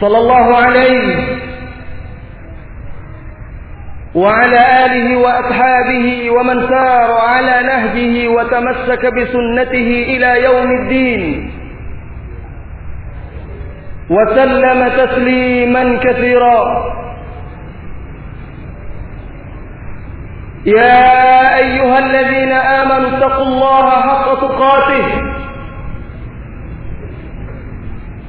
صلى الله عليه وعلى آله وأصحابه ومن سار على نهجه وتمسك بسنته إلى يوم الدين وسلم تسليما كثيرا. يا أيها الذين آمنوا اتقوا الله حق تقاته.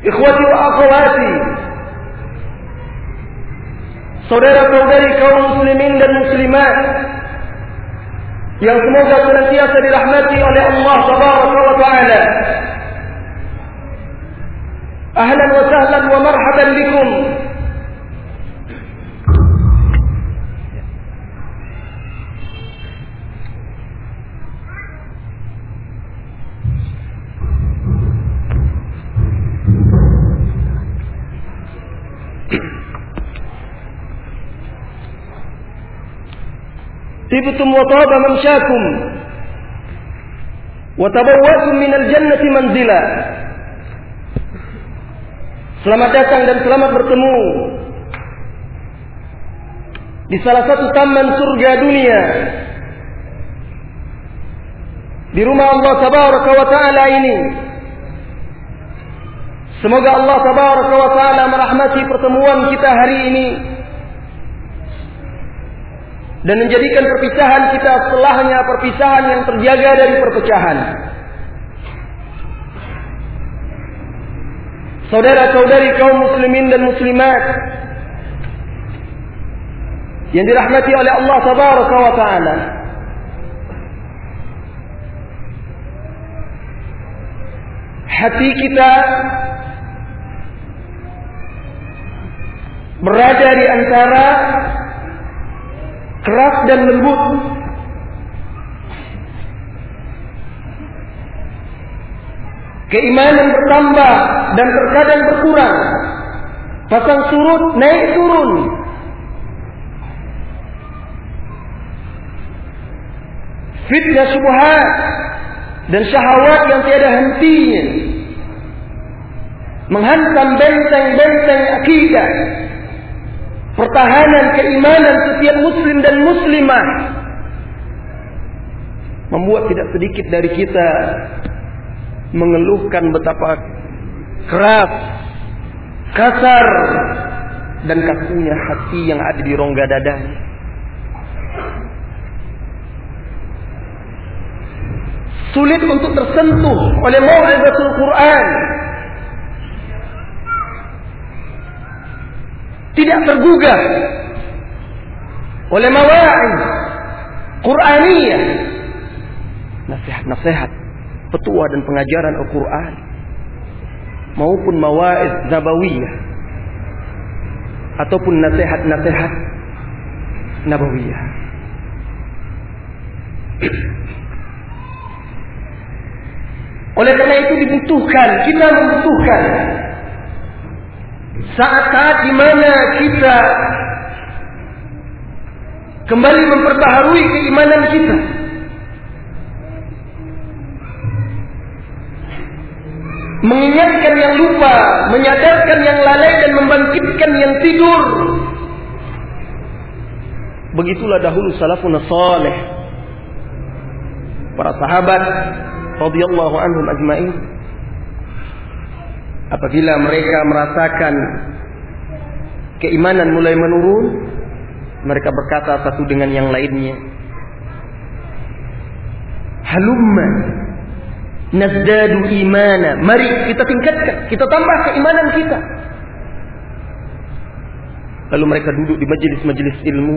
Ikhwati wa akhwati Saudara-saudari kaum muslimin dan muslimat yang semoga senantiasa dirahmati oleh Allah Subhanahu wa taala. Ahlan wa sahlan wa marhaban bikum tibtum wa taba mamsyakum wa tabawwa'tum minal jannati manzila Selamat datang dan selamat bertemu di salah satu taman surga dunia. Di rumah Allah tabaraka wa taala ini. Semoga Allah tabaraka wa taala merahmati pertemuan kita hari ini dan menjadikan perpisahan kita setelahnya perpisahan yang terjaga dari perpecahan. Saudara-saudari kaum muslimin dan muslimat yang dirahmati oleh Allah Tabaraka wa taala. Hati kita berada di antara keras dan lembut. Keimanan bertambah dan terkadang berkurang. Pasang surut, naik turun. Fitnah subhat dan syahwat yang tiada hentinya. menghantam benteng-benteng akidah, pertahanan keimanan setiap muslim dan muslimah, membuat tidak sedikit dari kita mengeluhkan betapa keras, kasar, dan kakunya hati yang ada di rongga dadanya. Sulit untuk tersentuh oleh mau'izatul Quran. Tidak tergugah oleh mawa'iz Quraniyah. Nasihat-nasihat, petua dan pengajaran Al-Quran. Maupun mawa'iz nabawiyah. Ataupun nasihat-nasihat nabawiyah. Oleh karena itu dibutuhkan, kita membutuhkan saat-saat di mana kita kembali memperbaharui keimanan kita. Mengingatkan yang lupa, menyadarkan yang lalai dan membangkitkan yang tidur. Begitulah dahulu salafun salih. Para sahabat radhiyallahu anhum ajmain apabila mereka merasakan keimanan mulai menurun mereka berkata satu dengan yang lainnya. Halumma nazdadu imana. Mari kita tingkatkan kita tambah keimanan kita. Lalu mereka duduk di majelis-majelis ilmu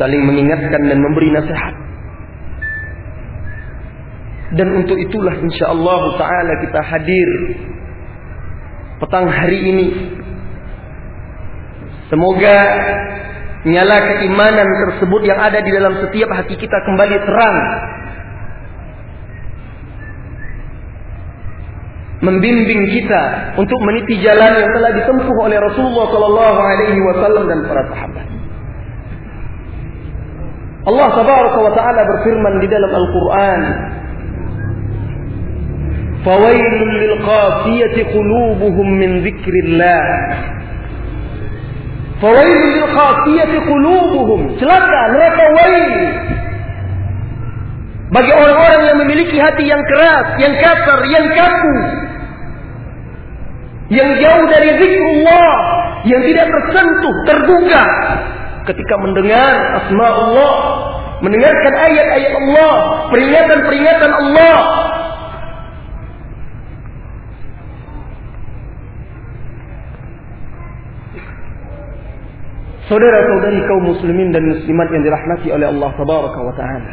saling mengingatkan dan memberi nasihat dan untuk itulah insya Allah Taala kita hadir petang hari ini. Semoga nyala keimanan tersebut yang ada di dalam setiap hati kita kembali terang. Membimbing kita untuk meniti jalan yang telah ditempuh oleh Rasulullah Wasallam dan para sahabat. Allah Taala berfirman di dalam Al-Quran فويل للقاسية قلوبهم من ذكر الله فويل للقاسية قلوبهم celaka neraka wail bagi orang-orang yang memiliki hati yang keras, yang kasar, yang kaku, yang jauh dari zikrullah, yang tidak tersentuh, tergugah ketika mendengar asma Allah, mendengarkan ayat-ayat Allah, peringatan-peringatan Allah, Saudara-saudari kaum muslimin dan muslimat yang dirahmati oleh Allah tabaraka wa taala.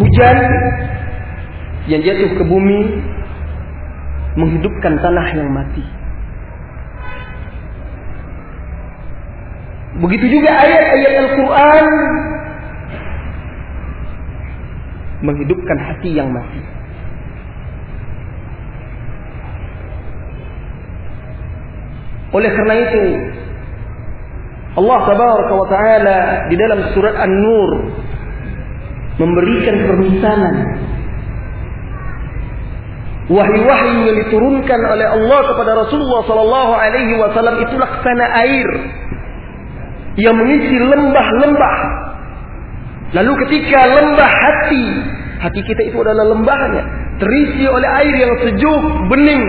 Hujan yang jatuh ke bumi menghidupkan tanah yang mati. Begitu juga ayat-ayat Al-Quran menghidupkan hati yang mati. Oleh karena itu Allah tabaraka wa taala di dalam surat An-Nur memberikan permisalan wahyu-wahyu yang diturunkan oleh Allah kepada Rasulullah sallallahu alaihi wasallam itu laksana air yang mengisi lembah-lembah. Lalu ketika lembah hati, hati kita itu adalah lembahnya, terisi oleh air yang sejuk, bening,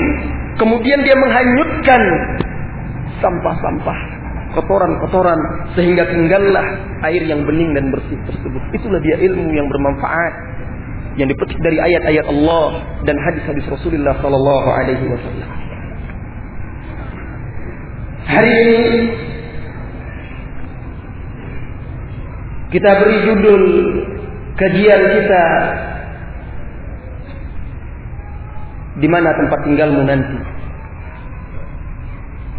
kemudian dia menghanyutkan sampah-sampah, kotoran-kotoran sehingga tinggallah air yang bening dan bersih tersebut. Itulah dia ilmu yang bermanfaat yang dipetik dari ayat-ayat Allah dan hadis-hadis Rasulullah sallallahu alaihi wasallam. Hari ini kita beri judul kajian kita di mana tempat tinggalmu nanti.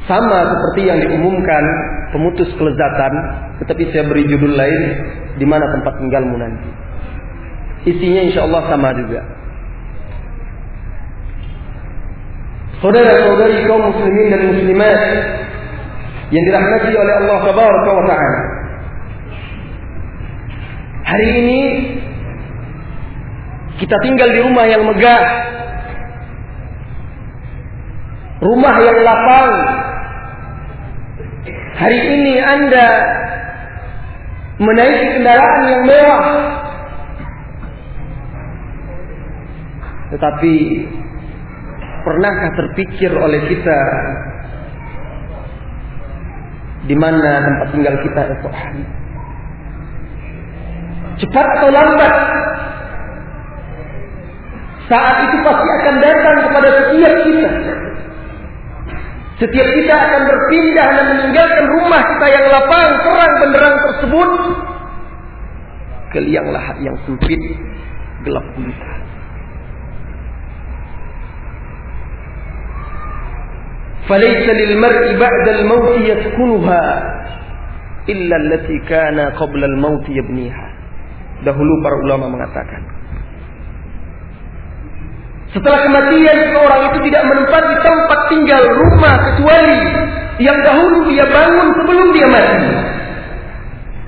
Sama seperti yang diumumkan pemutus kelezatan, tetapi saya beri judul lain di mana tempat tinggalmu nanti. Isinya insya Allah sama juga. Saudara-saudari kaum muslimin dan muslimat yang dirahmati oleh Allah Tabaraka wa taala. Hari ini kita tinggal di rumah yang megah rumah yang lapang. Hari ini Anda menaiki kendaraan yang mewah. Tetapi pernahkah terpikir oleh kita di mana tempat tinggal kita esok hari? Cepat atau lambat saat itu pasti akan datang kepada setiap kita. Setiap kita akan berpindah dan meninggalkan rumah kita yang lapang, terang benderang tersebut ke liang lahat yang sempit, gelap gulita. فليس للمرء بعد الموت يسكنها إلا التي كان قبل الموت يبنيها. Dahulu para ulama mengatakan, setelah kematian seorang itu tidak menempati tempat tinggal rumah kecuali yang dahulu dia bangun sebelum dia mati.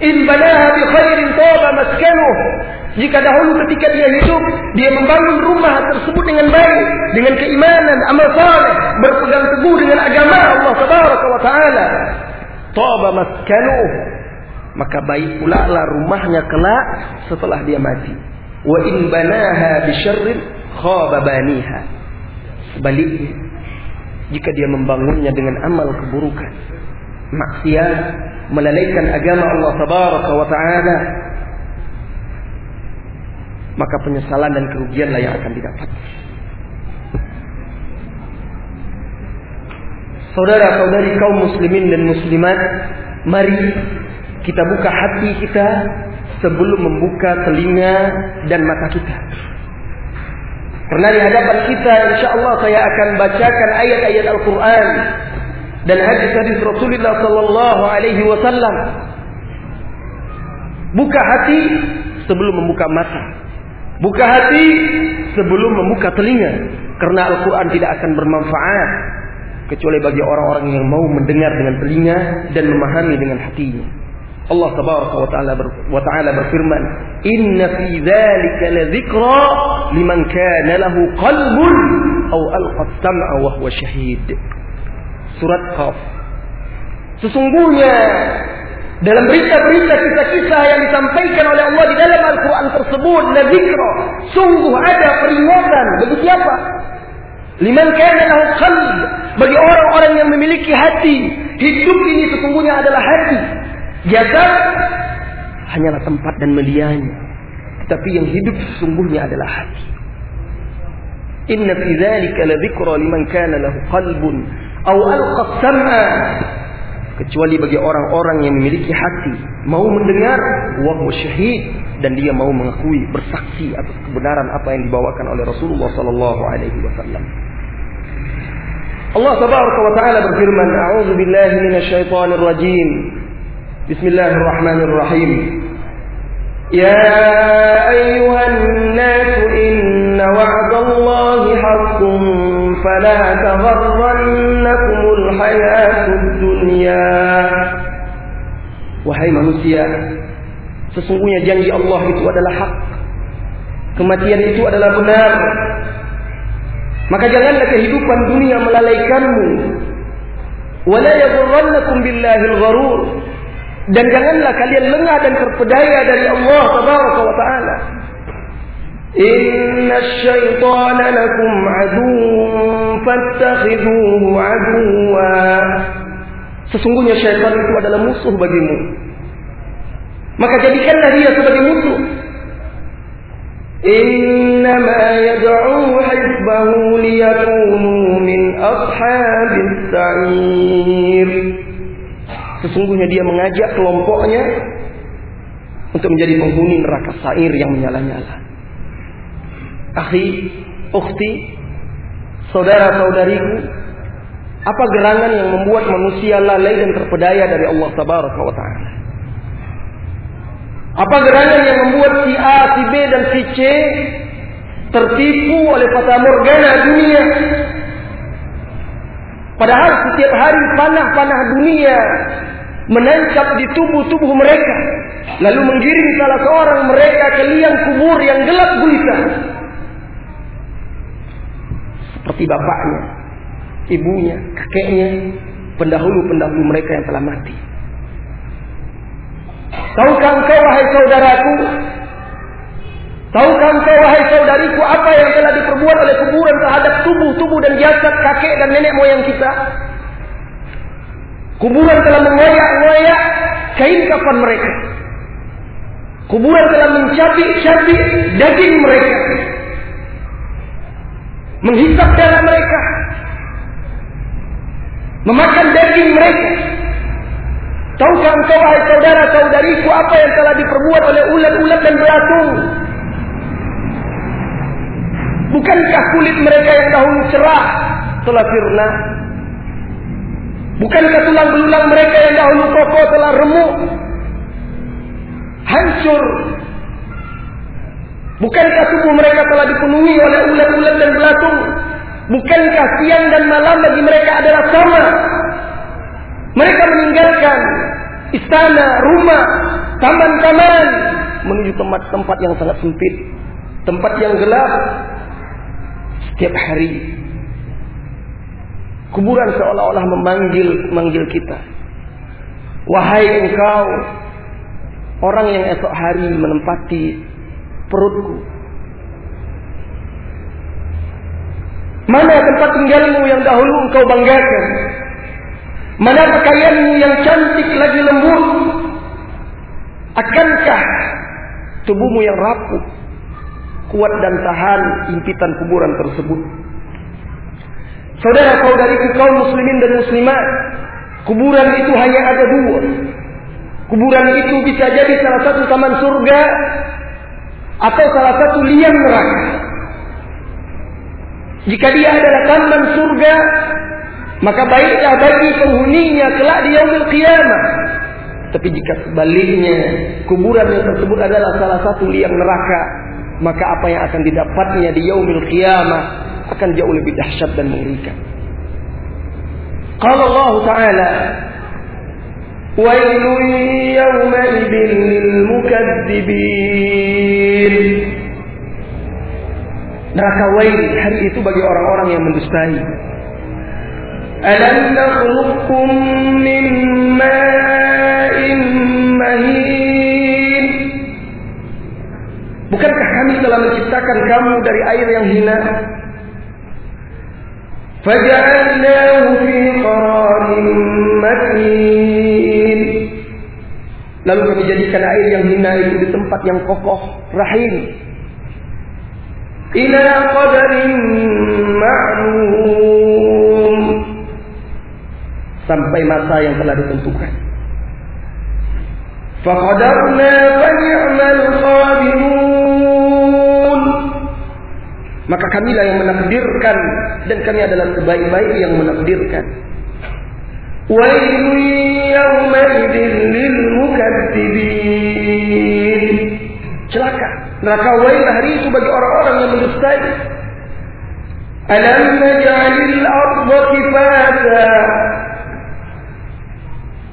In banaha bi khairin taba maskanuh. Jika dahulu ketika dia hidup, dia membangun rumah tersebut dengan baik, dengan keimanan, amal saleh, berpegang teguh dengan agama Allah Subhanahu wa taala. Taba maskanuh. Maka baik pula lah rumahnya kelak setelah dia mati. Wa in banaha bi syarrin khaba baniha. Sebaliknya, jika dia membangunnya dengan amal keburukan, maksiat, melalaikan agama Allah tabaraka wa taala, maka penyesalan dan kerugianlah yang akan didapat. Saudara-saudari kaum muslimin dan muslimat, mari kita buka hati kita sebelum membuka telinga dan mata kita. Karena di hadapan kita insya Allah saya akan bacakan ayat-ayat Al-Quran dan hadis-hadis Rasulullah Sallallahu Alaihi Wasallam. Buka hati sebelum membuka mata. Buka hati sebelum membuka telinga. Karena Al-Quran tidak akan bermanfaat kecuali bagi orang-orang yang mau mendengar dengan telinga dan memahami dengan hatinya. Allah wa taala ber, berfirman, "Inna fi dzalika ladzikra liman kana lahu qalbun aw alqa sam'a wa huwa syahid." Surat Qaf. Sesungguhnya dalam berita-berita kisah-kisah yang disampaikan oleh Allah di dalam Al-Quran tersebut, ladzikra, sungguh ada peringatan bagi siapa? Liman kana lahu qalb, bagi orang-orang yang memiliki hati. Hidup ini sesungguhnya adalah hati. Jasad hanyalah tempat dan medianya tapi yang hidup sesungguhnya adalah hati. Inna fi dzalika ladzikra liman kana lahu qalbun aw alqa sam'a kecuali bagi orang-orang yang memiliki hati mau mendengar wa syahid dan dia mau mengakui bersaksi atas kebenaran apa yang dibawakan oleh Rasulullah sallallahu alaihi wasallam. Allah tabaraka wa taala berfirman, "A'udzu billahi minasyaitonir rajim. Bismillahirrahmanirrahim." يا أيها الناس إن وعد الله حق فلا تغرنكم الحياة الدنيا Wahai manusia Sesungguhnya janji Allah itu adalah hak Kematian itu adalah benar Maka janganlah kehidupan dunia melalaikanmu Wala yaghurrannakum billahil gharur dan janganlah kalian lengah dan terpedaya dari Allah tabaraka wa taala. Inna syaitana lakum aduun fattakhidhuhu aduwa. Sesungguhnya syaitan itu adalah musuh bagimu. Maka jadikanlah dia sebagai musuh. Innama yad'u hizbahu liyakunu min ashabis sa'ir. Sesungguhnya dia mengajak kelompoknya untuk menjadi penghuni neraka sair yang menyala-nyala. Akhi, ukhti, saudara-saudariku, apa gerangan yang membuat manusia lalai dan terpedaya dari Allah Tabaraka wa taala? Apa gerangan yang membuat si A, si B dan si C tertipu oleh fata morgana dunia? Padahal setiap hari panah-panah dunia menancap di tubuh-tubuh mereka lalu menggiring salah seorang mereka ke liang kubur yang gelap gulita seperti bapaknya ibunya, kakeknya, pendahulu-pendahulu mereka yang telah mati. Tahukah engkau wahai saudaraku? Tahukah engkau wahai saudariku apa yang telah diperbuat oleh kuburan terhadap tubuh-tubuh dan jasad kakek dan nenek moyang kita? Kuburan telah mengoyak-ngoyak kain kafan mereka. Kuburan telah mencabik-cabik daging mereka. Menghisap darah mereka. Memakan daging mereka. Tahukah engkau wahai saudara-saudariku apa yang telah diperbuat oleh ulat-ulat dan belatung? Bukankah kulit mereka yang dahulu cerah telah sirna? Bukankah tulang belulang mereka yang dahulu kokoh telah remuk? Hancur. Bukankah tubuh mereka telah dipenuhi oleh ulat-ulat dan belatung? Bukankah siang dan malam bagi mereka adalah sama? Mereka meninggalkan istana, rumah, taman-taman menuju tempat-tempat yang sangat sempit, tempat yang gelap. Setiap hari kuburan seolah-olah memanggil manggil kita. Wahai engkau orang yang esok hari menempati perutku. Mana tempat tinggalmu yang dahulu engkau banggakan? Mana pakaianmu yang cantik lagi lembut? Akankah tubuhmu yang rapuh kuat dan tahan impitan kuburan tersebut? Saudara-saudariku kaum muslimin dan muslimat, kuburan itu hanya ada dua. Kuburan itu bisa jadi salah satu taman surga atau salah satu liang neraka. Jika dia adalah taman surga, maka baiklah bagi penghuninya kelak di yaumil qiyamah. Tapi jika sebaliknya kuburan yang tersebut adalah salah satu liang neraka, maka apa yang akan didapatnya di yaumil qiyamah akan jauh lebih dahsyat dan mengerikan. Qala Allah Ta'ala ويل يومئذ للمكذبين Neraka wail hari itu bagi orang-orang yang mendustai. Alam nakhluqukum min ma'in mahin Bukankah kami telah menciptakan kamu dari air yang hina? فجعلناه في قرار مكين Lalu kami jadikan air yang hina itu di tempat yang kokoh, rahim. Ila qadarin ma'lum. Sampai masa yang telah ditentukan. Faqadarna fa ni'mal qadirun. Maka kamilah yang menakdirkan dan kami adalah sebaik-baik yang menakdirkan. Celaka. Neraka wail hari itu bagi orang-orang yang mendustai. Alam naj'alil arda.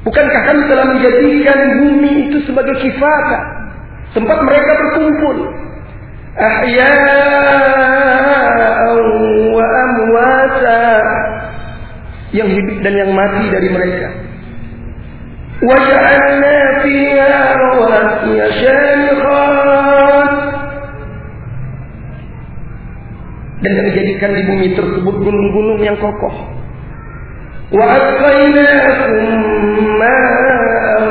Bukankah kami telah menjadikan bumi itu sebagai kifata? Tempat mereka berkumpul. Ahya'an wa amwata yang hidup dan yang mati dari mereka. Waj'alna fiha rawasiya shamikhat dan kami jadikan di bumi tersebut gunung-gunung yang kokoh. Wa asqainakum ma'an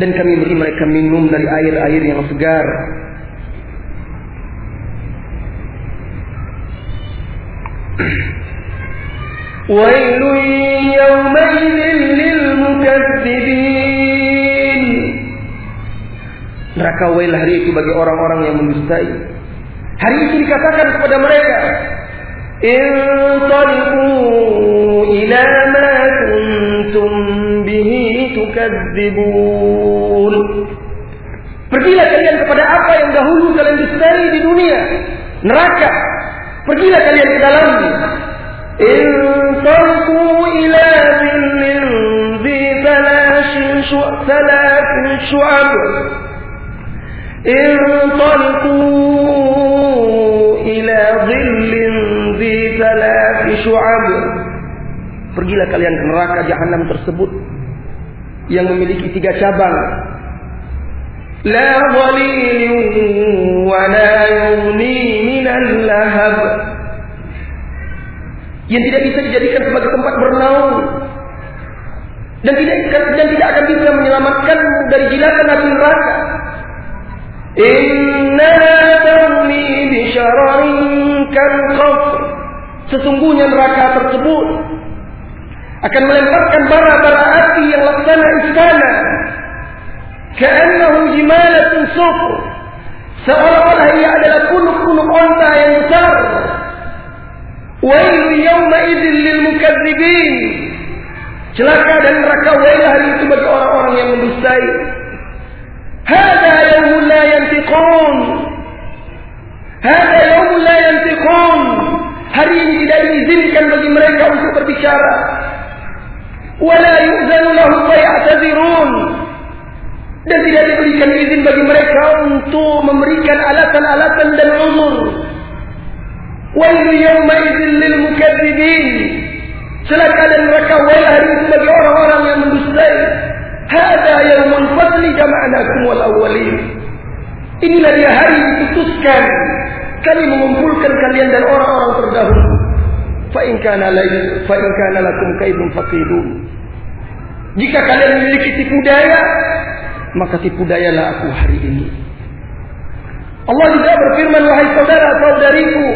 dan kami beri mereka minum dari air-air yang segar ويل يومئذ للمكذبين Neraka wail hari itu bagi orang-orang yang mendustai. Hari itu dikatakan kepada mereka, Intaliqu ila ma kuntum tukadzibun Pergilah kalian kepada apa yang dahulu kalian disedari di dunia neraka. Pergilah kalian ke dalamnya. in tarqu ila zillin bi thalathin shu'abin in tarqu ila zillin bi thalathin shu'abin Pergilah kalian ke neraka jahanam tersebut. Yang memiliki tiga cabang. La wa la lahab. Yang tidak bisa dijadikan sebagai tempat bernaung dan tidak dan tidak akan bisa menyelamatkanmu dari jilatan api neraka. Inna tarmi bi syararin kal Sesungguhnya neraka tersebut akan melemparkan bara-bara api yang laksana istana. Ka'annahu jimalatun sufr. Seolah-olah ia adalah kunuk-kunuk onta yang besar. Wailu yawma idzin lil mukadzibin. Celaka dan neraka wail hari itu bagi orang-orang yang mendustai. Hada yawmul la yantiqun. Hada yawmul la yantiqun. Hari ini tidak diizinkan bagi mereka untuk berbicara. Wala yu'zanu lahum fayatazirun. Dan tidak diberikan izin bagi mereka untuk memberikan alasan-alasan dan uzur. Wailu yawma idzin lil mukadzibin. Celaka dan neraka wail hari itu bagi orang-orang yang mendustai. Hada yaumul fadli jama'nakum wal awwalin. Inilah dia hari diputuskan kami mengumpulkan kalian dan orang-orang terdahulu fa kana fa in kana lakum kaidun jika kalian memiliki tipu daya maka tipu dayalah aku hari ini. Allah juga berfirman wahai saudara saudariku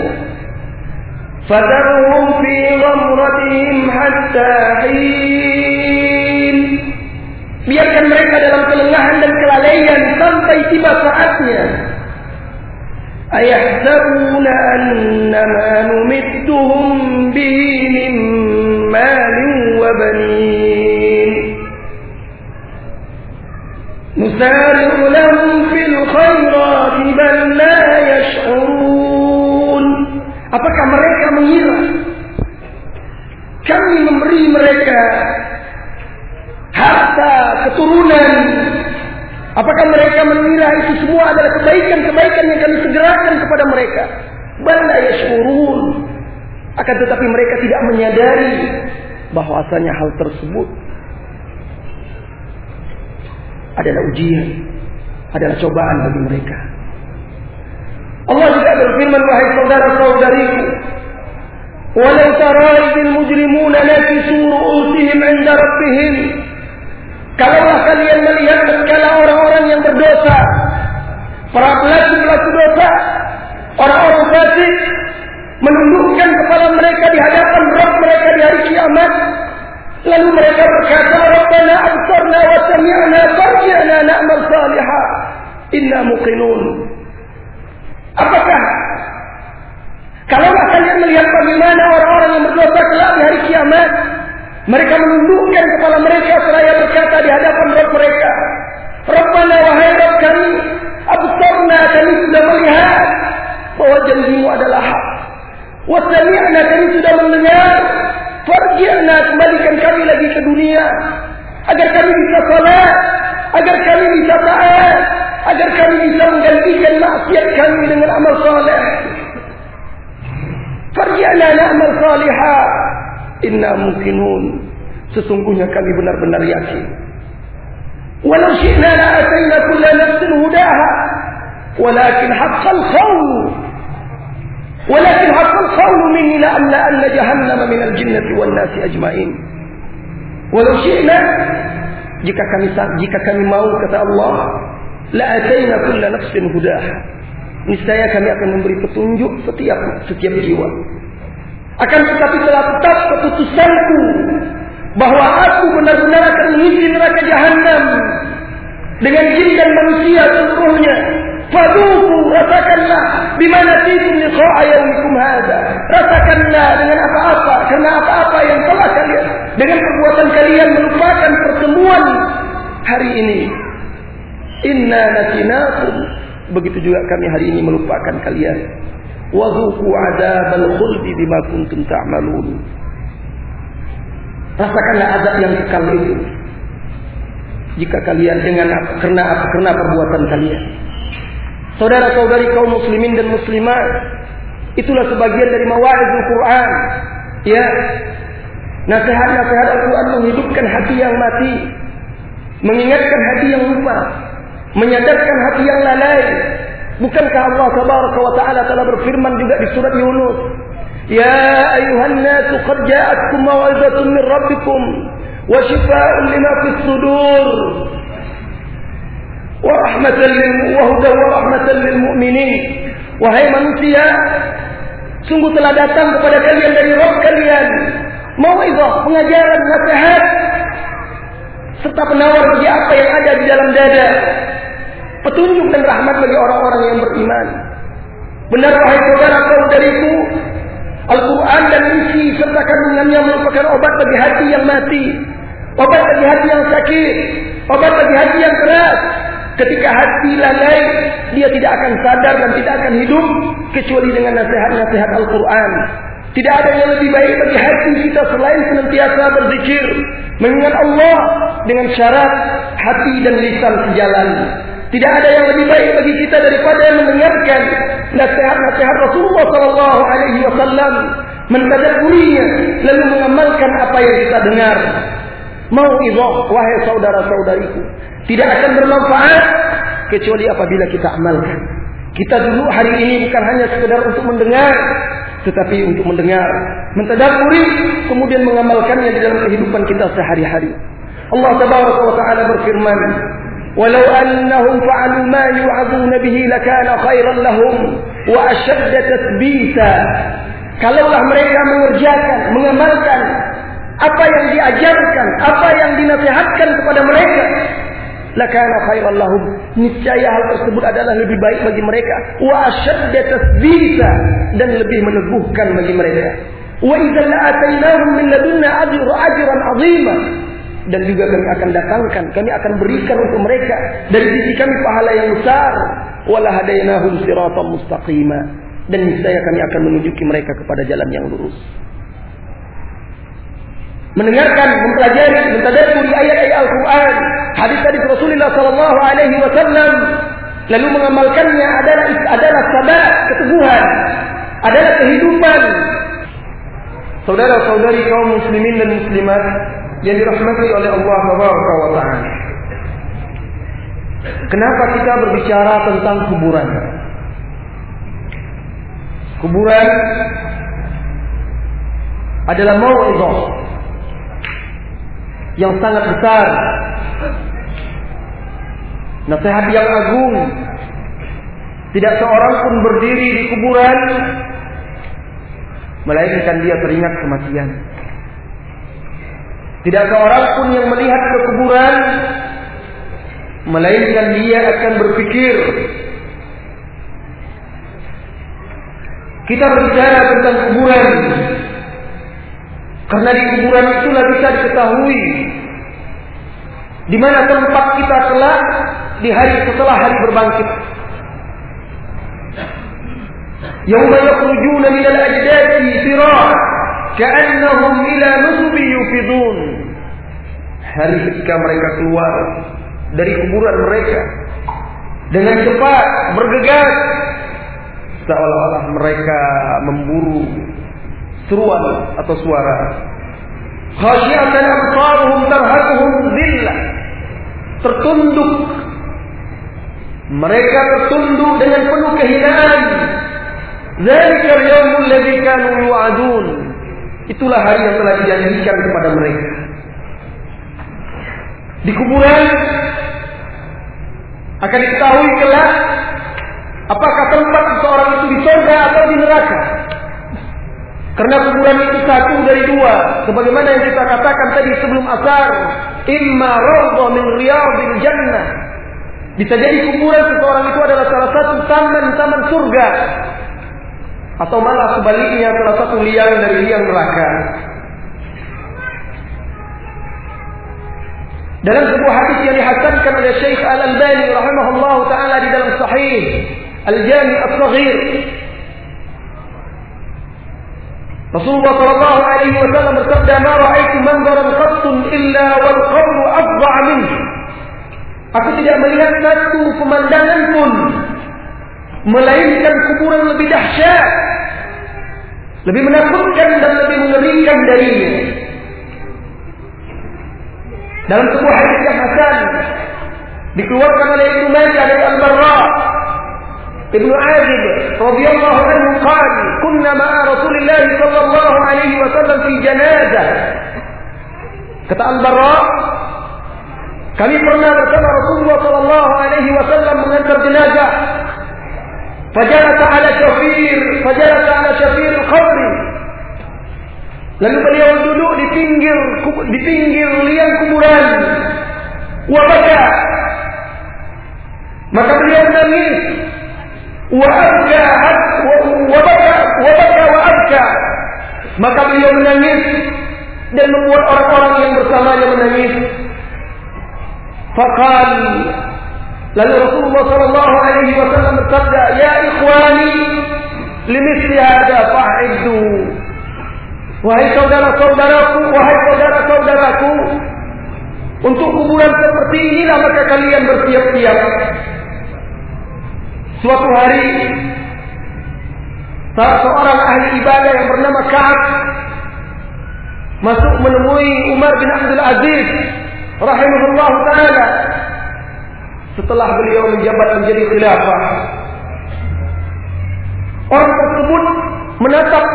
fadharhum fi ghamratihim hatta hin. Biarkan mereka dalam kelengahan dan kelalaian sampai tiba saatnya ayahsabuna annama numidduhum bihi min malin wa banin nusari'u lahum fil khairati bal la yash'urun apakah mereka mengira? Kami memberi mereka harta keturunan Apakah mereka mengira itu semua adalah kebaikan-kebaikan yang kami segerakan kepada mereka? Bala yashurun. Akan tetapi mereka tidak menyadari bahwasanya hal tersebut adalah ujian, adalah cobaan bagi mereka. Allah juga berfirman wahai saudara-saudariku, "Walau tara idil mujrimuna nakisu ru'usihim 'inda rabbihim" Kalaulah kalian melihat segala orang-orang yang berdosa, para pelaku-pelaku dosa, orang-orang fasik menundukkan kepala mereka di hadapan Rabb mereka di hari kiamat, lalu mereka berkata, "Rabbana absarna wa sami'na farji'na na'mal salihah, inna muqinun." Apakah kalaulah kalian melihat bagaimana orang-orang yang berdosa kelak di hari kiamat, mereka menundukkan kepala mereka seraya berkata di hadapan Rabb mereka. Rabbana wahai Rabb kami, absarna kami sudah melihat bahwa janjimu adalah hak. Wasami'na kami sudah mendengar. Farji'na kembalikan kami lagi ke dunia. Agar kami bisa salat. Agar kami bisa taat. Agar kami bisa menggantikan maksiat kami dengan amal saleh. Farji'na na'mal salihah. Inna mungkinun. Sesungguhnya kami benar-benar yakin. Walau syi'na la'atayna kulla nafsin hudaha. Walakin haqqal qawl. Walakin haqqal qawl minni la'amla anna jahannama minal jinnati wal nasi ajma'in. Walau syi'na jika kami jika kami mau kata Allah la'atayna kulla nafsin hudaha. Niscaya kami akan memberi petunjuk setiap setiap jiwa. Akan tetapi telah tetap keputusanku bahwa aku benar-benar akan mengisi neraka jahanam dengan jin dan manusia seluruhnya. Faduku rasakanlah di mana tikum liqa'a yaumikum hadza. Rasakanlah dengan apa-apa karena apa-apa yang telah kalian dengan perbuatan kalian melupakan pertemuan hari ini. Inna nasinakum. Begitu juga kami hari ini melupakan kalian. Wadhuku adabal khuldi bima kuntum ta'malun. Rasakanlah azab yang kekal itu. Jika kalian dengan karena karena perbuatan kalian. Saudara-saudari kaum muslimin dan muslimat, itulah sebagian dari mawa'izul Quran. Ya. Nasihat-nasihat Al-Quran menghidupkan hati yang mati. Mengingatkan hati yang lupa. Menyadarkan hati yang lalai. Bukankah Allah Tabaraka wa Ta'ala telah berfirman juga di surat Yunus. Ya ayuhan nasu qad ja'atkum maw'izatun min rabbikum. Wa shifa'un lima fis sudur. Wa rahmatan lil wa hudan wa rahmatan lil mu'minin. Wahai manusia, sungguh telah datang kepada kalian dari Rabb kalian mau'izah, pengajaran, nasihat serta penawar bagi apa yang ada di dalam dada. Petunjuk dan rahmat bagi orang-orang yang beriman. Benar wahai saudara saudariku, Al-Quran dan isi serta kandungannya merupakan obat bagi hati yang mati, obat bagi hati yang sakit, obat bagi hati yang keras. Ketika hati lalai, dia tidak akan sadar dan tidak akan hidup kecuali dengan nasihat-nasihat Al-Quran. Tidak ada yang lebih baik bagi hati kita selain senantiasa berzikir. Mengingat Allah dengan syarat hati dan lisan sejalan. Tidak ada yang lebih baik bagi kita daripada yang mendengarkan nasihat-nasihat Rasulullah sallallahu alaihi wasallam, mentadabburinya lalu mengamalkan apa yang kita dengar. Mau idzah wahai saudara-saudariku, tidak akan bermanfaat kecuali apabila kita amalkan. Kita dulu hari ini bukan hanya sekedar untuk mendengar, tetapi untuk mendengar, mentadaburi, kemudian mengamalkannya di dalam kehidupan kita sehari-hari. Allah taala berfirman, "Walau annahum fa'alu ma yu'adun bihi lakana khairan lahum wa ashadda tathbita." Kalaulah mereka mengerjakan, mengamalkan apa yang diajarkan, apa yang dinasihatkan kepada mereka, lakana khairan lahum. Niscaya hal tersebut adalah lebih baik bagi mereka. Wa ashadda tasbita dan lebih meneguhkan bagi mereka. Wa la'atainahum min ladunna ajra ajran 'azima dan juga kami akan datangkan kami akan berikan untuk mereka. Dari sisi kami pahala yang besar. Wala hadainahum siratan mustaqima. Dan niscaya kami akan menunjuki mereka kepada jalan yang lurus. Mendengarkan, mempelajari, mentadabburi ayat-ayat Al-Qur'an, hadis-hadis Rasulullah sallallahu alaihi wasallam, lalu mengamalkannya adalah adalah sabar, keteguhan, adalah kehidupan. Saudara-saudari kaum muslimin dan muslimat yang dirahmati oleh Allah Subhanahu wa taala. Kenapa kita berbicara tentang kuburan? Kuburan adalah mau'izah yang sangat besar. Nasihat yang agung. Tidak seorang pun berdiri di kuburan melainkan dia teringat kematian. Tidak seorang pun yang melihat ke kuburan melainkan dia akan berpikir kita berbicara tentang kuburan karena di kuburan itulah bisa diketahui di mana tempat kita kelak di hari setelah hari berbangkit. Yauma yakhrujuna min al-ajdadi sirah ka'annahum ila nusbi yufidun. Hari ketika mereka keluar dari kuburan mereka dengan cepat bergegas seolah-olah mereka memburu seruan atau suara. Khasyiatan absaruhum tarhaquhum dhillah. Tertunduk. Mereka tertunduk dengan penuh kehinaan. Zalika al-yawmul ladzi kanu yu'adun. Itulah hari yang telah dijanjikan kepada mereka. Di kuburan akan diketahui kelak apakah tempat seseorang itu di surga atau di neraka. Karena kuburan itu satu dari dua. Sebagaimana yang kita katakan tadi sebelum asar. Imma rawda min riyadil jannah. Bisa jadi kuburan seseorang itu adalah salah satu taman-taman surga. Atau malah sebaliknya salah satu liang dari liang neraka. Dalam sebuah hadis yang dihasankan oleh Syekh Al-Albani rahimahullah taala di dalam sahih Al-Jami' As-Saghir Rasulullah sallallahu alaihi wasallam bersabda, "Ma ra'aitu manzaran qattun illa wal qabru afdha min." Aku tidak melihat satu pemandangan pun melainkan kuburan lebih dahsyat, lebih menakutkan dan lebih mengerikan darinya. Dalam sebuah hadis yang hasan dikeluarkan oleh Ibnu Majah dari Al-Barra Ibnu Azib radhiyallahu anhu qala kunna ma'a Rasulillah sallallahu alaihi wasallam fi janazah kata Al-Barra kami pernah bersama Rasulullah sallallahu alaihi wasallam mengantar jenazah Fajarat ala syafir, fajarat ada syafir qabri. Lalu beliau duduk di pinggir di pinggir liang kuburan. Wabaka. Maka beliau menangis. Wa abka wa baka. Maka beliau menangis dan membuat orang-orang yang bersamanya menangis. Fakal. Lalu Rasulullah sallallahu alaihi wasallam bersabda, "Ya ikhwani, limithli hadza fa'iddu." Wahai saudara-saudaraku, wahai saudara-saudaraku, untuk kuburan seperti inilah maka kalian bersiap-siap. Suatu hari, salah seorang ahli ibadah yang bernama Ka'ab masuk menemui Umar bin Abdul Aziz rahimahullah taala setelah beliau menjabat menjadi khilafah. Orang tersebut menatap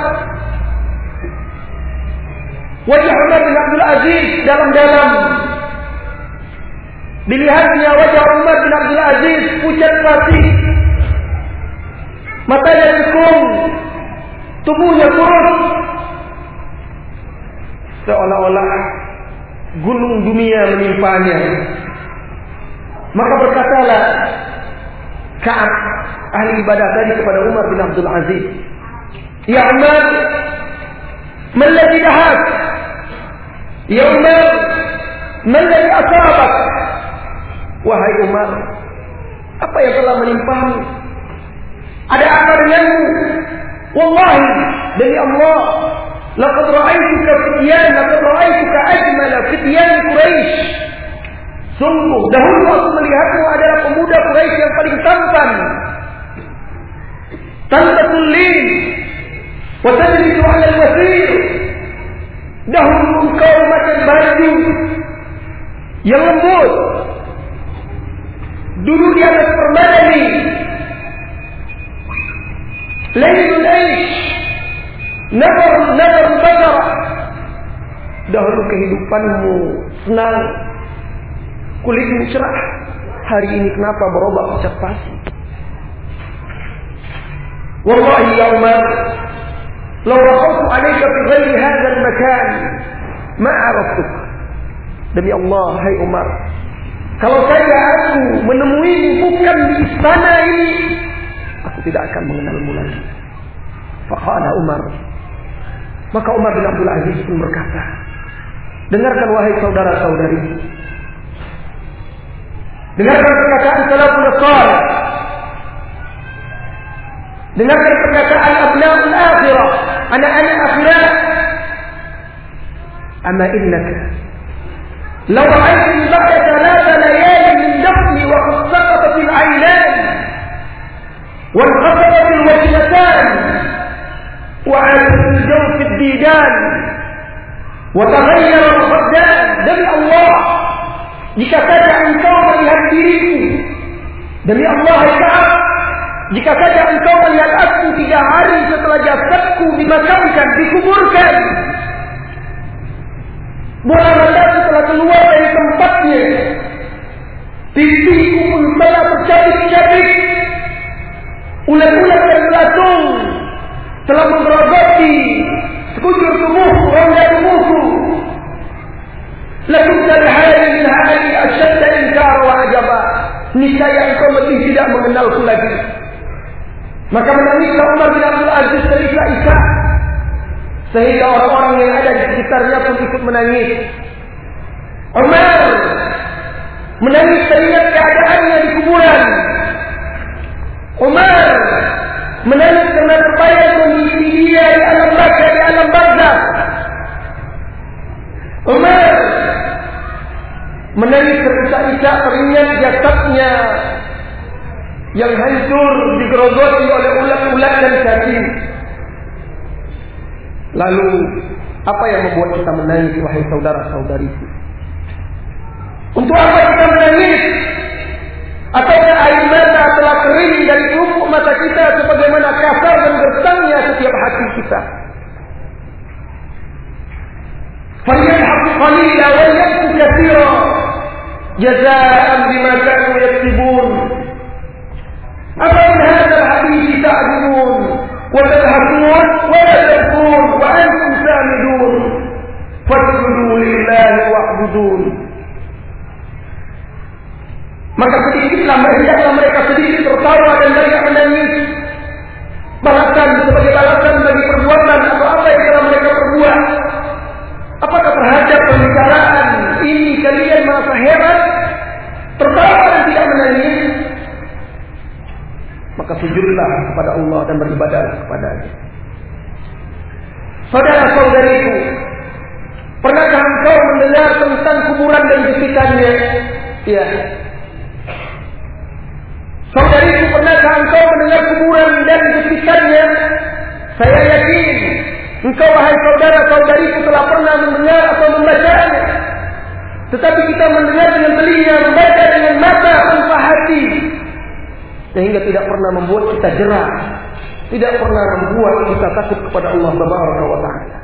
wajah Umar bin Abdul Aziz dalam-dalam. Dilihatnya wajah Umar bin Abdul Aziz pucat pasti. Matanya cekung. Tubuhnya kurus. Seolah-olah gunung dunia menimpanya. Maka berkatalah Ka'ab ahli ibadah tadi kepada Umar bin Abdul Aziz. Ya Umar, ladhi dahak? Ya Umar, ladhi asabak? Wahai Umar, apa yang telah menimpamu? Ada apa denganmu? Wallahi, dari Allah, laqad ra'aituka fityan, laqad ra'aituka ajmala fityan Quraisy. Sungguh dahulu aku melihatmu adalah pemuda Quraisy yang paling tampan. Tanpa tulin. Watajlisu ala al-wasir. Dahulu engkau macam baju yang lembut. Duduk di atas permadani. Lailul aish. Nazar, nazar. Dahulu kehidupanmu senang kulitmu cerah. Hari ini kenapa berubah pucat pasi? Wallahi yauma lau rakhawtu 'alaika fi ghairi hadha al-makan ma'arafuk. Demi Allah, hai Umar, kalau saya aku menemui bukan di istana ini, aku tidak akan mengenalmu lagi. Fakala Umar. Maka Umar bin Abdul Aziz pun berkata, Dengarkan wahai saudara-saudari, Dengarkan perkataan salafun salih. Dengarkan perkataan abnaul akhirah, anak-anak akhirat. Amma innaka لو رأيت بعد ثلاث ليال من دفن وخصقت العينان وانخفضت الوجنتان وعادت الجوف الديدان وتغير الخدان دم الله Jika saja engkau melihat diriku demi Allah Taala, jika saja engkau melihat aku tiga hari setelah jasadku dimakamkan, dikuburkan, bola mataku telah keluar dari tempatnya, pipiku pun telah tercabik-cabik, ulat-ulat dan belatung telah menggerogoti sekujur tubuhku, rongga tubuhku, Lakum dari hari min hari asyadda inkar wa ajaba. Niscaya engkau lebih tidak mengenalku lagi. Maka menangislah Umar bin Abdul Aziz dari Isa. Sehingga orang-orang yang ada di sekitarnya pun ikut menangis. Umar menangis teringat keadaannya di kuburan. Umar menangis karena terbayang kondisi dia di alam barzah di alam barzah. Umar menangis terisak-isak teringat jasadnya yang hancur digerogoti oleh ulat-ulat dan cacing. Lalu apa yang membuat kita menangis wahai saudara-saudariku? Untuk apa kita menangis? Ataukah air mata telah kering dari lubuk mata kita sebagaimana kasar dan gersangnya setiap hati kita? فليضحك قليلا وليبكوا كثيرا جزاء بما كانوا يكسبون أفمن هذا الحديث تعجبون وتضحكون ولا تبكون وأنتم سامدون فاسجدوا لله واعبدون Maka sedikitlah hendaklah mereka sedikit tertawa dan banyak menangis. Balasan sebagai balasan bagi perbuatan atau apa yang telah mereka perbuat. Apakah terhadap pembicaraan ini kalian merasa heran? Tertawa dan tidak menangis? Maka sujudlah kepada Allah dan beribadah kepadanya. Saudara-saudariku, pernahkah engkau mendengar tentang kuburan dan jepitannya? Ya, Saudariku, pernahkah engkau mendengar kuburan dan jepitannya? Saya yakin engkau wahai saudara-saudariku telah pernah mendengar atau membacanya. Tetapi kita mendengar dengan telinga, membaca dengan mata tanpa hati. Sehingga tidak pernah membuat kita jerah. Tidak pernah membuat kita takut kepada Allah Subhanahu wa taala.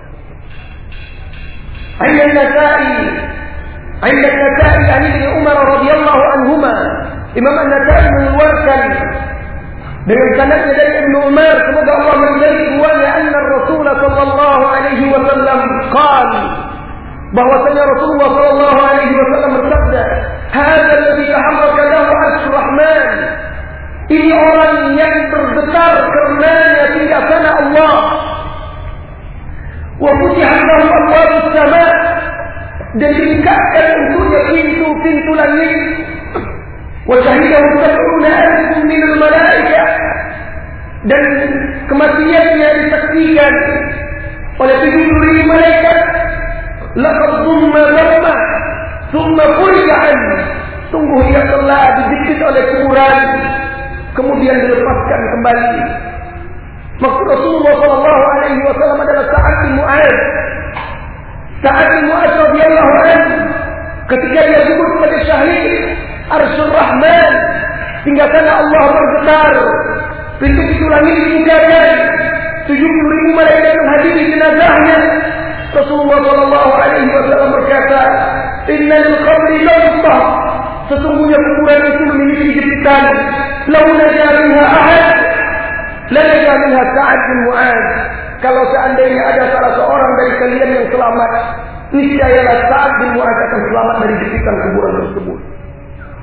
Ayat Nasa'i Ayat Nasa'i an Umar radhiyallahu anhuma Imam An-Nasai mengeluarkan dengan sanadnya dari Ibnu Umar semoga Allah meridai keduanya anna Rasulullah sallallahu alaihi wasallam qaal bahwasanya Rasulullah sallallahu alaihi wasallam bersabda hadza alladhi taharraka lahu arsyur rahman ini orang yang bergetar karenanya tinggal sana Allah wa futihat lahu abwabus sama dan dibukakan untuknya pintu-pintu langit وشهده سبعون alfun من الملائكة dan kematiannya disaksikan oleh 70 malaikat laqad thumma dhamma thumma furi'an sungguh ia telah dijepit oleh kuburan kemudian dilepaskan kembali. Maksud Rasulullah sallallahu alaihi wasallam adalah saat Mu'adz. Saat Mu'adz radhiyallahu anhu ketika dia dibunuh pada syahid Arsul Rahman. Hingga sana Allah bergetar. Pintu-pintu langit dibukakan. 70 ribu malaikat menghadiri jenazahnya. Rasulullah Shallallahu Alaihi Wasallam berkata, Inna lil qabri lawtah. Sesungguhnya kuburan itu memiliki jepitan. Lau naja minha ahad. La naja minha Sa'ad bin. Kalau seandainya ada salah seorang dari kalian yang selamat, niscayalah Sa'ad bin akan selamat dari jepitan kuburan tersebut.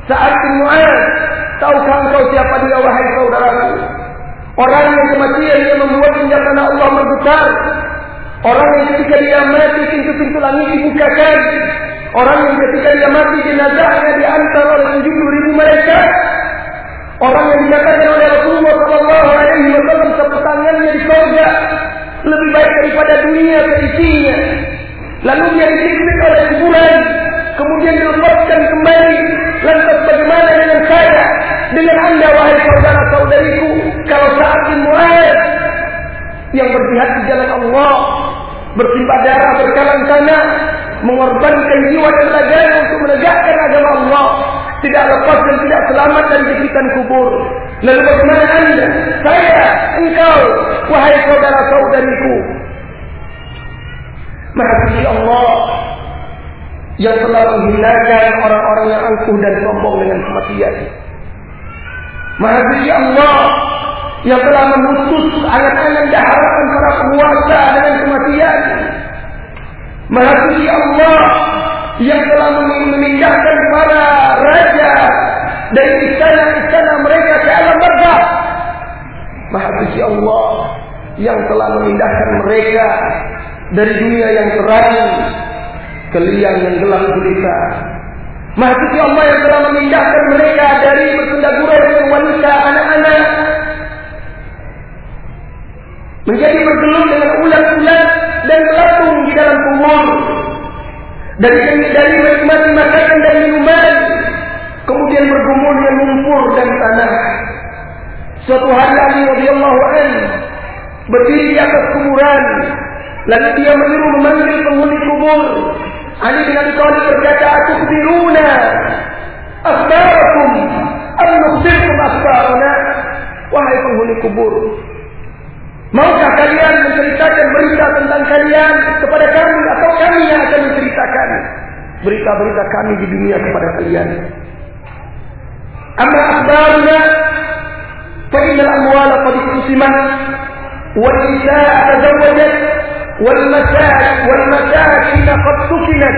Saat bin Mu'ad, tahukah engkau siapa dia wahai saudaraku? Orang yang kematian dia membuat senjata Allah bergetar. Orang yang ketika dia mati pintu-pintu langit dibukakan. Orang yang ketika dia mati jenazahnya diantar oleh 70 ribu mereka. Orang yang dikatakan oleh Rasulullah Sallallahu Alaihi Wasallam sepetangannya di surga lebih baik daripada dunia keisinya. Lalu dia disiksa oleh kuburan, kemudian dilepaskan kembali Lantas bagaimana dengan saya? Dengan anda wahai saudara-saudariku. Kalau saat Mu'ad yang berjihad di jalan Allah. Bersimpah darah berkalang sana. Mengorbankan jiwa dan raganya untuk menegakkan agama Allah. Tidak lepas dan tidak selamat dari jepitan kubur. Lalu bagaimana anda? Saya, engkau, wahai saudara-saudariku. Maha Allah yang telah menghinakan orang-orang yang angkuh dan sombong dengan kematian. Maha Allah yang telah memutus angan-angan dan harapan para penguasa dengan kematian. Maha Allah yang telah memindahkan para raja dari istana-istana mereka ke alam barzah. Maha Allah yang telah memindahkan mereka dari dunia yang terang ke liang yang gelap gulita. Maha suci Allah yang telah memindahkan mereka dari bersendagurau dengan wanita anak-anak. Menjadi bergelut dengan ulat-ulat dan belatung di dalam kubur dari dari menikmati makanan dan minuman. Kemudian bergumul dengan lumpur dan tanah. Suatu hari Ali radhiyallahu an berdiri di atas kuburan lalu dia menyuruh memanggil penghuni kubur Ali bin Abi Thalib berkata, "Atukbiruna akhbarakum am nukhbirkum akhbarana?" Wahai penghuni kubur, Maukah kalian menceritakan berita tentang kalian kepada kami atau kami yang akan menceritakan berita-berita kami di dunia kepada kalian? Amma akhbaruna fa innal amwala qad qusimat wal nisaa tazawwajat wal masakin qad sukinat.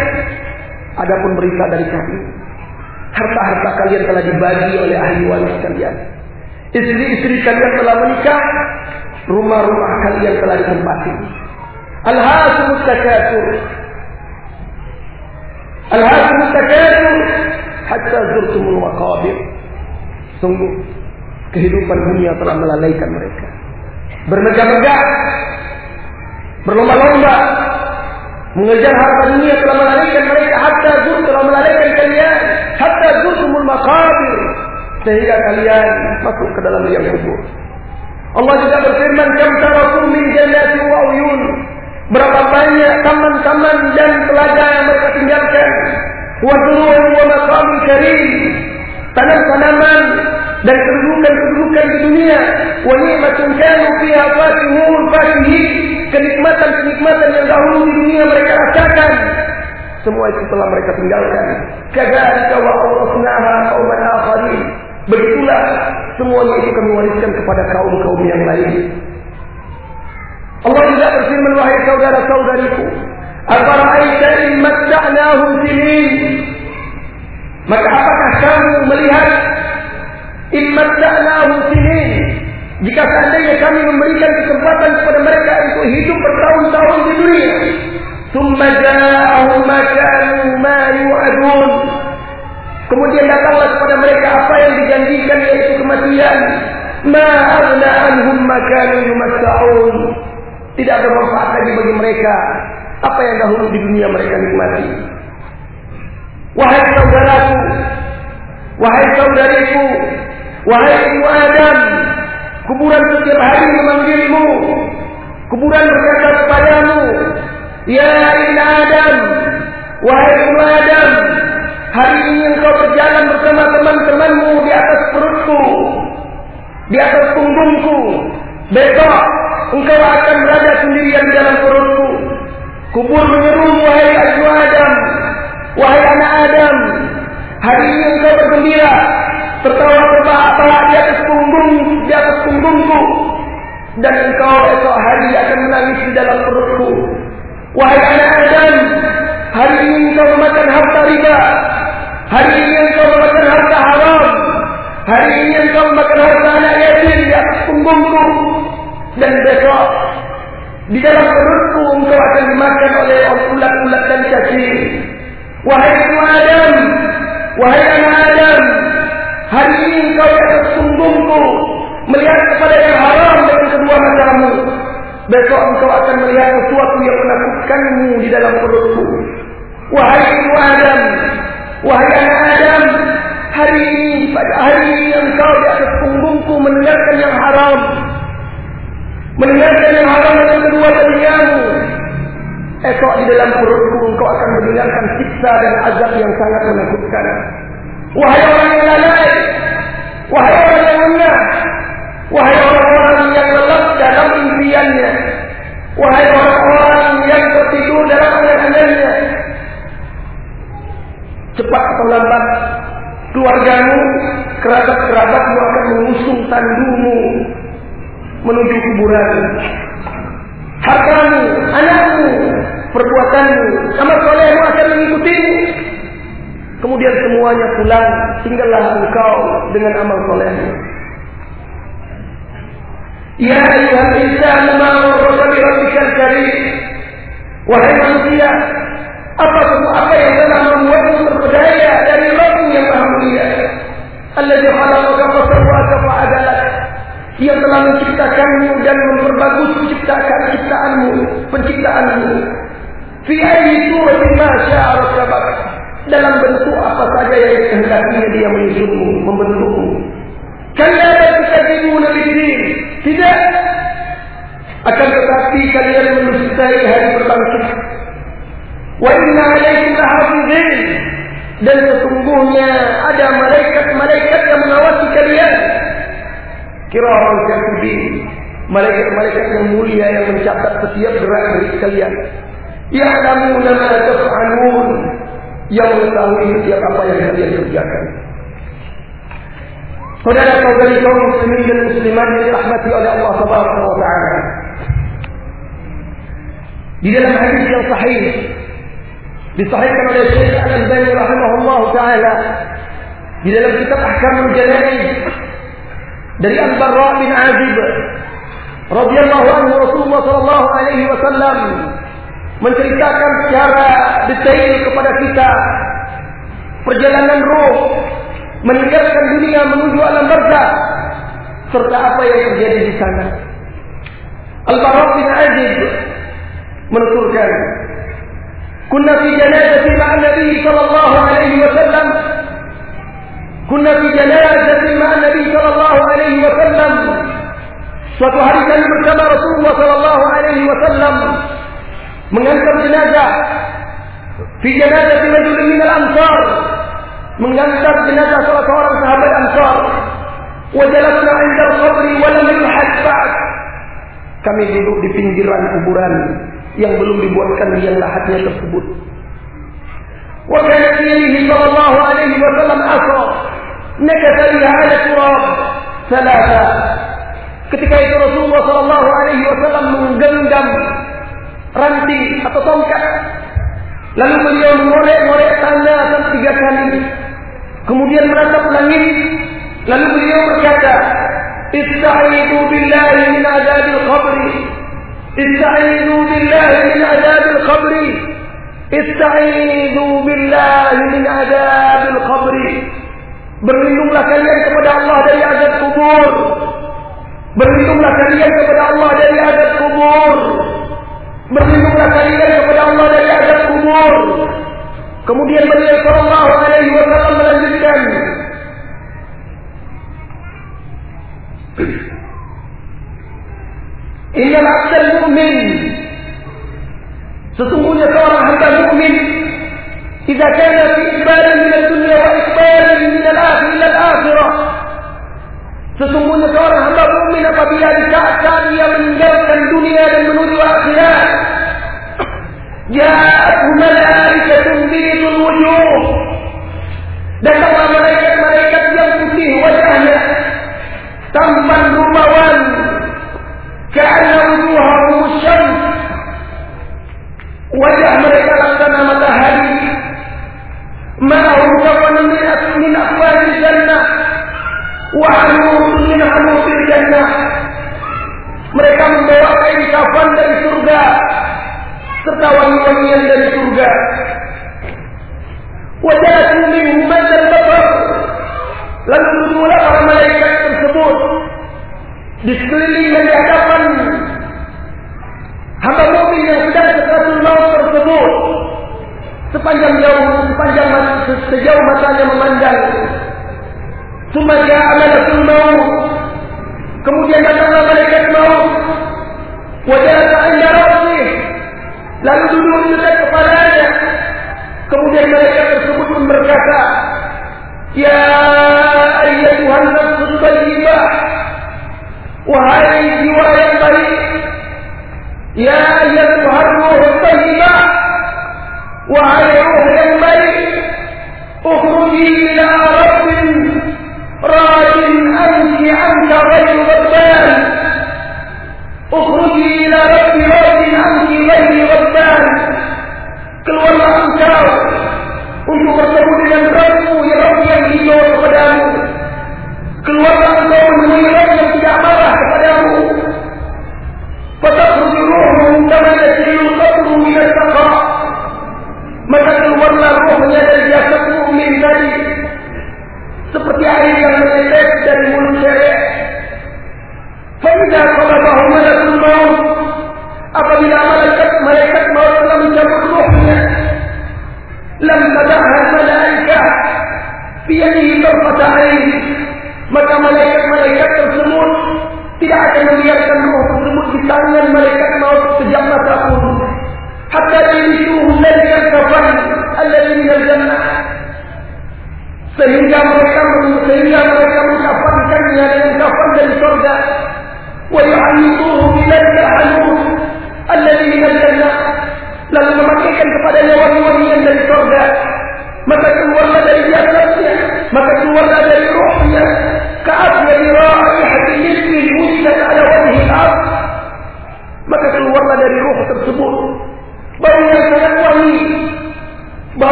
Adapun berita dari kami harta-harta kalian telah dibagi oleh ahli waris kalian. Istri-istri kalian telah menikah rumah-rumah kalian telah ditempati. Al-hasimut takatsur. Al-hasimut takatsur hatta zurtumul maqabir. Sungguh kehidupan dunia telah melalaikan mereka. Bermegah-megah, berlomba-lomba, mengejar harta dunia telah melalaikan mereka. Hatta zur telah melalaikan kalian. Hatta zurtumul maqabir. Sehingga kalian masuk ke dalam liang kubur. Allah juga berfirman, "Kam tarakum min jannati wa uyun." Berapa banyak taman-taman dan telaga yang mereka tinggalkan. Wa dhuru'un wa maqamin karim. Tanam-tanaman dan kedudukan-kedudukan di dunia. Wa ni'matun kanu fiha fatihun fatihin. Kenikmatan-kenikmatan yang dahulu di dunia mereka rasakan. Semua itu telah mereka tinggalkan. Kadzalika wa awrasnaha qauman akharin. Begitulah semuanya itu kami wariskan kepada kaum-kaum yang lain. Allah juga berfirman wahai saudara-saudariku, "Afara'aita in matta'nahum sinin?" Maka apakah kamu melihat in matta'nahum sinin? Jika seandainya kami memberikan kesempatan kepada mereka untuk hidup bertahun-tahun di dunia, "Tsumma ja'ahum ma ma yu'adun." Kemudian datanglah kepada mereka apa yang dijanjikan yaitu kematian. Anhum makanu yumatta'un. Tidak bermanfaat lagi bagi mereka apa yang dahulu di dunia mereka nikmati. Wahai saudaraku, wahai saudariku, wahai ibu Adam, kuburan setiap hari memanggilmu. Kuburan berkata kepadamu, Ya ibn Adam, wahai ibu Adam, Hari ini engkau berjalan bersama teman-temanmu di atas perutku, di atas punggungku. Besok engkau akan berada sendirian di dalam perutku. Kubur menyeru wahai anak Adam, wahai anak Adam. Hari ini engkau bergembira, tertawa terbahak-bahak di atas punggung, di atas punggungku. Dan engkau esok hari akan menangis di dalam perutku. Wahai anak Adam, hari ini engkau memakan harta riba, Hari ini engkau memakan harta haram. Hari ini engkau memakan harta anak yatim di atas punggungku. Dan besok di dalam perutku engkau akan dimakan oleh ulat-ulat dan cacing. Wahai Adam, wahai anak Adam, hari ini engkau di atas punggungku melihat kepada yang haram dengan kedua matamu. Besok engkau akan melihat sesuatu yang menakutkanmu di dalam perutku. Wahai ibu Adam, Wahai anak Adam, hari ini pada hari ini engkau di atas punggungku mendengarkan yang haram. Mendengarkan yang haram dengan kedua telingamu. Esok di dalam perutku engkau akan mendengarkan siksa dan azab yang sangat menakutkan. Wahai orang yang lalai, wahai orang yang lengah, wahai orang-orang yang lelap dalam impiannya, wahai orang-orang yang tertidur dalam angan-angannya, cepat atau lambat keluargamu, kerabat-kerabatmu akan mengusung tandumu menuju kuburan. Hartamu, anakmu, perbuatanmu, amal solehmu akan mengikutimu. Kemudian semuanya pulang, tinggallah engkau dengan amal solehmu. Ya ayuhal insan ma gharraka bi rabbikal karim. Wahai manusia, apa apa yang telah membuatmu terpedaya dari Rabbmu yang maha mulia? Alladzi khalaqaka fasawwaka fa'adalak. Yang telah menciptakanmu dan memperbagus penciptaan ciptaanmu, penciptaanmu. Fi ayyi suratin ma syaa rabbak. Dalam bentuk apa saja yang dikehendakinya dia menyusunmu, membentukmu. Kalla takadzibuna bid-din. Tidak. Akan tetapi kalian mendustai hari berbangkit Wa inna alaikum lahafizin. Dan sesungguhnya ada malaikat-malaikat yang mengawasi kalian. Kiraman katibin. Malaikat-malaikat yang mulia yang mencatat setiap gerak gerik kalian. Ya'lamuna ma taf'alun. Yang mengetahui setiap apa yang kalian kerjakan. Saudara saudari kaum muslimin dan muslimat yang dirahmati oleh Allah Subhanahu wa taala. Di dalam hadis yang sahih disahihkan oleh Syekh Al-Albani rahimahullah taala di dalam kitab Ahkamul Janaiz dari Al-Barra bin Azib radhiyallahu anhu Rasulullah sallallahu alaihi wasallam menceritakan secara detail kepada kita perjalanan roh meninggalkan dunia menuju alam barzah serta apa yang terjadi di sana. Al-Bara bin Azib menuturkan, "Kunna fi janazati ma'an Nabi sallallahu alaihi wasallam. Kunna fi janazati ma'an Nabi sallallahu alaihi wasallam. Suatu hari kami bersama Rasulullah sallallahu alaihi wasallam mengantar jenazah fi janazati rajulin min al-ansar mengantar jenazah salah seorang sahabat Ansar. Wajalasna 'inda al-qabri wa lam. Kami duduk di pinggiran kuburan yang belum dibuatkan liang lahatnya tersebut. Wa kana fihi sallallahu alaihi wasallam asa nakata liha 'ala turab thalatha. Ketika itu Rasulullah sallallahu alaihi wasallam menggenggam ranting atau tongkat Lalu beliau mengorek-ngorek tanah tiga kali. Kemudian menatap langit. Lalu beliau berkata, Ista'idu billahi min azabil qabri. Ista'idu billahi min azabil qabri. Ista'idu billahi min azabil qabri. Berlindunglah kalian kepada Allah dari azab kubur. Berlindunglah kalian kepada Allah dari azab kubur. Berlindunglah kalian kepada Allah dari azab kubur. Kemudian beliau sallallahu alaihi wasallam melanjutkan Innal 'abdal mu'min Sesungguhnya seorang hamba mukmin jika kana fi ikbal min dunya wa ikbal min al-akhirah Sesungguhnya seorang hamba mukmin apabila di saat-saat ia meninggalkan dunia dan menuju akhirat Ja'atuh malaikatun bidul wujuh. Datanglah malaikat-malaikat yang putih wajahnya. Tampan rumawan. Ka'anna wujuhahum syams. Wajah mereka laksana matahari. Ma'ahum kafanun min afwal jannah. Wa hanutun min hanutil jannah. Mereka membawa kain kafan dari surga serta wangi-wangian dari surga. Wajah minhum dan basar. Lalu duduklah para malaikat tersebut di sekeliling dan di hadapan hamba mukmin yang sedang sekratul maut tersebut sepanjang jauh sepanjang sejauh matanya memandang. Summa ja'a malakul maut. Kemudian datanglah malaikat maut. Wajah inda rabbih lalu duduk di dekat kepalanya. Kemudian mereka tersebut pun berkata, Ya ayyatuhan nafsul tayyibah, wahai jiwa yang baik, Ya ayyatuhan ruh tayyibah, wahai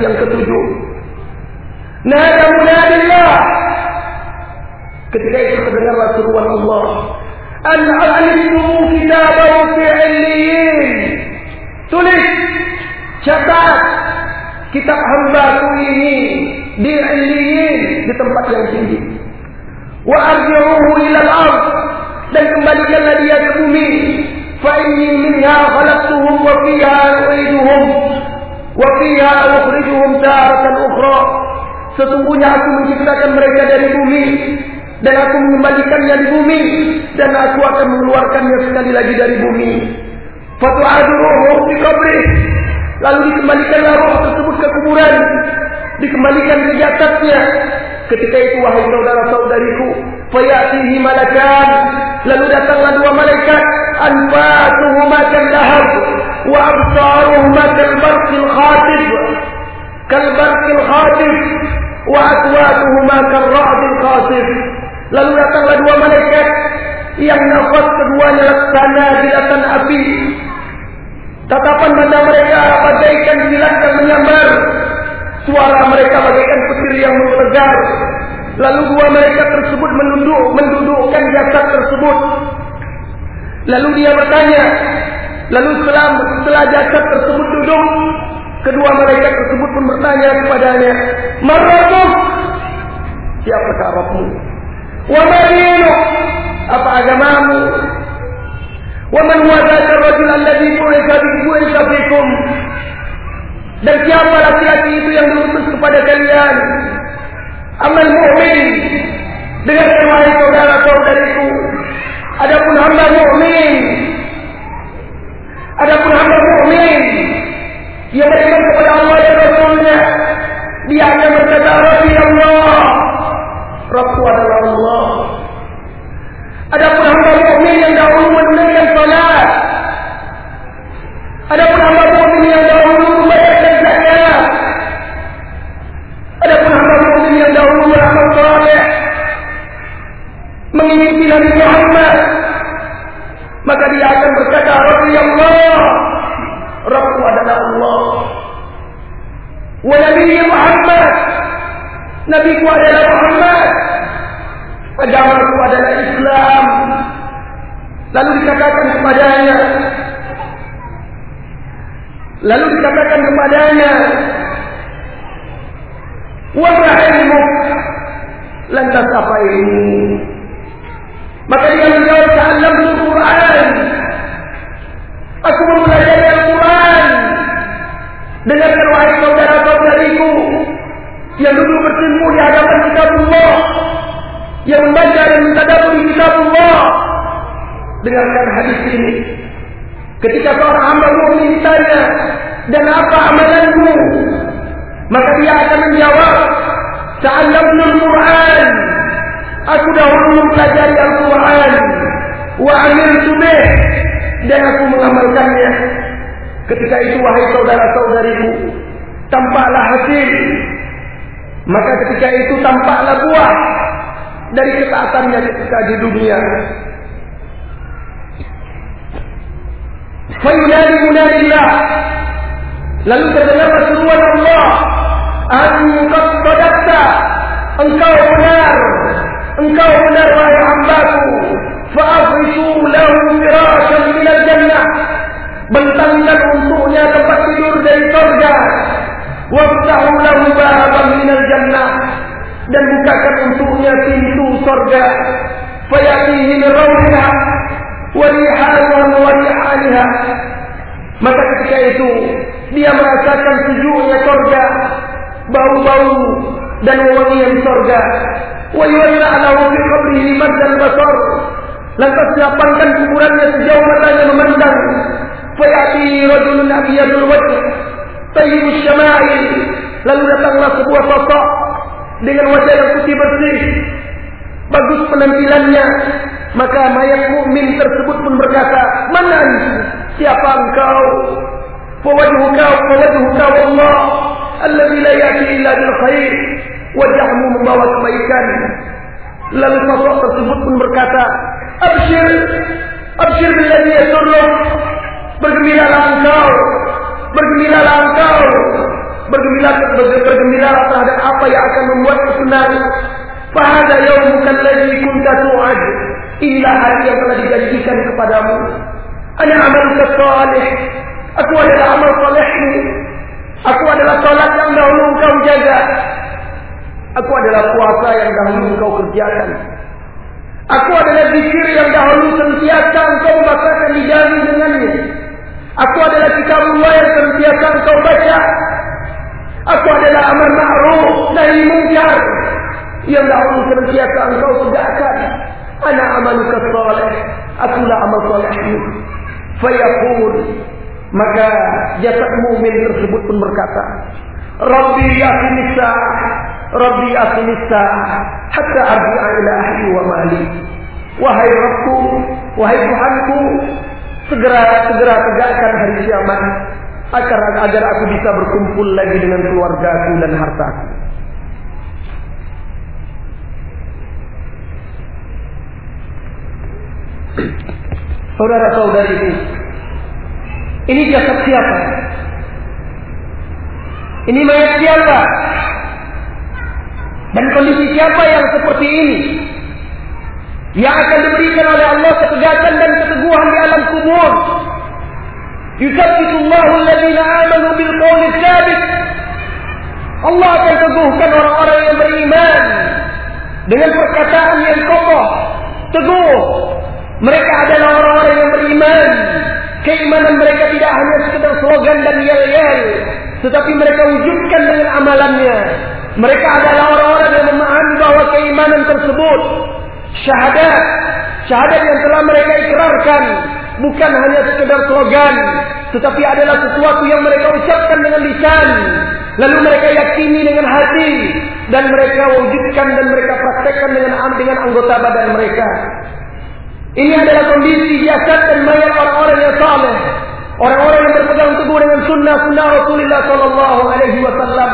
sampai ke langit sekali lagi dari bumi. Fatu'adu ruhu fi qabri. Lalu dikembalikanlah roh tersebut ke kuburan. Dikembalikan ke jasadnya Ketika itu wahai saudara-saudariku, fayatihi malakan, lalu datanglah dua malaikat, anfasuhuma lahab wa absaruhuma kalbarqil khatib, kalbarqil khatib, wa aswatuhuma karra'dil qasif. Lalu datanglah dua malaikat yang nafas keduanya laksana dilatan api. Tatapan mata mereka bagaikan silat yang menyambar Suara mereka bagaikan petir yang mengejar. Lalu dua mereka tersebut menunduk, mendudukkan jasad tersebut. Lalu dia bertanya. Lalu setelah, setelah jasad tersebut duduk, kedua mereka tersebut pun bertanya kepadanya, Marabuk, siapakah Rabbimu? Wa madinu, apa agamamu? Wa man huwa dzaka rajul alladhi bu'itha bikum? Dan siapa laki-laki itu yang diutus kepada kalian? Amal mu'min. Dengan wahai saudara-saudariku. Adapun hamba mu'min. Adapun hamba mu'min. Yang beriman kepada Allah dan Rasulnya. Dia akan berkata, Rabbi Allah. Rabbu adalah Allah. Adapun hamba mu'min yang dahulu menunaikan salat. Adapun hamba mu'min yang dahulu membayarkan zakat. Adapun hamba mu'min yang dahulu beramal saleh mengikuti Nabi Muhammad maka dia akan berkata Rabbi Allah Rabbu adalah Allah wa Nabi Muhammad Nabiku adalah Muhammad agamaku adalah Islam lalu dikatakan kepadanya Lalu dikatakan kepadanya, Wa ilmu lantas apa ilmu? Maka dia menjawab, "Ta'allam Al-Quran." Aku mempelajari Al-Quran. Dengarkan wahai saudara-saudariku yang dulu bertemu di hadapan kitabullah, yang membaca dan mentadaburi kitabullah. Dengarkan hadis ini. Ketika seorang hamba mukmin ditanya, "Dan apa amalanmu?" Maka dia akan menjawab, "Ta'allamna Al-Quran." Aku dahulu mempelajari Al-Quran. Wa amiltu bih. Dan aku mengamalkannya. Ketika itu wahai saudara-saudariku. Tampaklah hasil. Maka ketika itu tampaklah buah. Dari ketaatannya ketika di dunia. Fayunadi munadillah. Lalu terdengar seruan Allah. Angkat sadaqta. Engkau benar. Engkau benar wahai hambaku. Fa'afrisu lahu firashan minal jannah. Bentangkan untuknya tempat tidur dari surga. Waftahu lahu bahaban minal jannah. Dan bukakan untuknya pintu surga. Fayatihi min rawhiha. Warihanuha warihaniha. Maka ketika itu dia merasakan sejuknya surga, bau-bau dan wangian surga. Wa yuwalla lahu fi qabrihi maddan basar. Lantas dilapangkan kuburannya sejauh matanya memandang. Fayati rajulun abiyadul wajh. Tayyibus syama'il. Lalu datanglah sebuah sosok dengan wajah yang putih bersih. Bagus penampilannya. Maka mayat mukmin tersebut pun berkata, "Mana Siapa engkau?" Fawajhuka fawajhuka Allah alladhi la ya'ti illa bil khair. Wajahmu membawa kebaikan. Lalu sosok tersebut pun berkata, Abshir, Abshir billadhi yasurruk. Bergembiralah engkau, bergembiralah engkau, bergembiralah, bergembiralah terhadap apa yang akan membuatmu senang. Fahada yawmuka alladhi kunta tu'ad. Inilah hari yang telah dijanjikan kepadamu. Ana amaluka salih. Aku adalah amal salehmu. Aku adalah salat yang dahulu engkau jaga. Aku adalah puasa yang dahulu engkau kerjakan. Aku adalah zikir yang dahulu sentiasa engkau bacakan di jari dengannya. Aku adalah kitabullah yang sentiasa engkau baca. Aku adalah amar ma'ruf nahi munkar yang dahulu sentiasa engkau tegakkan. Ana amaluka salih. Akulah amal salehmu. Fayaqul maka jasad mukmin tersebut pun berkata, Rabbi afinisa, Rabbi afinisa, hatta arji'a ila ahli wa mali. Wahai Rabbku, wahai Tuhanku, segera segera tegakkan hari kiamat agar agar aku bisa berkumpul lagi dengan keluargaku dan hartaku. Saudara-saudariku, ini jasad siapa? Ini mayat siapa? Dan kondisi siapa yang seperti ini? Yang akan diberikan oleh Allah ketegasan dan keteguhan di alam kubur. Yusabbitullahu alladhina amanu bil qawli tsabit. Allah akan teguhkan orang-orang yang beriman dengan perkataan yang kokoh, teguh. Mereka adalah orang-orang yang beriman Keimanan mereka tidak hanya sekedar slogan dan yel-yel. Tetapi mereka wujudkan dengan amalannya. Mereka adalah orang-orang yang memahami bahwa keimanan tersebut. Syahadat. Syahadat yang telah mereka ikrarkan. Bukan hanya sekedar slogan. Tetapi adalah sesuatu yang mereka ucapkan dengan lisan. Lalu mereka yakini dengan hati. Dan mereka wujudkan dan mereka praktekkan dengan dengan anggota badan mereka. Ini adalah kondisi jasad dan mayat orang-orang yang saleh. Orang-orang yang berpegang teguh dengan sunnah-sunnah Rasulullah sallallahu alaihi wasallam.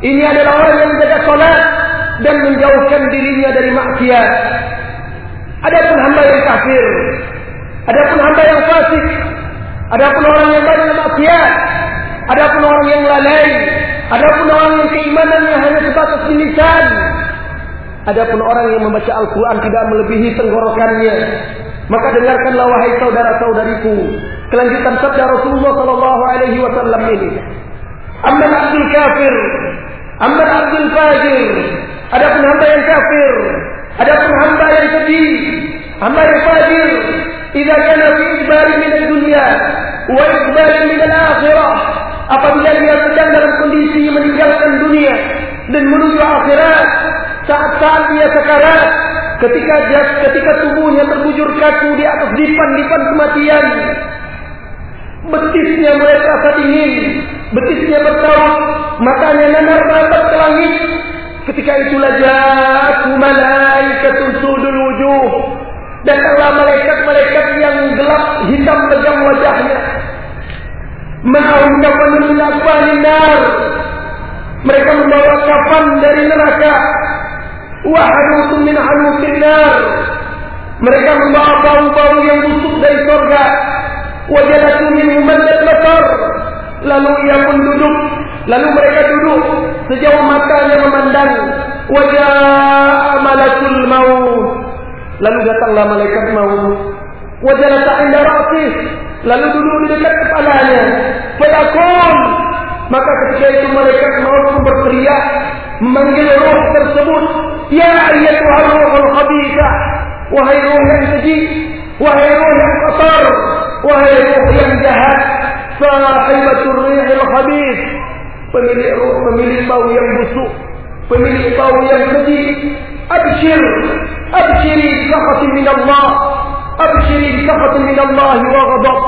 Ini adalah orang yang menjaga salat dan menjauhkan dirinya dari maksiat. Adapun hamba yang kafir, adapun hamba yang fasik, adapun orang yang banyak maksiat, adapun orang yang lalai, adapun orang yang keimanannya hanya sebatas di lisan, Adapun orang yang membaca Al-Quran tidak melebihi tenggorokannya. Maka dengarkanlah wahai saudara-saudariku. Kelanjutan sabda Rasulullah Sallallahu Alaihi Wasallam ini. Amma abdul kafir. Amma abdul fajir. Adapun hamba yang kafir. Adapun hamba yang sedih. Amma al-fajir idza kana fi iqbal min ad-dunya wa iqbal min apabila dia sedang dalam kondisi meninggalkan dunia dan menuju akhirat saat-saat dia sekarat ketika dia ketika tubuhnya terbujur kaku di atas dipan-dipan kematian betisnya mulai terasa dingin betisnya bertaut matanya nanar merapat ke langit ketika itulah jatuh malaikatun sudul wujuh. Datanglah malaikat-malaikat yang gelap hitam legam wajahnya. Min akfanin nar? Mereka membawa kafan dari neraka. Wa hanutun min hanutin nar. Mereka membawa bau-bau yang busuk dari surga wajadatu min basar lalu ia pun duduk lalu mereka duduk sejauh matanya memandang wajah malakul maut. Lalu datanglah malaikat maut. Wajah inda ra'sih lalu duduk di dekat kepalanya. Fayakun maka ketika itu malaikat maut berteriak memanggil roh tersebut ya ayyatuhar ruhul khabithah wahai roh yang keji wahai roh yang kotor wahai roh yang jahat sahibatul rihil khabith pemilik roh pemilik bau yang busuk. Pemilik bau yang keji. Abshir. Abshiri sakhatin min Allah abshiri sakhatin min Allah wa ghadab.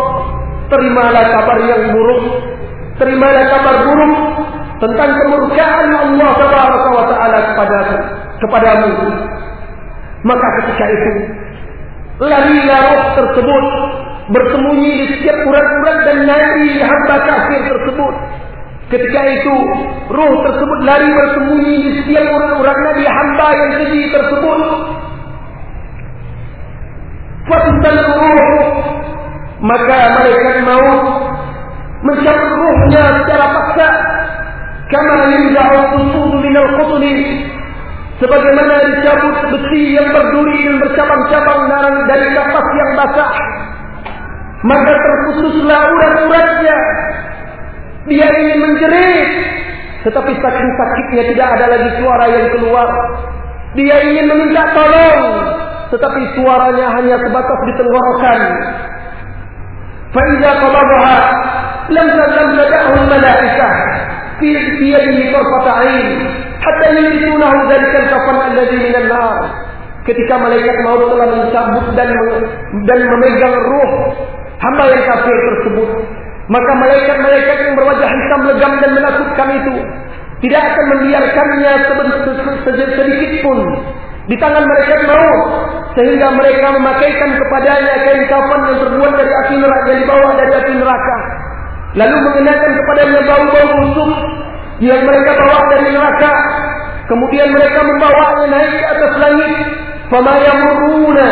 Terimalah kabar yang buruk. Terimalah kabar buruk tentang kemurkaan Allah Subhanahu wa taala kepada kepadamu. Maka ketika itu larilah roh tersebut bersembunyi di setiap urat-urat dan nadi hamba kafir tersebut. Ketika itu, roh tersebut lari bersembunyi di setiap urat-urat nadi hamba yang keji tersebut. Fatutan roh, maka malaikat maut mencabut rohnya secara paksa. Kama yunja'u qutubu minal qutuli sebagaimana dicabut besi yang berduri dan bercabang-cabang dari kapas yang basah maka terputuslah urat-uratnya dia ingin menjerit, tetapi saking sakitnya tidak ada lagi suara yang keluar. Dia ingin meminta tolong, tetapi suaranya hanya sebatas di tenggorokan. Faiza qabadaha lam tadlam ladahu malaikah fi yadihi qurfata ain. Hatta yuridunahu dhalika al-kafan alladhi min an-nar ketika malaikat maut telah mencabut dan dan memegang ruh hamba yang kafir tersebut maka malaikat-malaikat yang berwajah hitam legam dan menakutkan itu tidak akan membiarkannya sedikit pun. Di tangan malaikat maut sehingga mereka memakaikan kepadanya kain kafan yang terbuat dari api neraka yang dibawa dari api neraka. Lalu mengenakan kepadanya bau-bau busuk yang mereka bawa dari neraka. Kemudian mereka membawanya naik ke atas langit. Fama yamuruna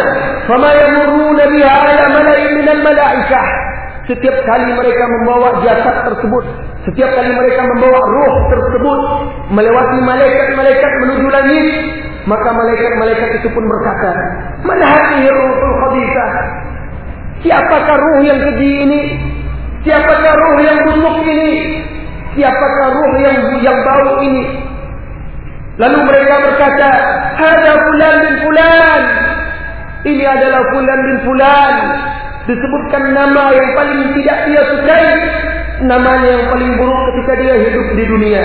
fama yamuruna biha ala malaa'in minal malaikah setiap kali mereka membawa jasad tersebut setiap kali mereka membawa ruh tersebut melewati malaikat-malaikat menuju langit maka malaikat-malaikat itu pun berkata mana hati ruhul khabithah siapakah ruh yang keji ini siapakah ruh yang busuk ini siapakah ruh yang yang bau ini? Lalu mereka berkata, "Hada fulan bin fulan." Ini adalah fulan bin fulan. Disebutkan nama yang paling tidak dia sukai, namanya yang paling buruk ketika dia hidup di dunia.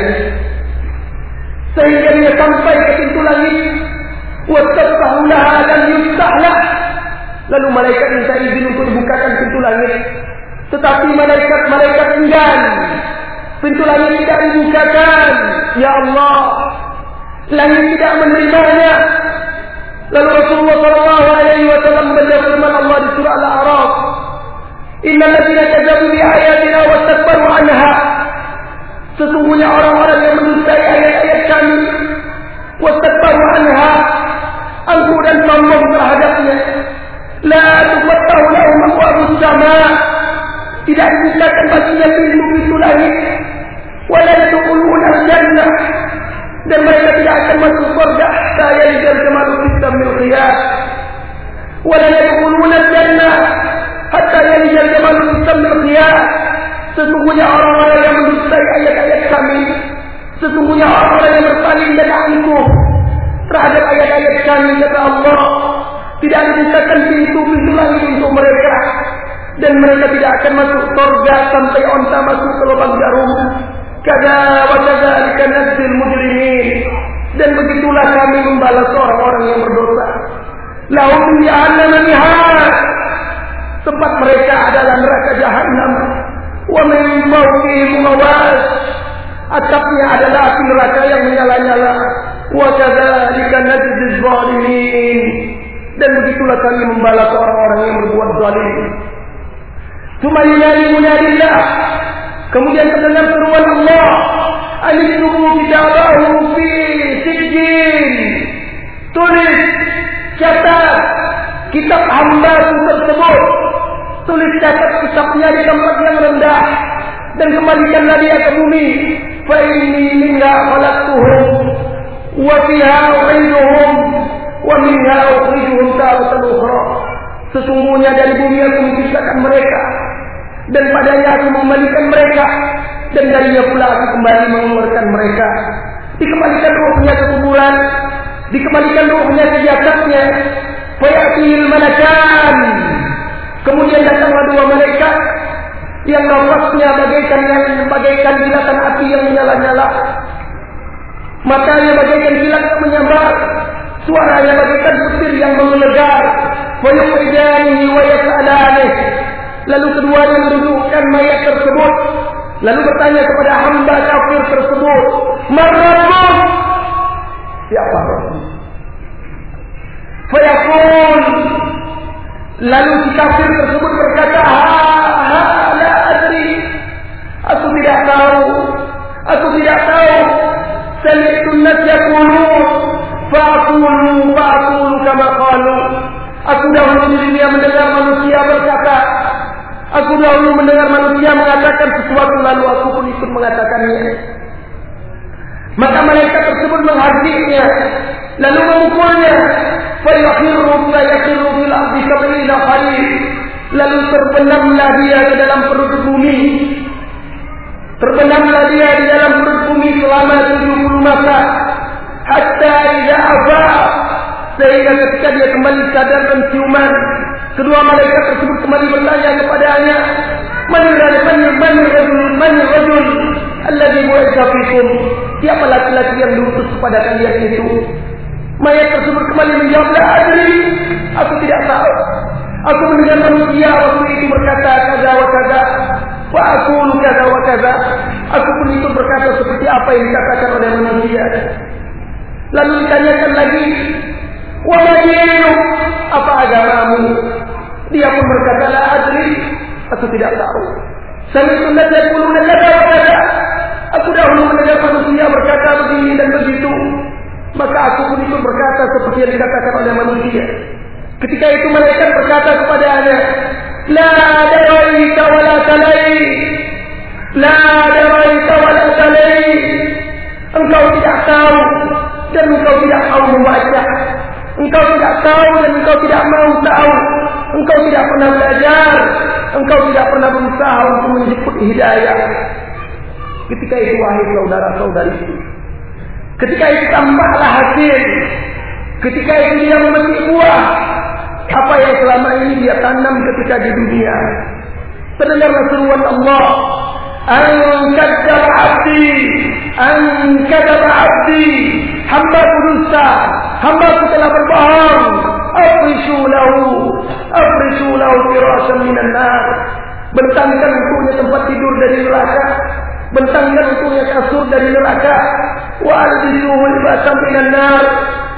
Sehingga dia sampai ke pintu langit, wa tafahu laha dan yuftahlah. Lalu malaikat minta izin untuk dibukakan pintu langit. Tetapi malaikat-malaikat enggan Pintu langit tidak dibukakan. Ya Allah. Langit tidak menerimanya. Lalu Rasulullah sallallahu alaihi wasallam membaca firman Allah di surah Al-A'raf. Innal ladzina kadzabu bi ayatina wa takbaru anha. Sesungguhnya orang-orang yang mendustai ayat-ayat kami wa takbaru anha angkuh dan sombong terhadapnya. La tufattahu lahum abwabus sama' tidak dibukakan baginya pintu-pintu langit wala yadkhuluna al-jannah dan mereka tidak akan masuk surga hatta yalijal jamal fi min khiyat wala yadkhuluna al-jannah hatta yalijal jamal fi min sesungguhnya orang-orang yang mendustai ayat-ayat kami sesungguhnya orang-orang yang berpaling dan angkuh terhadap ayat-ayat kami kata Allah Tidak dibukakan pintu-pintu langit untuk mereka. Dan mereka tidak akan masuk surga sampai onta masuk ke lubang jarum. Kada wa kadzalika nadzil mujrimin. Dan begitulah kami membalas orang-orang yang berdosa. Lahum jahannam mihad. Tempat mereka adalah neraka jahanam. Wa min fawqihim mawas. Atapnya adalah api neraka yang menyala-nyala. Wa kadzalika nadzil zalimin. Dan begitulah kami membalas orang-orang yang berbuat zalim. Cuma yunadi munadillah. Kemudian terdengar seruan Allah. Aliktubu kitabahu fi sijjin. Tulis, catat kitab hamba tersebut. Tulis catat kitabnya di tempat yang rendah. Dan kembalikanlah dia ke bumi. Fa inni minna khalaqtuhum. Wa fiha u'iduhum. Wa minha ukhrijuhum taratan. Sesungguhnya dari bumi aku menciptakan mereka. Dan padanya aku mengembalikan mereka. Dan darinya pula aku kembali mengeluarkan mereka. Dikembalikan rohnya ke kuburan. Dikembalikan rohnya ke jasadnya. Fayatil manakan. Kemudian datanglah dua malaikat yang nafasnya bagaikan yang bagaikan kilatan api yang menyala-nyala. Matanya bagaikan kilat yang menyambar. Suaranya bagaikan petir yang mengelegar. Fayuqidanihi wa yas'alani. Lalu keduanya mendudukkan mayat tersebut. Lalu bertanya kepada hamba kafir tersebut. Marrabbuk. Siapa? Fayaqul. Lalu si kafir tersebut berkata, ha, ha, la adri. Aku tidak tahu. Aku tidak tahu. Sami'tu nas yaqulun. Fa'akulu fa'akulu kama qalu. Aku dahulu di dunia mendengar manusia berkata. Aku dahulu mendengar manusia mengatakan sesuatu lalu aku pun ikut mengatakannya. Maka malaikat tersebut menghadiknya. Lalu memukulnya. Lalu terbenamlah dia ke dalam perut bumi. Terbenamlah dia di dalam perut bumi selama 70 masa. hatta idza afa sehingga ketika dia kembali sadar dan siuman kedua malaikat tersebut kembali bertanya kepadanya man man man rajul man rajul alladhi bu'itha fikum? Siapa laki-laki yang diutus kepada kalian itu? Mayat tersebut kembali menjawab la adri aku tidak tahu. Aku mendengar manusia waktu itu berkata kaza wa kaza wa aqulu kaza wa kaza. Aku pun itu berkata seperti apa yang dikatakan oleh manusia. Lalu ditanyakan lagi, Wajib apa agamamu? Dia pun berkata, La adri, aku tidak tahu. Sami sunnah yaquluna laka wa. Aku dahulu mendengar manusia berkata begini dan begitu. Maka aku pun itu berkata seperti yang dikatakan oleh manusia. Ketika itu mereka berkata kepada anak, La daraita wa la talai. La daraita wa la talai. Engkau tidak tahu dan engkau tidak mau membaca. Engkau tidak tahu dan engkau tidak mau tahu. Engkau tidak pernah belajar. Engkau tidak pernah berusaha untuk menjemput hidayah. Ketika itu wahai saudara-saudari. Ketika itu tambahlah hasil. Ketika itu dia memetik buah. Apa yang selama ini dia tanam ketika di dunia. Terdengarlah seruan Allah. Angkat abdi. Angkat abdi. hamba dusta, hamba telah berbohong. Afrisu lahu, afrisu lahu firasyan minan nar. Bentangkan untuknya tempat tidur dari neraka. Bentangkan untuknya kasur dari neraka. Wa albisuhu libasan minan nar.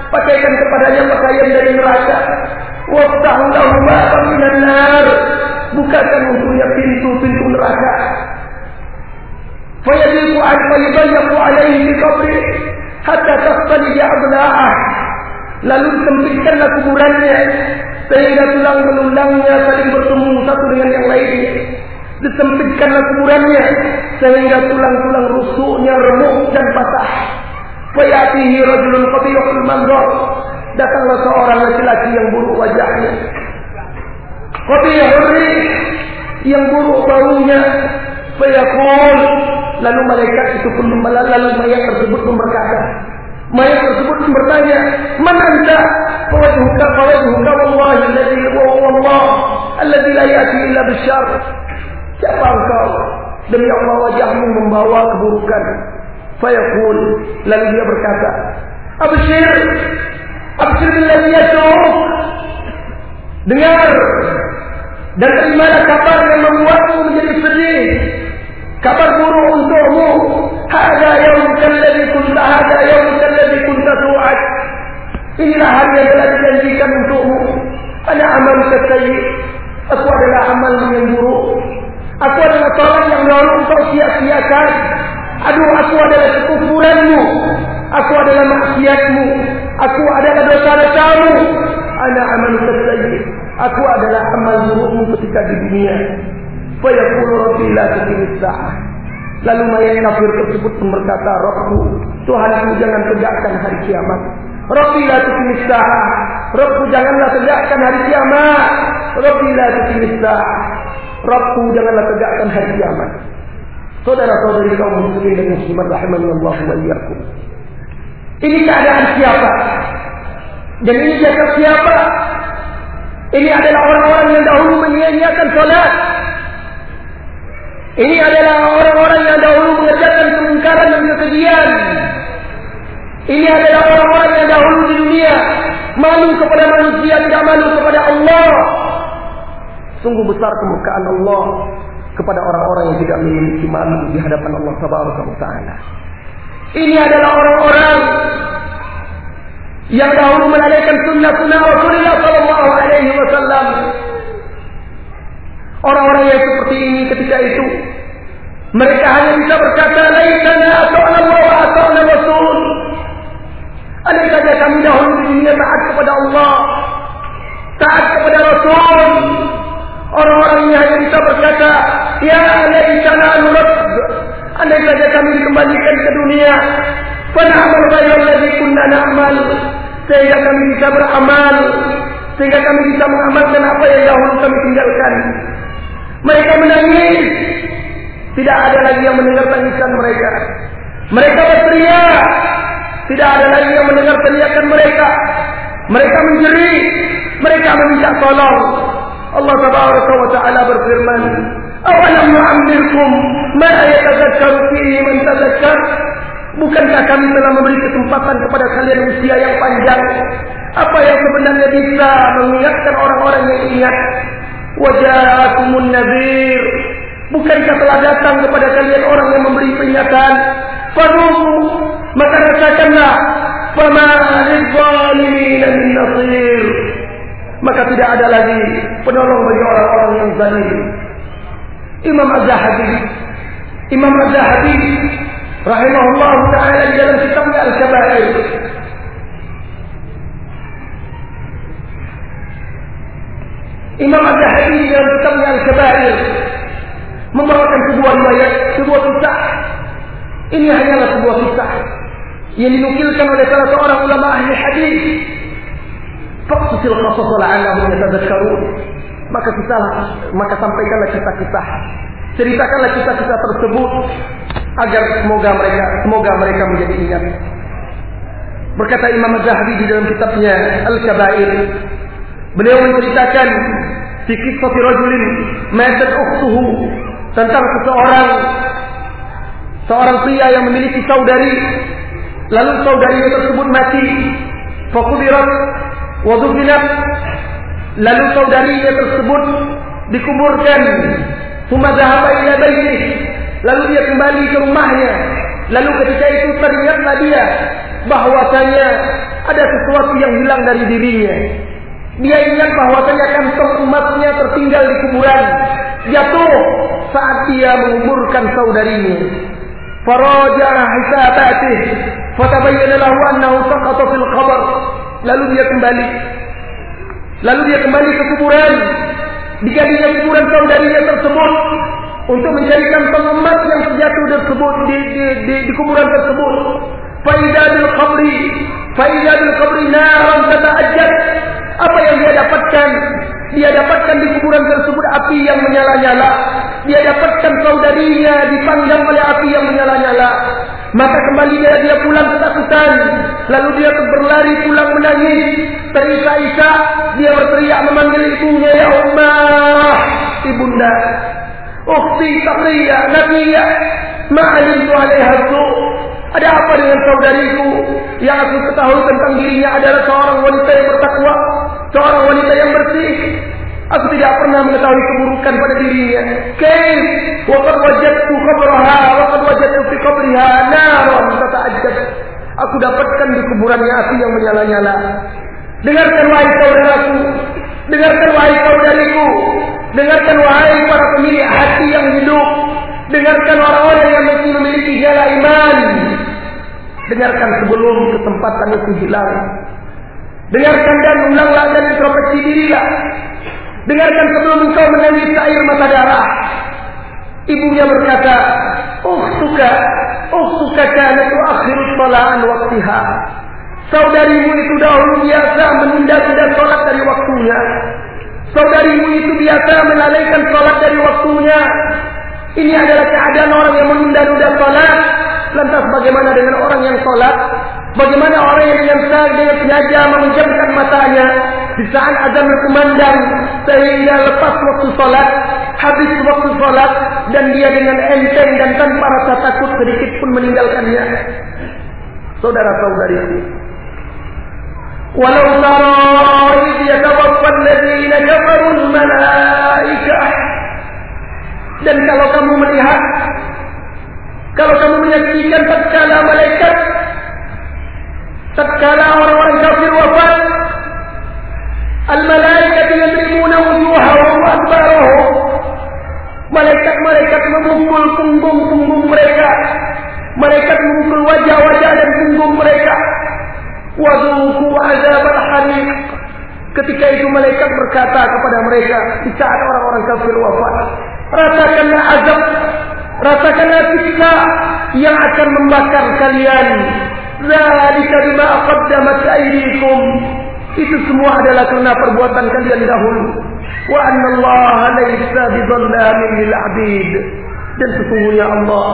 Pakaikan kepadanya pakaian dari neraka. Waftahu lahu baban minan nar. Bukakan untuknya pintu-pintu neraka. An fayabayyaku alaihi fi qabri hatta tasfali di abna'ah. Lalu sempitkanlah kuburannya sehingga tulang belulangnya saling bertemu satu dengan yang lainnya. Disempitkanlah kuburannya sehingga tulang-tulang rusuknya remuk dan patah. Fayatihi rajulun qabihul manzar. Datanglah seorang laki-laki yang buruk wajahnya. Qabihul yang buruk baunya. Fayaqul Lalu malaikat itu pun membalas, lalu mayat tersebut pun berkata, mayat tersebut pun bertanya, "Man anta?" Fawajuhuka fawajuhuka wallahi alladhi wallah alladhi la ya'ti illa bisyar. Siapa engkau? Demi Allah wajahmu membawa keburukan. fayakun lalu dia berkata, "Abshir, abisir billadhi yasuk." Dengar dan terimalah kabar yang membuatmu menjadi sedih kabar buruk untukmu. Hada yaumuka alladhi kunta hada yaumuka alladhi kunta tu'ad. Inilah hari yang telah dijanjikan untukmu. Ana amal sayyi aku adalah amal yang buruk. Aku adalah salat yang lalu engkau sia-siakan. Aduh aku adalah kekufuranmu. Aku adalah maksiatmu. Aku adalah dosa-dosamu. Ana amal sayyi aku adalah amal burukmu ketika di dunia Fa yaqulu rabbi la tuqimis Lalu mayat kafir tersebut berkata, Rabbu, Tuhanku jangan tegakkan hari kiamat. Rabbi la tuqimis Rabbu janganlah tegakkan hari kiamat. Rabbi la tuqimis Rabbu janganlah tegakkan hari kiamat. Saudara-saudari kaum muslimin dan muslimat rahimani Allah wa iyyakum. Ini keadaan siapa? Dan ini jasa siapa? Ini adalah orang-orang yang dahulu menyia-nyiakan salat ini adalah orang-orang yang dahulu mengerjakan kemungkaran dan kekejian. Ini adalah orang-orang yang dahulu di dunia malu kepada manusia, tidak malu kepada Allah. Sungguh besar kemurkaan Allah kepada orang-orang yang tidak memiliki malu di hadapan Allah Subhanahu wa taala. Ini adalah orang-orang yang dahulu melalaikan sunnah-sunnah Rasulullah sallallahu alaihi wasallam Orang-orang yang seperti ini ketika itu mereka hanya bisa berkata laitana ata'na Allah wa ata'na Rasul. Andai saja kami dahulu di dunia taat kepada Allah, taat kepada Rasul. Orang-orang ini hanya bisa berkata, Ya laitana nurad. Andai saja kami dikembalikan ke dunia, Fanamal ghayra alladhi kunna na'mal. Sehingga kami bisa beramal, sehingga kami bisa mengamalkan apa yang dahulu kami tinggalkan. Mereka menangis. Tidak ada lagi yang mendengar tangisan mereka. Mereka berteriak. Tidak ada lagi yang mendengar teriakan mereka. Mereka menjerit. Mereka meminta tolong. Allah wa taala berfirman, "Awalam nu'ammirkum ma yatadzakkaru fihi man tadzakkar?" Bukankah kami telah memberi kesempatan kepada kalian usia yang panjang? Apa yang sebenarnya bisa mengingatkan orang-orang yang ingat? Wajahkumun nabir. Bukankah telah datang kepada kalian orang yang memberi peringatan? Faduhu, maka rasakanlah. Fama lizzalimin min nasir. Maka tidak ada lagi penolong bagi orang-orang yang zalim. Imam Az-Zahabi Imam Az-Zahabi rahimahullah taala di dalam kitabnya Al-Kabair Imam Az-Zahabi dalam kitabnya Al-Kabair membawakan sebuah riwayat, sebuah kisah. Ini hanyalah sebuah kisah yang dinukilkan oleh salah seorang ulama ahli hadis. Faqsil qasas la'allahum yatadzakkarun. Maka kisah maka sampaikanlah kisah-kisah. Ceritakanlah kisah-kisah tersebut agar semoga mereka semoga mereka menjadi ingat. Berkata Imam Az-Zahabi di dalam kitabnya Al-Kabair, Beliau menceritakan di kisah rajulin matat ukhtuhu tentang seseorang seorang pria yang memiliki saudari. Lalu saudarinya tersebut mati. Fakudirat wa lalu saudarinya tersebut dikuburkan. Thumma dhahaba ila baitih lalu dia kembali ke rumahnya. Lalu ketika itu teringatlah dia bahwasanya ada sesuatu yang hilang dari dirinya dia ingat bahwasanya kantong emasnya tertinggal di kuburan. Jatuh saat dia menguburkan saudarinya. Faraja'a hisabatih. Fatabayyana lahu annahu saqata fil qabr. Lalu dia kembali. Lalu dia kembali ke kuburan. Digadinya kuburan saudarinya tersebut untuk mencari kantong emas yang terjatuh tersebut di, di, di, di kuburan tersebut. Faidah bil qabri, faidah bil qabri naran tata'ajjab apa yang dia dapatkan? Dia dapatkan di kuburan tersebut api yang menyala-nyala. Dia dapatkan saudarinya dipanggang oleh api yang menyala-nyala. Maka kembali dia, dia pulang ketakutan. Lalu dia berlari pulang menangis. Terisak-isak. Dia berteriak memanggil ibunya. Ya Ummah. Ibunda. Ukhti taqiyah. Nabiyah. Ma'alim alaiha Ada apa dengan saudariku yang aku ketahui tentang dirinya adalah seorang wanita yang bertakwa, seorang wanita yang bersih, Aku tidak pernah mengetahui keburukan pada dirinya. Kaif wa qad wajadtu qabraha wa qad wajadtu fi qabriha naran tata'ajjab. Aku dapatkan di kuburannya api yang menyala-nyala. Dengarkan wahai saudaraku, dengarkan wahai saudariku, dengarkan wahai para pemilik hati yang hidup, dengarkan orang-orang yang masih memiliki jala iman. Dengarkan sebelum kesempatan itu hilang. Dengarkan dan ulanglah dan introspeksi dirilah. Dengarkan sebelum engkau menangis air mata darah. Ibunya berkata, "Oh suka, oh suka karena itu akhir salaan waktiha." Saudarimu itu dahulu biasa menunda-nunda sholat dari waktunya. Saudarimu itu biasa melalaikan sholat dari waktunya. Ini adalah keadaan orang yang menunda-nunda sholat. Lantas bagaimana dengan orang yang sholat? Bagaimana orang yang dengan dengan sengaja memejamkan matanya di saat azan berkumandang sehingga lepas waktu sholat, habis waktu sholat dan dia dengan enteng dan tanpa rasa takut sedikit pun meninggalkannya. Saudara-saudariku, walau tara idh yatawaffa alladziina kafaru al-malaikah dan kalau kamu melihat kalau kamu menyaksikan tatkala malaikat tatkala orang-orang kafir wafat Al-malaikatu yadribuna wujuhahum adbarahum. Malaikat-malaikat memukul punggung-punggung mereka. Malaikat memukul wajah-wajah dan punggung mereka. Wadhuku azab al-hariq. Ketika itu malaikat berkata kepada mereka di saat orang-orang kafir wafat, rasakanlah azab, rasakanlah siksa yang akan membakar kalian. Zalika bima qaddamat aydikum itu semua adalah karena perbuatan kalian dahulu. Wa anna Allah laysa bidhallamin lil 'abid. Dan sesungguhnya Allah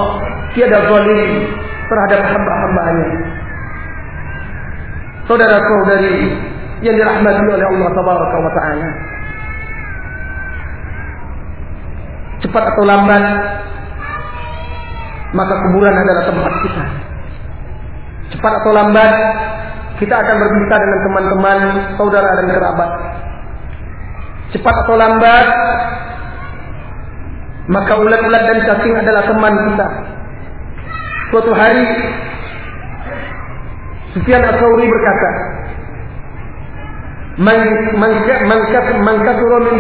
tiada zalim terhadap hamba-hambanya. Saudara-saudari yang dirahmati oleh Allah tabaraka wa taala. Cepat atau lambat maka kuburan adalah tempat kita. Cepat atau lambat kita akan berpisah dengan teman-teman, saudara dan kerabat. Cepat atau lambat, maka ulat-ulat dan cacing adalah teman kita. Suatu hari, Sufyan Ats-Tsauri berkata, "Man man man min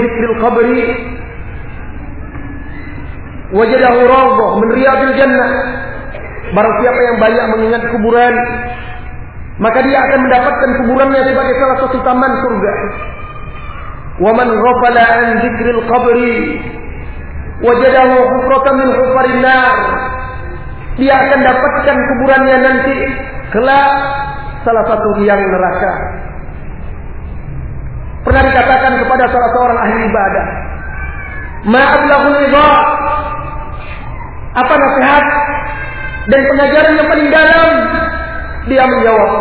wajadahu rawdah min riyadil jannah." Barang siapa yang banyak mengingat kuburan, maka dia akan mendapatkan kuburannya sebagai salah satu taman surga. Wa man ghafala an dzikril qabri wajadahu hufratan min hufarin nar. Dia akan dapatkan kuburannya nanti kelak salah satu yang neraka. Pernah dikatakan kepada salah seorang ahli ibadah, "Ma'ablahul idha." Apa nasihat dan pengajaran yang paling dalam dia menjawab,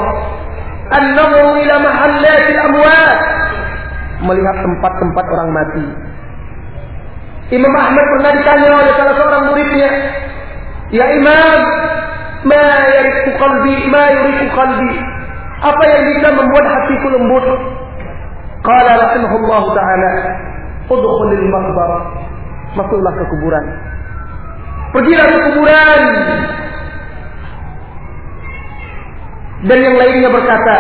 "An-namu ila mahallatil amwat." Melihat tempat-tempat orang mati. Imam Ahmad pernah ditanya oleh salah seorang muridnya, "Ya Imam, ma yariku qalbi, ma yuriku qalbi?" Apa yang bisa membuat hatiku lembut? Qala rahimahullah taala, "Udkhulil maqbar." Masuklah ke kuburan. Pergilah ke kuburan. Dan yang lainnya berkata,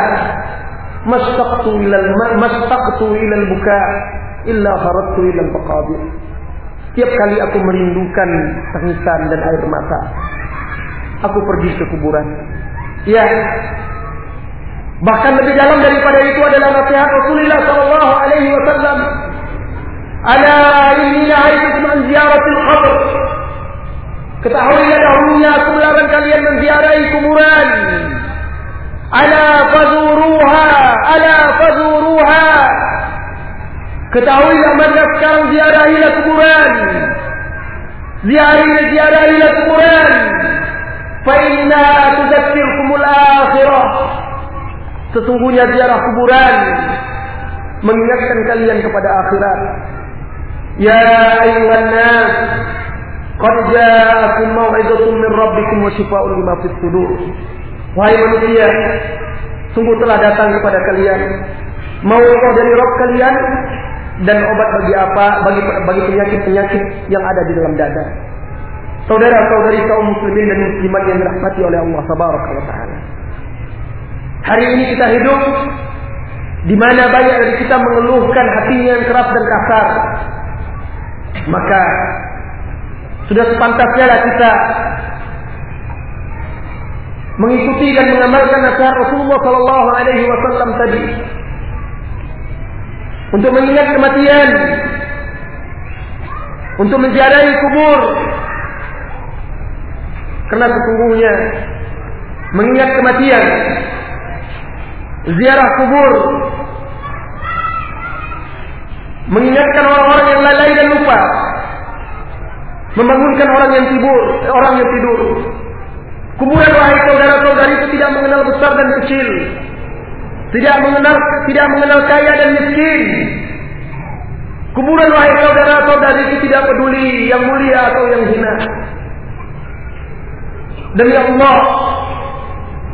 "Mastaqtu ilal mastaqtu ilal buka illa haradtu ilal maqabir." Setiap kali aku merindukan tangisan dan air mata, aku pergi ke kuburan. Ya. Bahkan lebih dalam daripada itu adalah nasihat Rasulullah sallallahu alaihi wasallam. Ala inni nahaytukum an ziyaratil qabr. Ketahuilah dahulunya aku melarang kalian menziarahi kuburan. Ala fazuruha, ala fazuruha. Ketahuilah maka sekarang ziarahilah kuburan. Ziarahilah, ziarahilah kuburan. Fa inna tudzakkirukumul akhirah. Sesungguhnya ziarah kuburan mengingatkan kalian kepada akhirat. Ya ayuhan nas, qad ja'akum mau'izatun min rabbikum wa shifaa'un lima fis sudur. Wahai manusia, sungguh telah datang kepada kalian mau'izah dari Rabb kalian dan obat bagi apa? Bagi bagi penyakit-penyakit yang ada di dalam dada. Saudara-saudari kaum muslimin dan muslimat yang dirahmati oleh Allah Subhanahu wa taala. Hari ini kita hidup di mana banyak dari kita mengeluhkan hatinya yang keras dan kasar. Maka sudah sepantasnya lah kita mengikuti dan mengamalkan nasihat Rasulullah Sallallahu Alaihi Wasallam tadi. Untuk mengingat kematian, untuk menziarahi kubur, karena sesungguhnya mengingat kematian ziarah kubur mengingatkan orang-orang yang lalai dan lupa membangunkan orang yang tidur orang yang tidur. Kuburan wahai saudara-saudari itu tidak mengenal besar dan kecil. Tidak mengenal tidak mengenal kaya dan miskin. Kuburan wahai saudara-saudari itu tidak peduli yang mulia atau yang hina. Demi Allah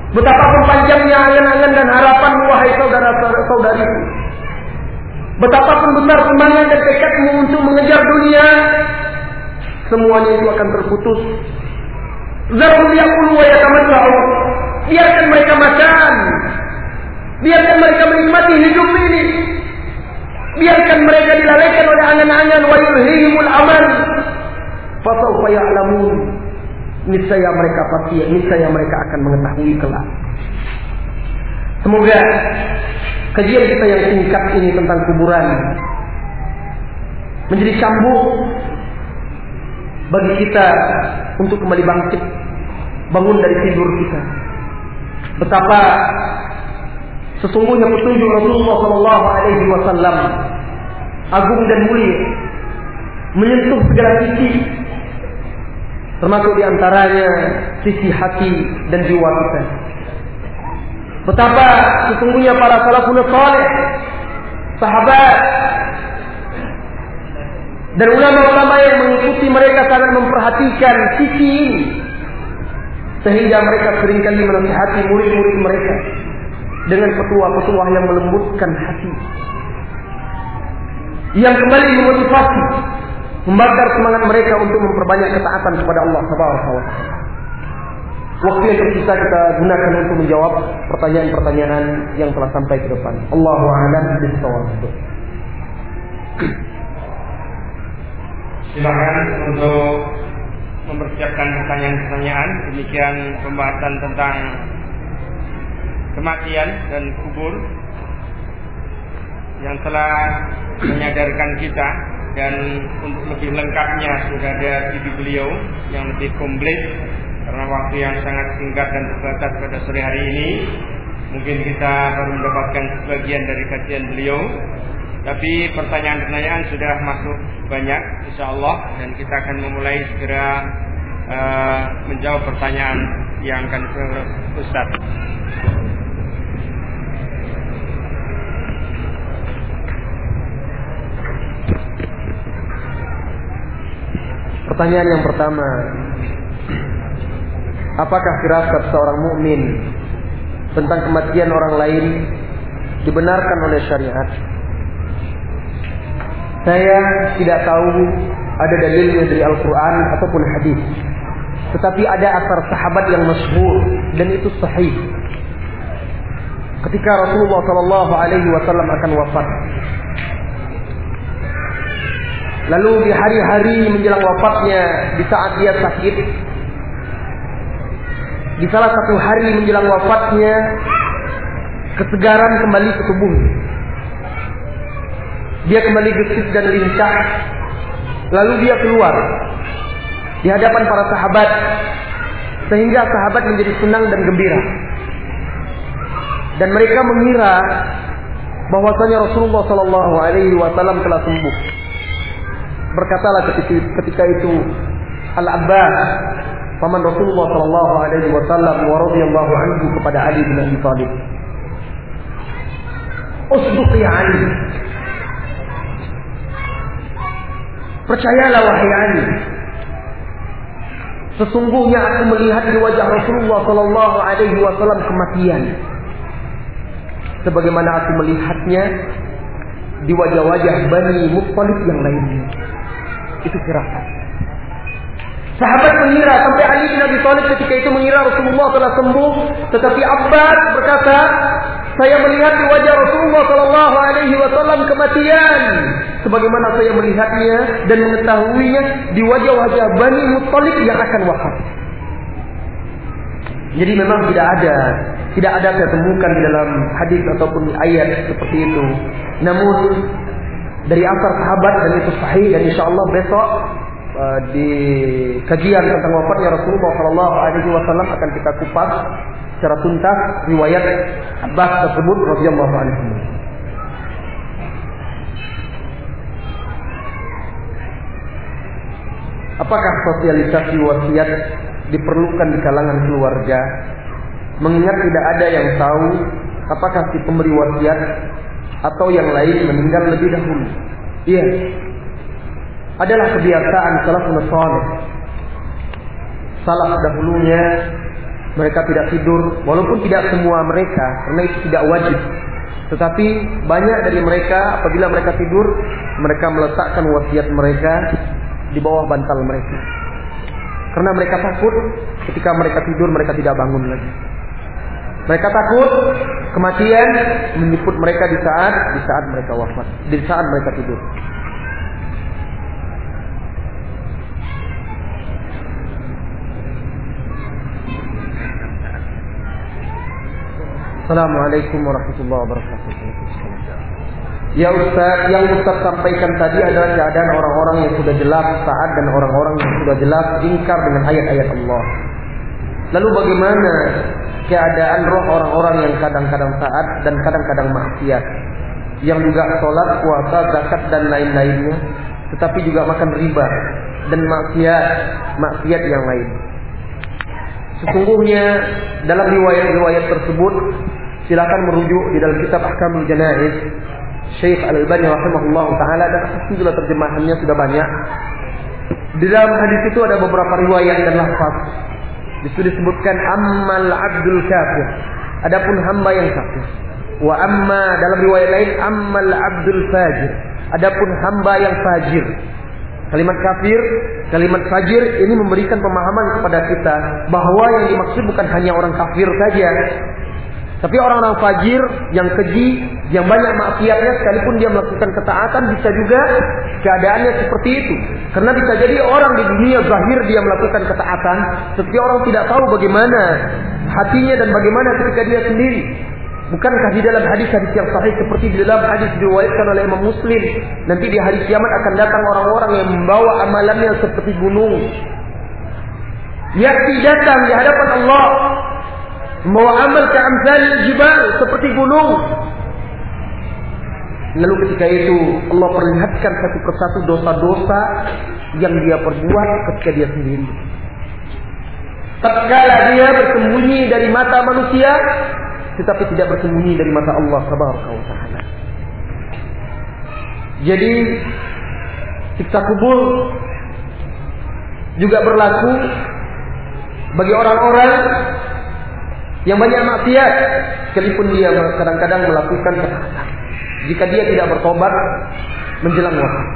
Betapapun panjangnya angan-angan dan harapan wahai saudara-saudari. Betapapun besar semangat dan tekadmu untuk mengejar dunia, semuanya itu akan terputus. Biarkan mereka makan. Biarkan mereka menikmati hidup ini. Biarkan mereka dilalaikan oleh angan-angan wa yulhihimul amal. Fasawfa ya'lamun niscaya mereka pasti niscaya mereka akan mengetahui kelak. Semoga kajian kita yang singkat ini tentang kuburan menjadi cambuk bagi kita untuk kembali bangkit, bangun dari tidur kita. Betapa sesungguhnya petunjuk Rasulullah Shallallahu Alaihi Wasallam agung dan mulia menyentuh segala sisi Termasuk di antaranya sisi hati dan jiwa kita. Betapa sesungguhnya para salafun saleh, sahabat dan ulama-ulama yang mengikuti mereka sangat memperhatikan sisi ini sehingga mereka sering kali menasihati murid-murid mereka dengan petua-petua yang melembutkan hati yang kembali memotivasi membakar semangat mereka untuk memperbanyak ketaatan kepada Allah Subhanahu wa taala. Waktu yang tersisa kita gunakan untuk menjawab pertanyaan-pertanyaan yang telah sampai ke depan. Allahu a'lam bishawab. Silakan untuk mempersiapkan pertanyaan-pertanyaan. Demikian pembahasan tentang kematian dan kubur yang telah menyadarkan kita dan untuk lebih lengkapnya sudah ada CD beliau yang lebih komplit karena waktu yang sangat singkat dan terbatas pada sore hari ini mungkin kita baru mendapatkan sebagian dari kajian beliau tapi pertanyaan-pertanyaan sudah masuk banyak insya Allah dan kita akan memulai segera uh, menjawab pertanyaan yang akan ke Ustaz. Pertanyaan yang pertama, apakah firasat seorang mukmin tentang kematian orang lain dibenarkan oleh syariat? Saya tidak tahu ada dalilnya dari Al-Quran ataupun hadis. Tetapi ada asar sahabat yang masyhur dan itu sahih. Ketika Rasulullah Shallallahu Alaihi Wasallam akan wafat, Lalu di hari-hari menjelang wafatnya, di saat dia sakit, di salah satu hari menjelang wafatnya, kesegaran kembali ke tubuh. Dia kembali gesit dan lincah. Lalu dia keluar di hadapan para sahabat sehingga sahabat menjadi senang dan gembira. Dan mereka mengira bahwasanya Rasulullah Shallallahu Alaihi Wasallam telah sembuh. Berkatalah ketika, itu Al-Abbas paman Rasulullah sallallahu alaihi wasallam wa anhu kepada Ali bin Abi Thalib. Usduq ya Ali. Percayalah wahai Ali. Sesungguhnya aku melihat di wajah Rasulullah sallallahu alaihi wasallam kematian. Sebagaimana aku melihatnya di wajah-wajah Bani Muttalib yang lainnya. Itu firasat. Sahabat mengira sampai Ali bin Abi Thalib ketika itu mengira Rasulullah telah sembuh, tetapi Abbas berkata, saya melihat di wajah Rasulullah Shallallahu Alaihi Wasallam kematian, sebagaimana saya melihatnya dan mengetahuinya di wajah-wajah Bani Muttalib yang akan wafat. Jadi memang tidak ada, tidak ada saya temukan di dalam hadis ataupun ayat seperti itu. Namun dari asal sahabat dan itu sahih dan insya Allah besok Eh, di kajian tentang wafatnya Rasulullah Shallallahu Alaihi Wasallam akan kita kupas secara tuntas riwayat Abbas tersebut radhiyallahu anhu. Apakah sosialisasi wasiat diperlukan di kalangan keluarga? Mengingat tidak ada yang tahu apakah si pemberi wasiat atau yang lain meninggal lebih dahulu. Iya, adalah kebiasaan salafun salih. Salaf dahulunya mereka tidak tidur walaupun tidak semua mereka karena itu tidak wajib. Tetapi banyak dari mereka apabila mereka tidur mereka meletakkan wasiat mereka di bawah bantal mereka. Karena mereka takut ketika mereka tidur mereka tidak bangun lagi. Mereka takut kematian menjemput mereka di saat di saat mereka wafat, di saat mereka tidur. Assalamualaikum warahmatullahi wabarakatuh. Ya Ustaz, yang Ustaz sampaikan tadi adalah keadaan orang-orang yang sudah jelas taat dan orang-orang yang sudah jelas ingkar dengan ayat-ayat Allah. Lalu bagaimana keadaan roh orang-orang yang kadang-kadang taat dan kadang-kadang maksiat? Yang juga sholat, puasa, zakat dan lain-lainnya, tetapi juga makan riba dan maksiat, maksiat yang lain. Sesungguhnya dalam riwayat-riwayat tersebut silakan merujuk di dalam kitab Ahkamul Janaiz Syekh Al-Albani rahimahullah taala dan sudah terjemahannya sudah banyak. Di dalam hadis itu ada beberapa riwayat dan lafaz. Di situ disebutkan ammal abdul kafir. Adapun hamba yang kafir. Wa amma dalam riwayat lain ammal abdul fajir. Adapun hamba yang fajir. Kalimat kafir, kalimat fajir ini memberikan pemahaman kepada kita bahwa yang dimaksud bukan hanya orang kafir saja, tapi orang-orang fajir yang keji, yang banyak maksiatnya sekalipun dia melakukan ketaatan bisa juga keadaannya seperti itu. Karena bisa jadi orang di dunia zahir dia melakukan ketaatan, tetapi orang tidak tahu bagaimana hatinya dan bagaimana ketika dia sendiri. Bukankah di dalam hadis-hadis yang sahih seperti di dalam hadis diriwayatkan oleh Imam Muslim, nanti di hari kiamat akan datang orang-orang yang membawa amalannya seperti gunung. Yakti datang di hadapan Allah membawa amal ke amsal jibal seperti gunung. Lalu ketika itu Allah perlihatkan satu persatu dosa-dosa yang dia perbuat ketika dia sendiri. Tatkala dia bersembunyi dari mata manusia, tetapi tidak bersembunyi dari mata Allah Subhanahu wa taala. Jadi siksa kubur juga berlaku bagi orang-orang yang banyak maksiat sekalipun dia kadang-kadang melakukan ketaatan. Jika dia tidak bertobat menjelang wafat.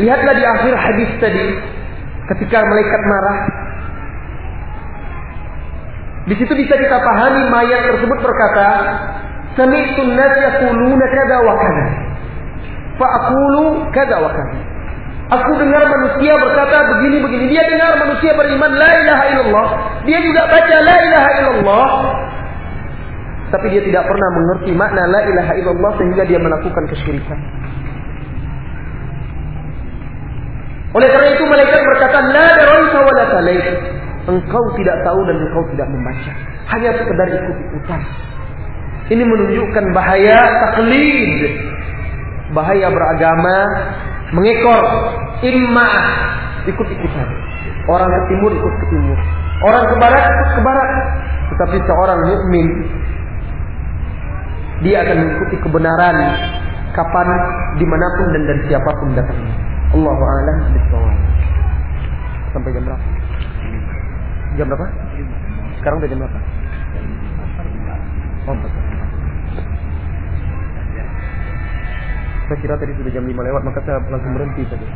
Lihatlah di akhir hadis tadi ketika malaikat marah di situ bisa kita pahami mayat tersebut berkata, "Sami'tu an-nas yaquluna kada wa kada." Fa aqulu kada wa kada. Aku dengar manusia berkata begini-begini. Dia dengar manusia beriman la ilaha illallah. Dia juga baca la ilaha illallah. Tapi dia tidak pernah mengerti makna la ilaha illallah sehingga dia melakukan kesyirikan. Oleh karena itu malaikat berkata la daraita wa la Engkau tidak tahu dan engkau tidak membaca. Hanya sekedar ikut-ikutan. Ini menunjukkan bahaya taklid. Bahaya beragama mengekor imma ikut-ikutan. Orang ke timur ikut ke timur. Orang ke barat ikut ke barat. Tetapi seorang mukmin dia akan mengikuti kebenaran kapan, di mana pun dan dari siapa pun datangnya. Allah a'lam. Sampai jam berapa? Jam berapa? Sekarang udah jam berapa? Oh, Saya kira tadi sudah jam 5 lewat, maka saya langsung berhenti tadi.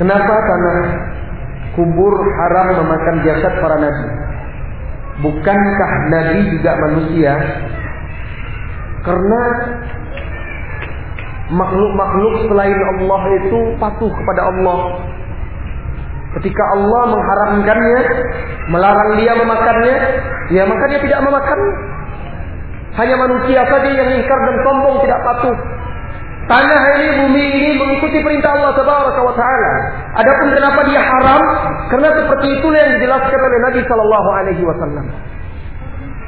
Kenapa tanah kubur haram memakan jasad para nabi? Bukankah nabi juga manusia? Karena makhluk-makhluk selain Allah itu patuh kepada Allah. Ketika Allah mengharamkannya, melarang dia memakannya, ya maka dia tidak memakan. Hanya manusia saja yang ingkar dan sombong tidak patuh. Tanah ini, bumi ini mengikuti perintah Allah Taala wa Taala. Adapun kenapa dia haram? Karena seperti itulah yang dijelaskan oleh Nabi Sallallahu Alaihi Wasallam.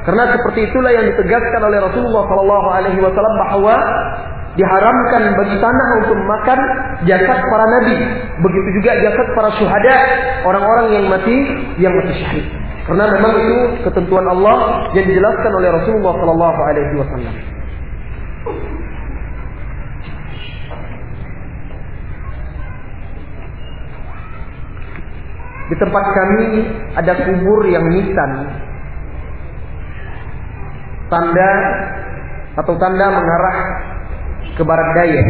Karena seperti itulah yang ditegaskan oleh Rasulullah Sallallahu Alaihi Wasallam bahwa diharamkan bagi tanah untuk makan jasad para nabi. Begitu juga jasad para syuhada, orang-orang yang mati yang mati syahid. Karena memang itu ketentuan Allah yang dijelaskan oleh Rasulullah Sallallahu Alaihi Wasallam. Di tempat kami ada kubur yang nisan. Tanda atau tanda mengarah ke barat daya.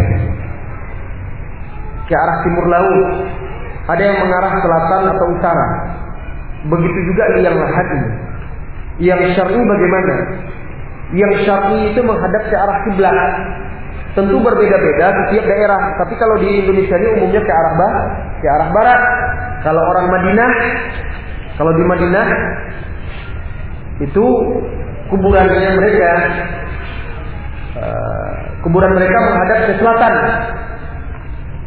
Ke arah timur laut. Ada yang mengarah selatan atau utara. Begitu juga yang lahat ini. Yang syar'i bagaimana? Yang syar'i itu menghadap ke arah kiblat. Tentu berbeda-beda di setiap daerah. Tapi kalau di Indonesia ini umumnya ke arah barat, ke arah barat. Kalau orang Madinah, kalau di Madinah itu kuburannya mereka uh, kuburan mereka menghadap ke selatan.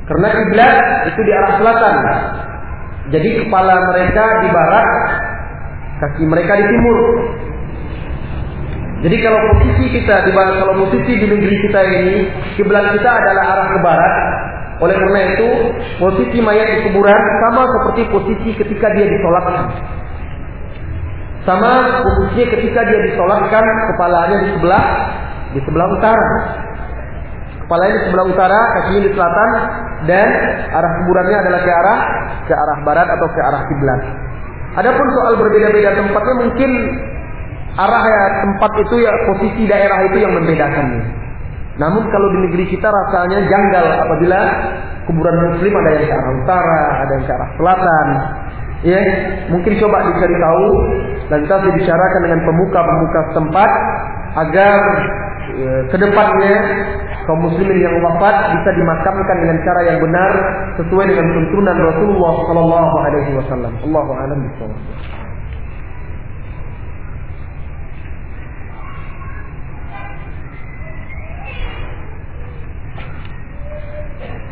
Karena kiblat itu di arah selatan. Jadi kepala mereka di barat, kaki mereka di timur. Jadi kalau posisi kita di kalau posisi di negeri kita ini kiblat kita adalah arah ke barat, oleh karena itu posisi mayat di kuburan sama seperti posisi ketika dia disolatkan. Sama posisinya ketika dia disolatkan kepalanya di sebelah di sebelah utara. Kepalanya di sebelah utara, kakinya di selatan dan arah kuburannya adalah ke arah ke arah barat atau ke arah kiblat. Adapun soal berbeda-beda tempatnya mungkin arah ya, tempat itu ya posisi daerah itu yang membedakannya. Namun kalau di negeri kita rasanya janggal apabila kuburan muslim ada yang ke arah utara, ada yang ke arah selatan. Ya, mungkin coba dicari tahu dan kita dibicarakan dengan pemuka-pemuka setempat agar e, ke depannya kaum muslimin yang wafat bisa dimakamkan dengan cara yang benar sesuai dengan tuntunan Rasulullah Sallallahu Alaihi Wasallam. Allahu a'lam bishawab.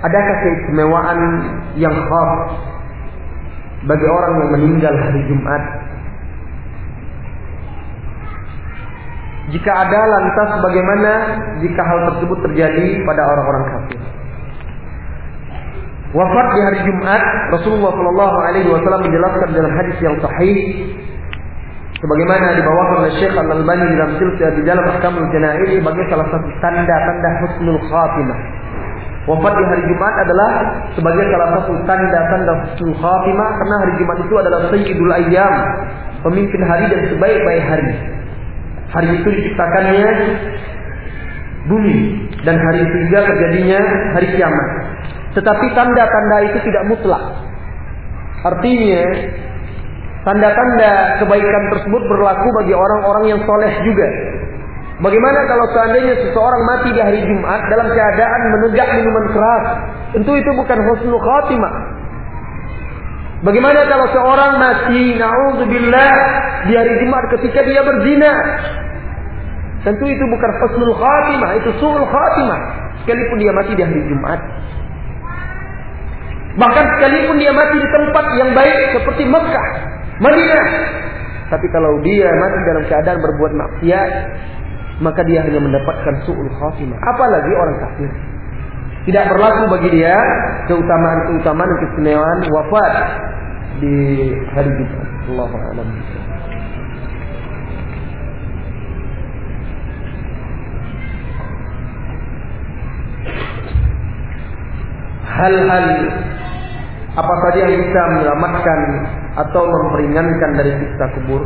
Adakah keistimewaan yang khas bagi orang yang meninggal hari Jumat? Jika ada lantas bagaimana jika hal tersebut terjadi pada orang-orang kafir? Wafat di hari Jumat, Rasulullah Shallallahu Alaihi Wasallam menjelaskan dalam hadis yang sahih, sebagaimana dibawakan oleh Syekh Al Albani dalam silsilah di dalam Ahkamul Janaiz sebagai salah satu tanda-tanda husnul khatimah Wafat di hari Jumat adalah sebagai salah satu tanda-tanda husnul khatimah karena hari Jumat itu adalah sayyidul ayyam, pemimpin hari dan sebaik-baik hari. Hari itu diciptakannya bumi dan hari itu juga terjadinya hari kiamat. Tetapi tanda-tanda itu tidak mutlak. Artinya tanda-tanda kebaikan tersebut berlaku bagi orang-orang yang soleh juga. Bagaimana kalau seandainya seseorang mati di hari Jumat dalam keadaan menegak minuman keras? Tentu itu bukan husnul khatimah. Bagaimana kalau seorang mati naudzubillah di hari Jumat ketika dia berzina? Tentu itu bukan husnul khatimah, itu suul khatimah. Sekalipun dia mati di hari Jumat. Bahkan sekalipun dia mati di tempat yang baik seperti Mekah, Madinah. Tapi kalau dia mati dalam keadaan berbuat maksiat, maka dia hanya mendapatkan su'ul khatimah. Apalagi orang kafir. Tidak berlaku bagi dia keutamaan-keutamaan dan keistimewaan wafat di hari Jumat. Allahu a'lam. Hal-hal apa saja yang bisa menyelamatkan atau memperingankan dari siksa kubur?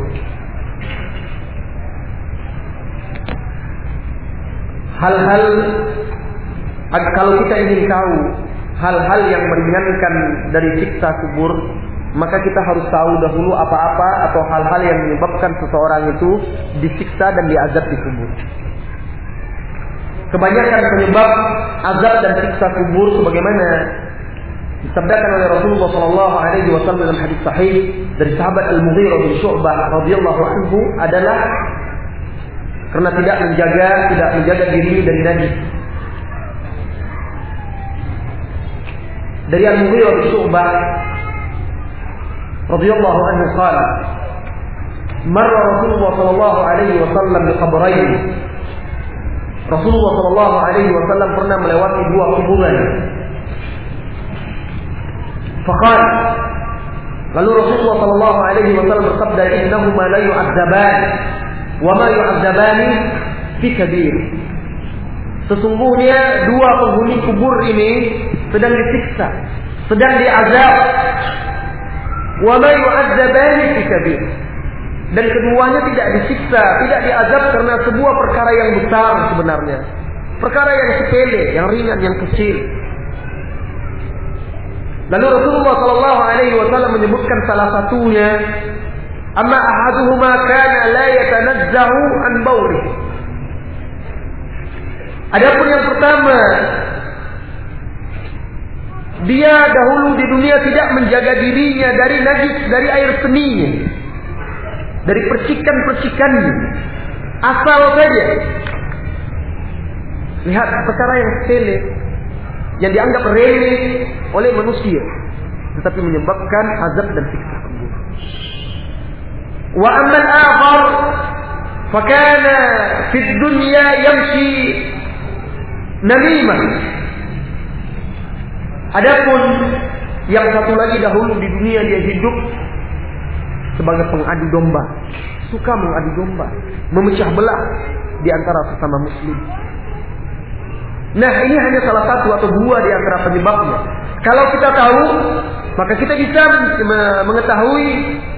Hal-hal kalau kita ingin tahu hal-hal yang meringankan dari siksa kubur, maka kita harus tahu dahulu apa-apa atau hal-hal yang menyebabkan seseorang itu disiksa dan diazab di kubur. Kebanyakan penyebab azab dan siksa kubur sebagaimana disabdakan oleh Rasulullah Shallallahu Alaihi Wasallam dalam hadis sahih dari sahabat Al Mughirah bin Syu'bah radhiyallahu anhu adalah karena tidak menjaga tidak menjaga diri dari najis. Dari Al Mughirah bin Syu'bah radhiyallahu anhu qala Marra Rasulullah sallallahu alaihi wasallam di qabrain Rasulullah sallallahu alaihi wasallam pernah melewati dua kuburan Faqal Lalu Rasulullah sallallahu alaihi wasallam bersabda innahuma la yu'adzaban wa ma yu'adzabani fi kabir. Sesungguhnya dua penghuni kubur ini sedang disiksa, sedang diazab. Wa ma yu'adzabani fi kabir. Dan keduanya tidak disiksa, tidak diazab karena sebuah perkara yang besar sebenarnya. Perkara yang sepele, yang ringan, yang kecil. Lalu Rasulullah Shallallahu Alaihi Wasallam menyebutkan salah satunya, amma ahaduhuma kana la yatanazzahu an bawli. Adapun yang pertama, dia dahulu di dunia tidak menjaga dirinya dari najis dari air seninya, dari percikan-percikannya, asal saja. Lihat perkara yang sepele, yang dianggap remeh oleh manusia tetapi menyebabkan azab dan siksa kubur. Wa amman akhar fakana fi dunya yamshi namimah. Adapun yang satu lagi dahulu di dunia dia hidup sebagai pengadu domba, suka mengadu domba, memecah belah di antara sesama muslim. Nah ini hanya salah satu atau dua di antara penyebabnya. Kalau kita tahu, maka kita bisa mengetahui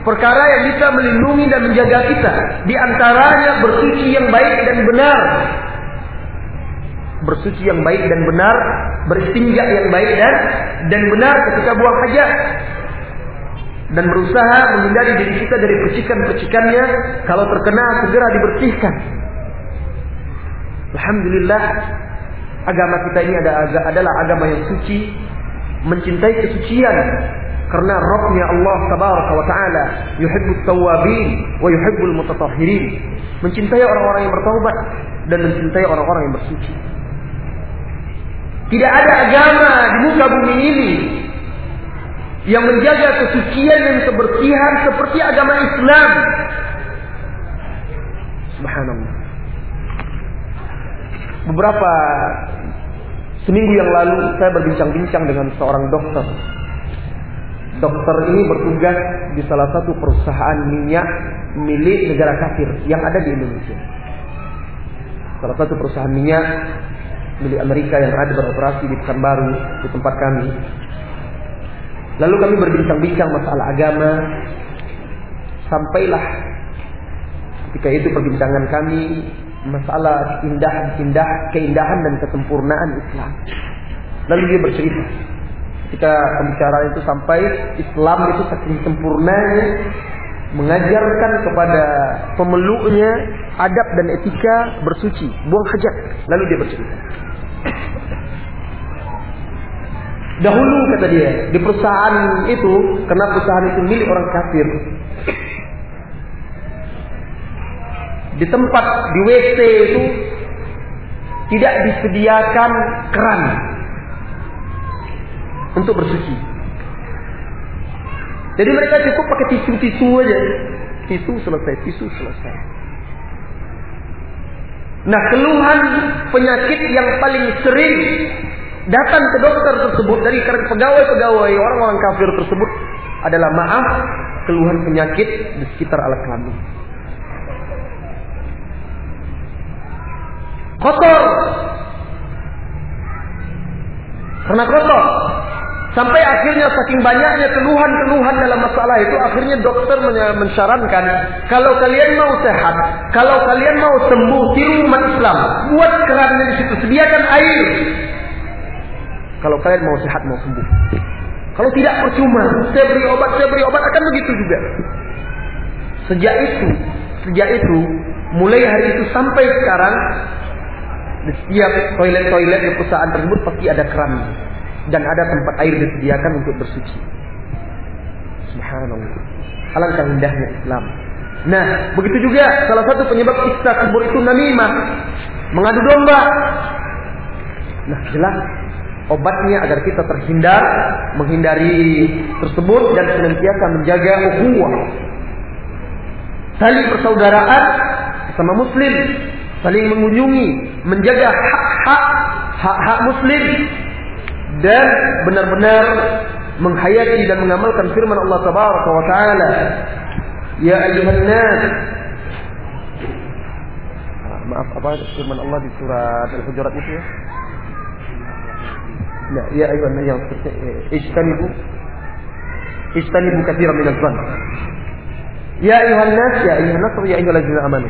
perkara yang bisa melindungi dan menjaga kita. Di antaranya bersuci yang baik dan benar. Bersuci yang baik dan benar, beristinja yang baik dan dan benar ketika buang hajat. Dan berusaha menghindari diri kita dari percikan-percikannya. Kalau terkena segera dibersihkan. Alhamdulillah agama kita ini adalah agama yang suci, mencintai kesucian karena Rabbnya Allah tabaraka wa taala yuhibbut tawabin wa yuhibbul mutatahhirin. Mencintai orang-orang yang bertaubat dan mencintai orang-orang yang bersuci. Tidak ada agama di muka bumi ini yang menjaga kesucian dan kebersihan seperti agama Islam. Subhanallah. Beberapa seminggu yang lalu saya berbincang-bincang dengan seorang dokter. Dokter ini bertugas di salah satu perusahaan minyak milik negara kafir yang ada di Indonesia. Salah satu perusahaan minyak milik Amerika yang ada beroperasi di Pekanbaru di tempat kami. Lalu kami berbincang-bincang masalah agama. Sampailah ketika itu perbincangan kami masalah indah indah keindahan dan kesempurnaan Islam. Lalu dia bercerita ketika pembicaraan itu sampai Islam itu saking sempurnanya mengajarkan kepada pemeluknya adab dan etika bersuci, buang hajat. Lalu dia bercerita. Dahulu kata dia, di perusahaan itu, karena perusahaan itu milik orang kafir, di tempat di WC itu tidak disediakan keran untuk bersuci. Jadi mereka cukup pakai tisu-tisu aja. Tisu selesai, tisu selesai. Nah keluhan penyakit yang paling sering datang ke dokter tersebut dari pegawai-pegawai orang-orang kafir tersebut adalah maaf keluhan penyakit di sekitar alat kelamin. Kotor. Karena kotor. Sampai akhirnya saking banyaknya keluhan-keluhan dalam masalah itu akhirnya dokter mensyarankan kalau kalian mau sehat, kalau kalian mau sembuh tiru umat Islam, buat keran di situ, sediakan air. Kalau kalian mau sehat mau sembuh. Kalau tidak percuma, saya beri obat, saya beri obat akan begitu juga. Sejak itu, sejak itu, mulai hari itu sampai sekarang di setiap toilet-toilet di perusahaan tersebut pasti ada keran dan ada tempat air disediakan untuk bersuci. Subhanallah. Alangkah indahnya Islam. Nah, begitu juga salah satu penyebab siksa kubur itu namimah, mengadu domba. Nah, jelas obatnya agar kita terhindar, menghindari tersebut dan senantiasa menjaga ukhuwah. Saling persaudaraan sama muslim, saling mengunjungi, menjaga hak-hak hak-hak muslim dan benar-benar menghayati dan mengamalkan firman Allah tabaraka wa taala. Ya ayuhan nas maaf apa firman Allah di surat al-hujurat itu ya? Nah, ya ayuhan nas yang ijtanibu. Ijtanibu katsiran ya ayuhan nas ya ayuhan nas ya ayyuhalladzina amanu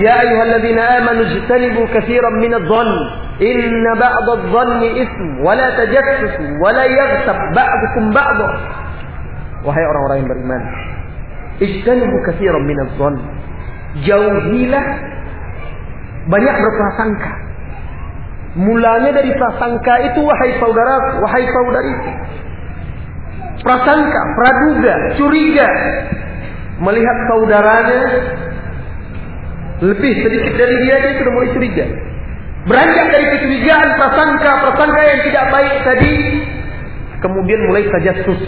ya ayyuhalladzina amanu ijtanibu katsiran min adh-dhann Inna ba'da dhanni ism wala tajassusu wala yaghtab ba'dukum ba'dha. Wahai orang-orang yang beriman, ijtanibu katsiran min adh-dhann. Jauhilah banyak berprasangka. Mulanya dari prasangka itu wahai saudara, wahai saudari. Prasangka, praduga, curiga melihat saudaranya lebih sedikit dari dia dia sudah mulai curiga. Beranjak dari kecurigaan, prasangka, prasangka yang tidak baik tadi, kemudian mulai saja sus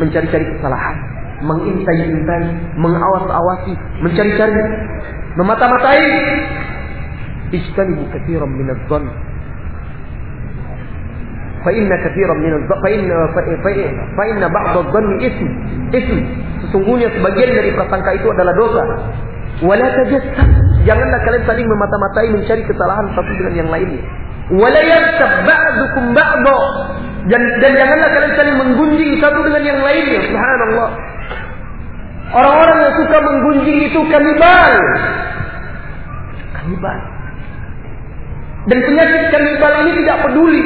mencari-cari kesalahan, mengintai-intai, mengawas-awasi, mencari-cari, memata-matai. Ijtanibu katsiran min min adh-dhann fa inna fa inna ba'd adh-dhanni ism. Ism. Sesungguhnya sebagian dari prasangka itu adalah dosa. Wala tajassas. Janganlah kalian saling memata-matai mencari kesalahan satu dengan yang lainnya. Wala yaghtab ba'dukum ba'dha. Dan, dan janganlah kalian saling menggunjing satu dengan yang lainnya. Subhanallah. Orang-orang yang suka menggunjing itu kanibal. Kanibal. Dan penyakit kanibal ini tidak peduli.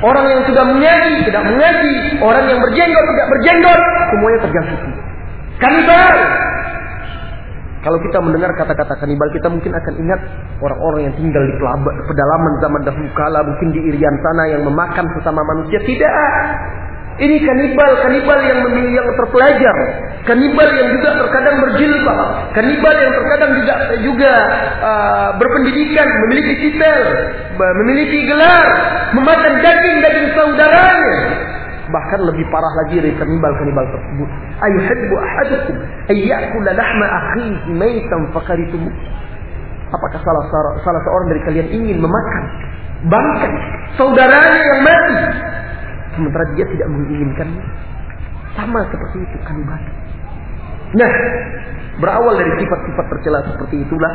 Orang yang sudah menyaji, tidak mengaji. Orang yang berjenggot, tidak berjenggot. Semuanya terjangkiti. Kanibal. Kalau kita mendengar kata-kata kanibal, kita mungkin akan ingat orang-orang yang tinggal di pedalaman zaman dahulu kala, mungkin di Irian sana yang memakan sesama manusia. Tidak. Ini kanibal, kanibal yang yang terpelajar, kanibal yang juga terkadang berjilbab, kanibal yang terkadang juga juga uh, berpendidikan, memiliki titel, memiliki gelar, memakan daging-daging saudaranya bahkan lebih parah lagi dari kanibal-kanibal tersebut. Ayuhibbu ahadukum ayyakula lahma akhihi maitan fakaritum. Apakah salah, salah seorang dari kalian ingin memakan bangkai saudaranya yang mati sementara dia tidak menginginkannya? Sama seperti itu kanibal. Nah, berawal dari sifat-sifat tercela seperti itulah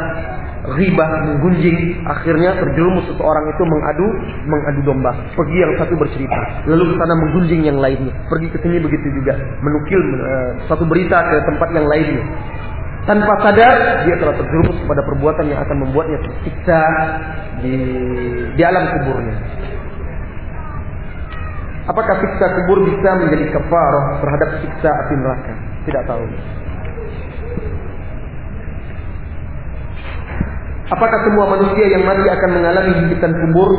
riba menggunjing. Akhirnya terjerumus seseorang itu mengadu mengadu domba. Pergi yang satu bercerita lalu ke sana menggunjing yang lainnya. Pergi ke sini begitu juga menukil uh, satu berita ke tempat yang lainnya. Tanpa sadar dia telah terjerumus pada perbuatan yang akan membuatnya tersiksa di di alam kuburnya Apakah siksa kubur bisa menjadi kafarah terhadap siksa api neraka? Tidak tahu. Apakah semua manusia yang mati akan mengalami himpitan kubur?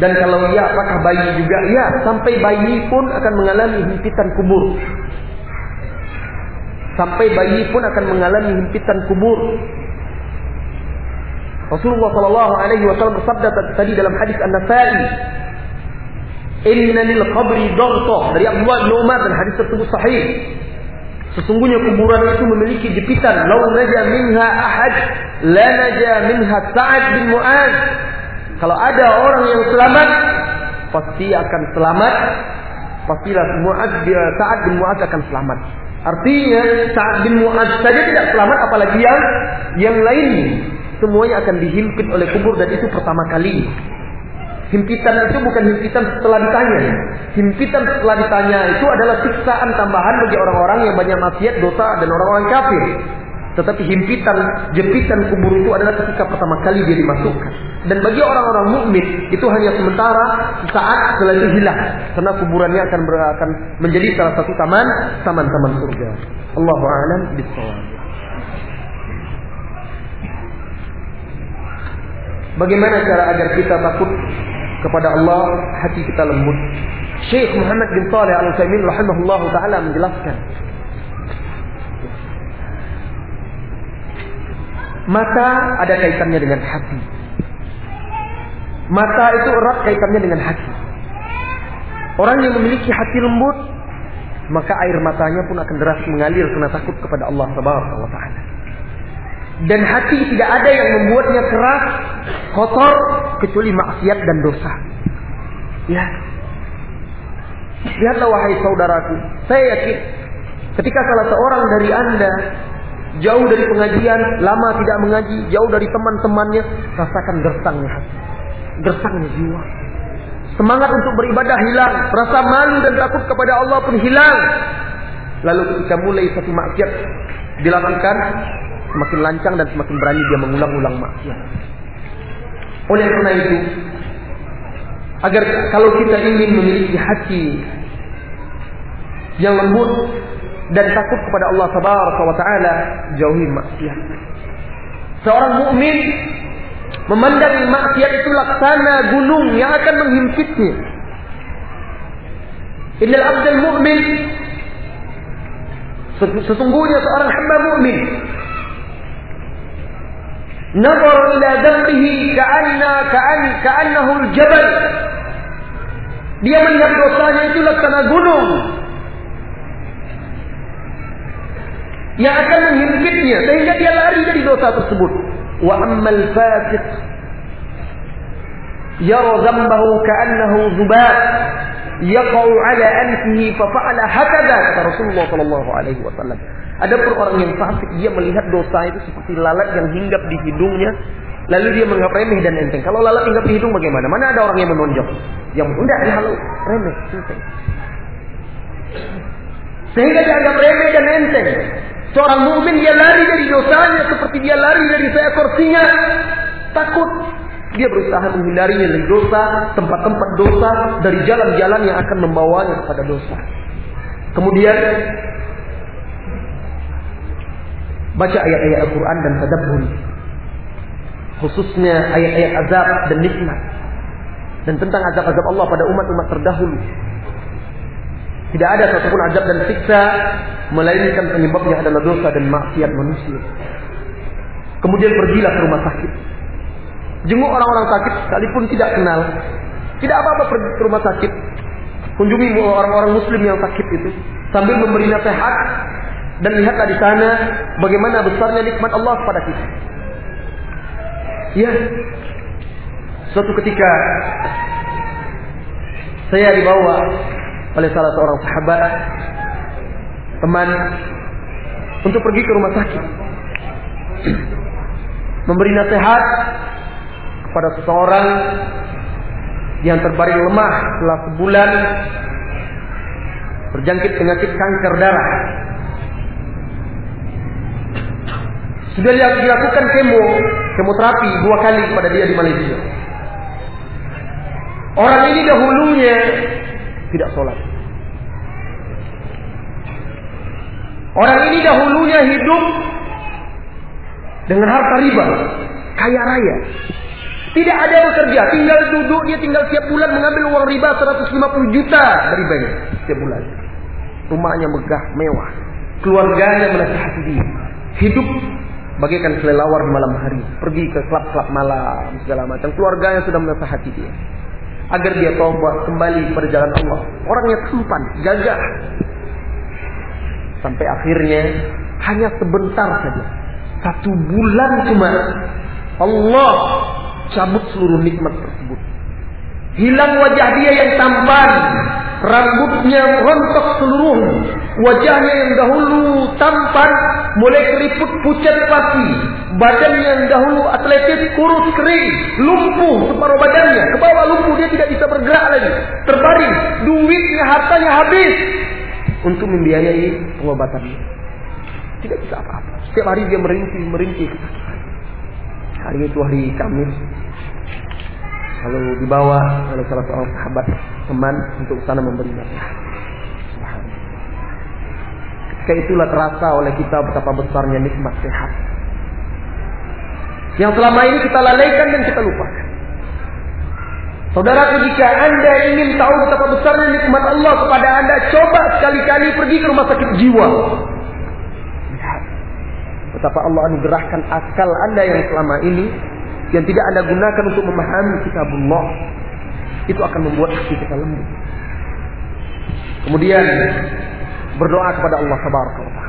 Dan kalau iya, apakah bayi juga? Ya, sampai bayi pun akan mengalami himpitan kubur. Sampai bayi pun akan mengalami himpitan kubur. Rasulullah Shallallahu Alaihi Wasallam bersabda tadi dalam hadis An-Nasai, Inna lil qabri dari Abdullah bin Umar dan hadis tersebut sahih. Sesungguhnya kuburan itu memiliki jepitan. Lau naja minha ahad, la naja minha Sa'ad bin Mu'ad. Kalau ada orang yang selamat, pasti akan selamat. Pastilah Mu'ad Sa'ad bin Mu'ad akan selamat. Artinya Sa'ad bin Mu'ad saja tidak selamat apalagi yang yang lain semuanya akan dihimpit oleh kubur dan itu pertama kali. Himpitan itu bukan himpitan setelah ditanya. Himpitan setelah ditanya itu adalah siksaan tambahan bagi orang-orang yang banyak maksiat, dosa dan orang-orang kafir. Tetapi himpitan, jepitan kubur itu adalah ketika pertama kali dia dimasukkan. Dan bagi orang-orang mukmin itu hanya sementara saat setelah itu hilang. Karena kuburannya akan akan menjadi salah satu taman taman-taman surga. Allahu a'lam bishawab. Bagaimana cara agar kita takut kepada Allah, hati kita lembut? Syekh Muhammad bin Saleh Al-Utsaimin rahimahullah taala menjelaskan Mata ada kaitannya dengan hati. Mata itu erat kaitannya dengan hati. Orang yang memiliki hati lembut, maka air matanya pun akan deras mengalir karena takut kepada Allah Subhanahu wa taala. Dan hati tidak ada yang membuatnya keras, kotor kecuali maksiat dan dosa. Ya. Lihatlah wahai saudaraku, saya yakin ketika salah seorang dari Anda jauh dari pengajian, lama tidak mengaji, jauh dari teman-temannya, rasakan gersangnya hati, gersangnya jiwa. Semangat untuk beribadah hilang, rasa malu dan takut kepada Allah pun hilang. Lalu ketika mulai satu maksiat dilakukan, semakin lancang dan semakin berani dia mengulang-ulang maksiat. Oleh karena itu, agar kalau kita ingin memiliki hati yang lembut, dan takut kepada Allah Subhanahu wa taala, jauhi maksiat. Seorang mukmin memandang maksiat itu laksana gunung yang akan menghimpitnya. Innal abdal mu'min sesungguhnya seorang hamba mukmin nazar ila dhanbihi ka'anna ka'an ka'annahu al-jabal dia melihat dosanya itu laksana gunung yang akan menghimpitnya sehingga dia lari dari dosa tersebut. Wa ammal fasiq yara dhanbahu ka'annahu zubat yaqau ala anfihi fa fa'ala hakadha kata Rasulullah sallallahu alaihi wasallam. Ada pun orang yang fasik dia melihat dosa itu seperti lalat yang hinggap di hidungnya lalu dia menganggap remeh dan enteng. Kalau lalat hinggap di hidung bagaimana? Mana ada orang yang menonjok? Yang tidak dihalu remeh, enteng. Sehingga dianggap remeh dan enteng. Seorang mukmin dia lari dari dosanya seperti dia lari dari seekor singa. Takut. Dia berusaha menghindarinya dari dosa, tempat-tempat dosa, dari jalan-jalan yang akan membawanya kepada dosa. Kemudian baca ayat-ayat Al-Quran dan tadabbur. Khususnya ayat-ayat azab dan nikmat. Dan tentang azab-azab Allah pada umat-umat terdahulu. Tidak ada satupun azab dan siksa melainkan penyebabnya adalah dosa dan maksiat manusia. Kemudian pergilah ke rumah sakit. Jenguk orang-orang sakit sekalipun tidak kenal. Tidak apa-apa pergi ke rumah sakit. Kunjungi orang-orang muslim yang sakit itu sambil memberi nasihat dan lihatlah di sana bagaimana besarnya nikmat Allah kepada kita. Ya. Suatu ketika saya dibawa oleh salah seorang sahabat teman untuk pergi ke rumah sakit memberi nasihat kepada seseorang yang terbaring lemah setelah sebulan terjangkit penyakit kanker darah. Sudah dilakukan kemo, kemoterapi dua kali kepada dia di Malaysia. Orang ini dahulunya tidak sholat. Orang ini dahulunya hidup dengan harta riba, kaya raya. Tidak ada yang bekerja, tinggal duduk, dia tinggal tiap bulan mengambil uang riba 150 juta dari bank setiap bulan. Rumahnya megah, mewah. Keluarganya menasihati dia. Hidup bagaikan kelelawar di malam hari, pergi ke klub-klub malam segala macam. Keluarganya sudah menasihati dia agar dia tobat kembali kepada jalan Allah. Orangnya tampan, gagah. Sampai akhirnya hanya sebentar saja. Satu bulan cuma Allah cabut seluruh nikmat tersebut. Hilang wajah dia yang tampan, rambutnya rontok seluruh, wajahnya yang dahulu tampan mulai keriput pucat pasti, badannya yang dahulu atletis kurus kering, lumpuh separuh badannya, ke bawah lumpuh dia tidak bisa bergerak lagi, terbaring, duitnya hartanya habis untuk membiayai pengobatannya. Tidak bisa apa-apa. Setiap hari dia merintih kesakitan. Hari itu hari Kamis, lalu dibawa oleh salah seorang sahabat teman untuk sana memberi nasihat. Ketika itulah terasa oleh kita betapa besarnya nikmat sehat. Yang selama ini kita lalaikan dan kita lupakan. Saudara, jika anda ingin tahu betapa besarnya nikmat Allah kepada anda, coba sekali-kali pergi ke rumah sakit jiwa. Betapa Allah anugerahkan akal anda yang selama ini yang tidak Anda gunakan untuk memahami kitabullah itu akan membuat hati kita lembut. Kemudian berdoa kepada Allah Subhanahu wa taala.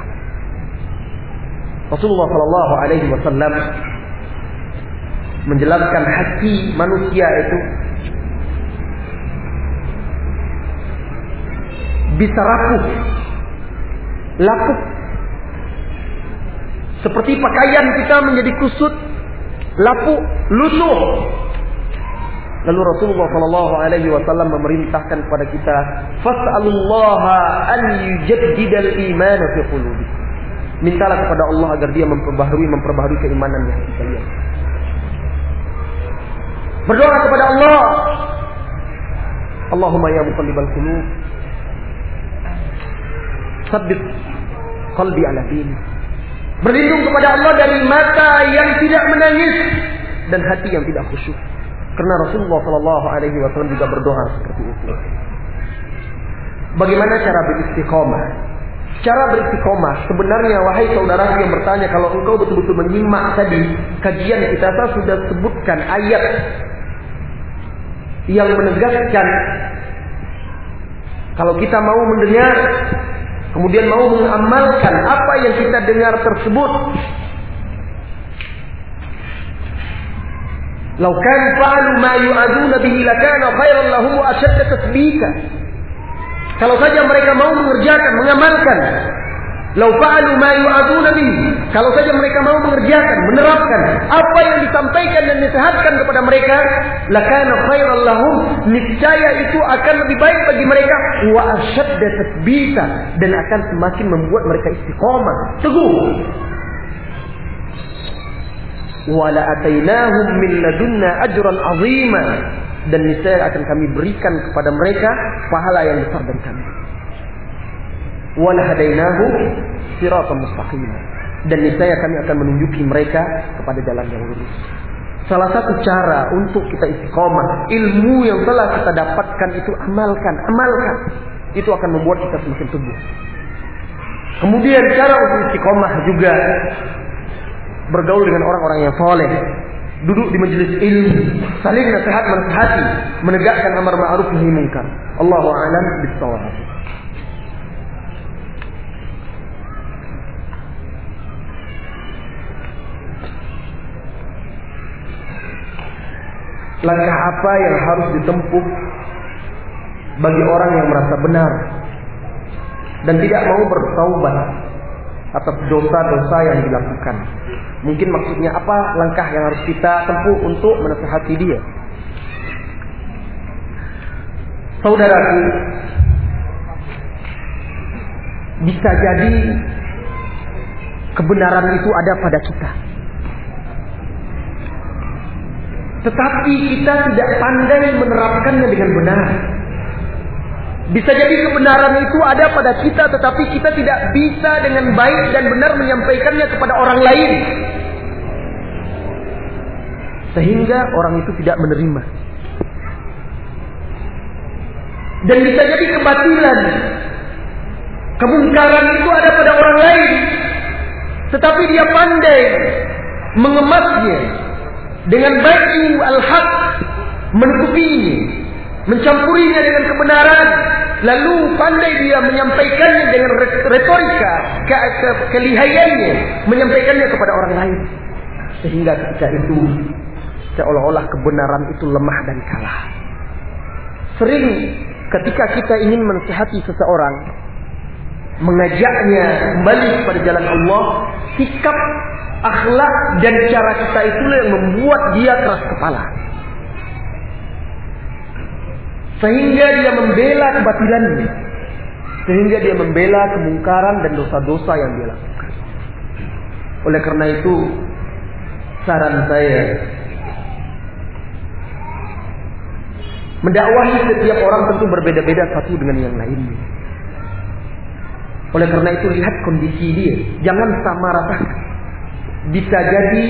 Rasulullah sallallahu alaihi wasallam menjelaskan hati manusia itu bisa rapuh, lapuk. Seperti pakaian kita menjadi kusut, lapuk, lusuh. Lalu Rasulullah Shallallahu Alaihi Wasallam memerintahkan kepada kita, "Fas'alullaha an yujaddidal iman fi qulubi." Mintalah kepada Allah agar Dia memperbaharui memperbaharui keimanan yang kalian. Berdoa kepada Allah. Allahumma ya muqallibal qulub. Sabbit qalbi ala dinik. Berlindung kepada Allah dari mata yang tidak menangis dan hati yang tidak khusyuk. Karena Rasulullah Shallallahu Alaihi Wasallam juga berdoa seperti itu. Bagaimana cara beristiqomah? Cara beristiqomah sebenarnya wahai saudara yang bertanya kalau engkau betul-betul menyimak tadi kajian kita saya sudah sebutkan ayat yang menegaskan kalau kita mau mendengar kemudian mau mengamalkan apa yang kita dengar tersebut Lau kan fa'alu ma yu'aduna bihi lakana khairan lahum wa ashadda tasbika. Kalau saja mereka mau mengerjakan, mengamalkan Lau ma yu'aduna. Kalau saja mereka mau mengerjakan, menerapkan apa yang disampaikan dan disehatkan kepada mereka, lakana lahum, niscaya itu akan lebih baik bagi mereka wa tasbita dan akan semakin membuat mereka istiqomah, teguh. Wala atainahum min ladunna ajran azima dan niscaya akan kami berikan kepada mereka pahala yang besar dari kami walahadainahu siratan mustaqim. Dan niscaya kami akan menunjuki mereka kepada jalan yang lurus. Salah satu cara untuk kita istiqomah, ilmu yang telah kita dapatkan itu amalkan, amalkan. Itu akan membuat kita semakin teguh. Kemudian cara untuk istiqomah juga bergaul dengan orang-orang yang soleh, duduk di majelis ilmu, saling nasihat menasihati, menegakkan amar ma'ruf nahi munkar. Allahu a'lam bissawab. Langkah apa yang harus ditempuh bagi orang yang merasa benar dan tidak mau bertaubat atas dosa-dosa yang dilakukan. Mungkin maksudnya apa langkah yang harus kita tempuh untuk menasehati dia? Saudaraku, bisa jadi kebenaran itu ada pada kita. Tetapi kita tidak pandai menerapkannya dengan benar. Bisa jadi kebenaran itu ada pada kita tetapi kita tidak bisa dengan baik dan benar menyampaikannya kepada orang lain. Sehingga orang itu tidak menerima. Dan bisa jadi kebatilan. Kemungkaran itu ada pada orang lain. Tetapi dia pandai mengemasnya dengan baik al-haq menutupinya, mencampurinya dengan kebenaran, lalu pandai dia menyampaikannya dengan retorika, ke, ke, kelihayannya, menyampaikannya kepada orang lain. Sehingga ketika itu seolah-olah kebenaran itu lemah dan kalah. Sering ketika kita ingin menasihati seseorang, mengajaknya kembali kepada jalan Allah, sikap, akhlak dan cara kita itulah yang membuat dia keras kepala. Sehingga dia membela kebatilannya. Sehingga dia membela kemungkaran dan dosa-dosa yang dia lakukan. Oleh karena itu, saran saya mendakwahi setiap orang tentu berbeda-beda satu dengan yang lainnya. Oleh karena itu lihat kondisi dia, jangan sama rata. Bisa jadi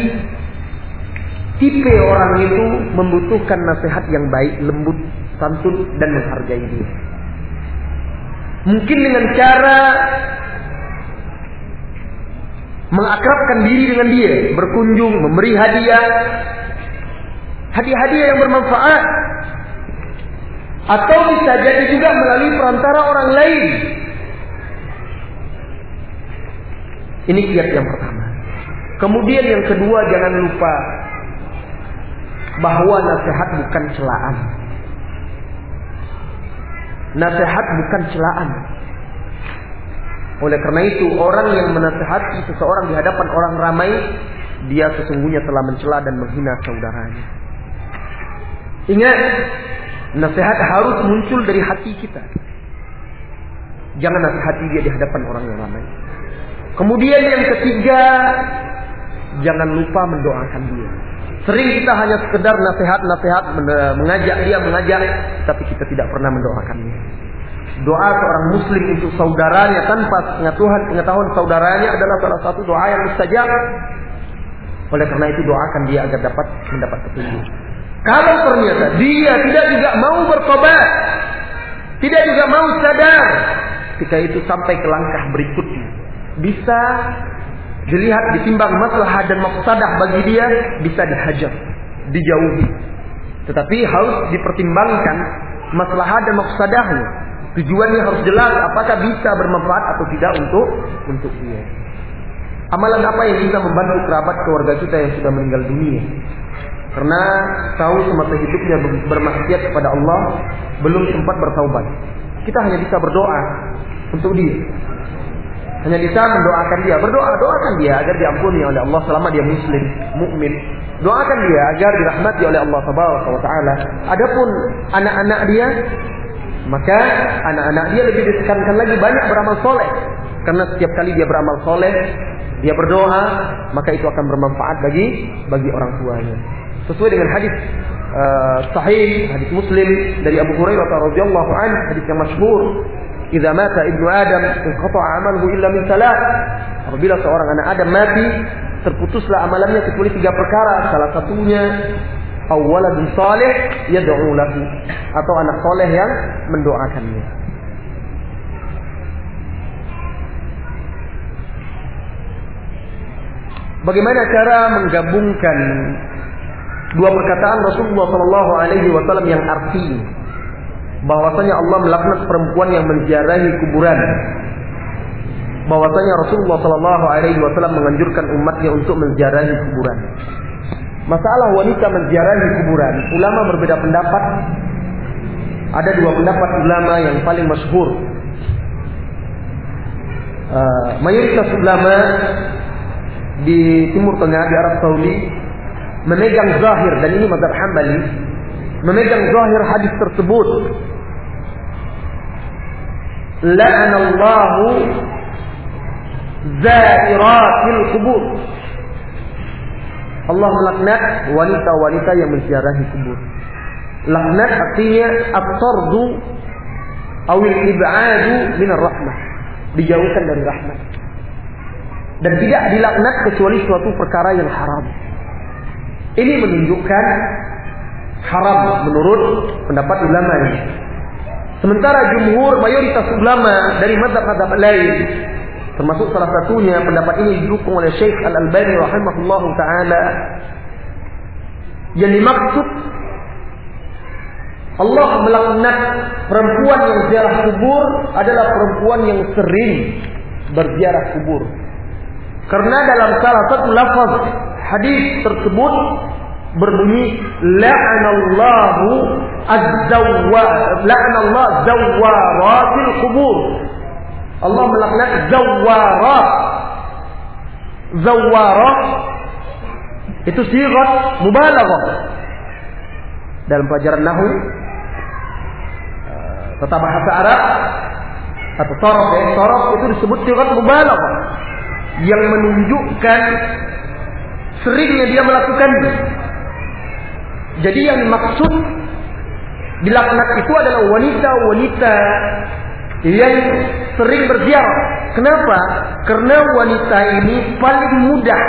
tipe orang itu membutuhkan nasihat yang baik, lembut, santun dan menghargai dia. Mungkin dengan cara mengakrabkan diri dengan dia, berkunjung, memberi hadiah, hadiah-hadiah yang bermanfaat, atau bisa jadi juga melalui perantara orang lain. Ini kiat yang pertama. Kemudian yang kedua jangan lupa bahwa nasihat bukan celaan. Nasihat bukan celaan. Oleh karena itu, orang yang menasehati seseorang di hadapan orang ramai, dia sesungguhnya telah mencela dan menghina saudaranya. Ingat, nasihat harus muncul dari hati kita. Jangan nasihati dia di hadapan orang yang ramai. Kemudian yang ketiga, jangan lupa mendoakan dia. Sering kita hanya sekedar nasihat-nasihat mengajak dia mengajak, tapi kita tidak pernah mendoakannya. Doa seorang muslim untuk saudaranya tanpa pengetahuan pengetahuan saudaranya adalah salah satu doa yang mustajab. Oleh karena itu doakan dia agar dapat mendapat petunjuk. Kalau ternyata dia tidak juga mau bertobat, tidak juga mau sadar, ketika itu sampai ke langkah berikutnya, bisa dilihat ditimbang masalah dan mafsadah bagi dia bisa dihajar, dijauhi. Tetapi harus dipertimbangkan masalah dan mafsadahnya. Tujuannya harus jelas apakah bisa bermanfaat atau tidak untuk untuk dia. Amalan apa yang bisa membantu kerabat keluarga kita yang sudah meninggal dunia? Karena tahu semasa hidupnya bermaksiat kepada Allah, belum sempat bertaubat. Kita hanya bisa berdoa untuk dia. Hanya bisa mendoakan dia, berdoa, doakan dia agar diampuni oleh Allah selama dia muslim, mukmin. Doakan dia agar dirahmati oleh Allah Subhanahu wa taala. Adapun anak-anak dia, maka anak-anak dia lebih ditekankan lagi banyak beramal soleh. Karena setiap kali dia beramal soleh, dia berdoa, maka itu akan bermanfaat bagi bagi orang tuanya. Sesuai dengan hadis uh, sahih, hadis Muslim dari Abu Hurairah radhiyallahu anhu, hadis yang masyhur Idza mata ibnu Adam inqata'a amaluhu illa min salat. Apabila seorang anak Adam mati, terputuslah amalannya kecuali tiga perkara. Salah satunya awaladun salih yad'u lahu atau anak soleh yang mendoakannya. Bagaimana cara menggabungkan dua perkataan Rasulullah Shallallahu Alaihi Wasallam yang arti bahwasanya Allah melaknat perempuan yang menziarahi kuburan. Bahwasanya Rasulullah Shallallahu Alaihi Wasallam menganjurkan umatnya untuk menziarahi kuburan. Masalah wanita menziarahi kuburan, ulama berbeda pendapat. Ada dua pendapat ulama yang paling masyhur. Uh, mayoritas ulama di Timur Tengah di Arab Saudi memegang zahir dan ini mazhab Hambali memegang zahir hadis tersebut la'anallahu zairatil kubur. Allah melaknat wanita-wanita yang menziarahi kubur. Laknat artinya at-tardu awil ib'adu minar rahmah. Dijauhkan dari rahmat. Dan tidak dilaknat kecuali suatu perkara yang haram. Ini menunjukkan haram menurut pendapat ulama ini. Sementara jumhur mayoritas ulama dari mazhab-mazhab lain termasuk salah satunya pendapat ini didukung oleh Syekh Al-Albani rahimahullah taala yang dimaksud Allah melaknat perempuan yang ziarah kubur adalah perempuan yang sering berziarah kubur. Karena dalam salah satu lafaz hadis tersebut berbunyi la'anallahu Allah zawwaratil qubur. Allah melaknat zawwarat. Zawwarat itu sigat mubalaghah. Dalam pelajaran nahwu eh, tata bahasa Arab atau torof ya, torof itu disebut sigat mubalaghah yang menunjukkan seringnya dia melakukannya. Jadi yang dimaksud dilaknat itu adalah wanita-wanita yang sering berziarah. Kenapa? Karena wanita ini paling mudah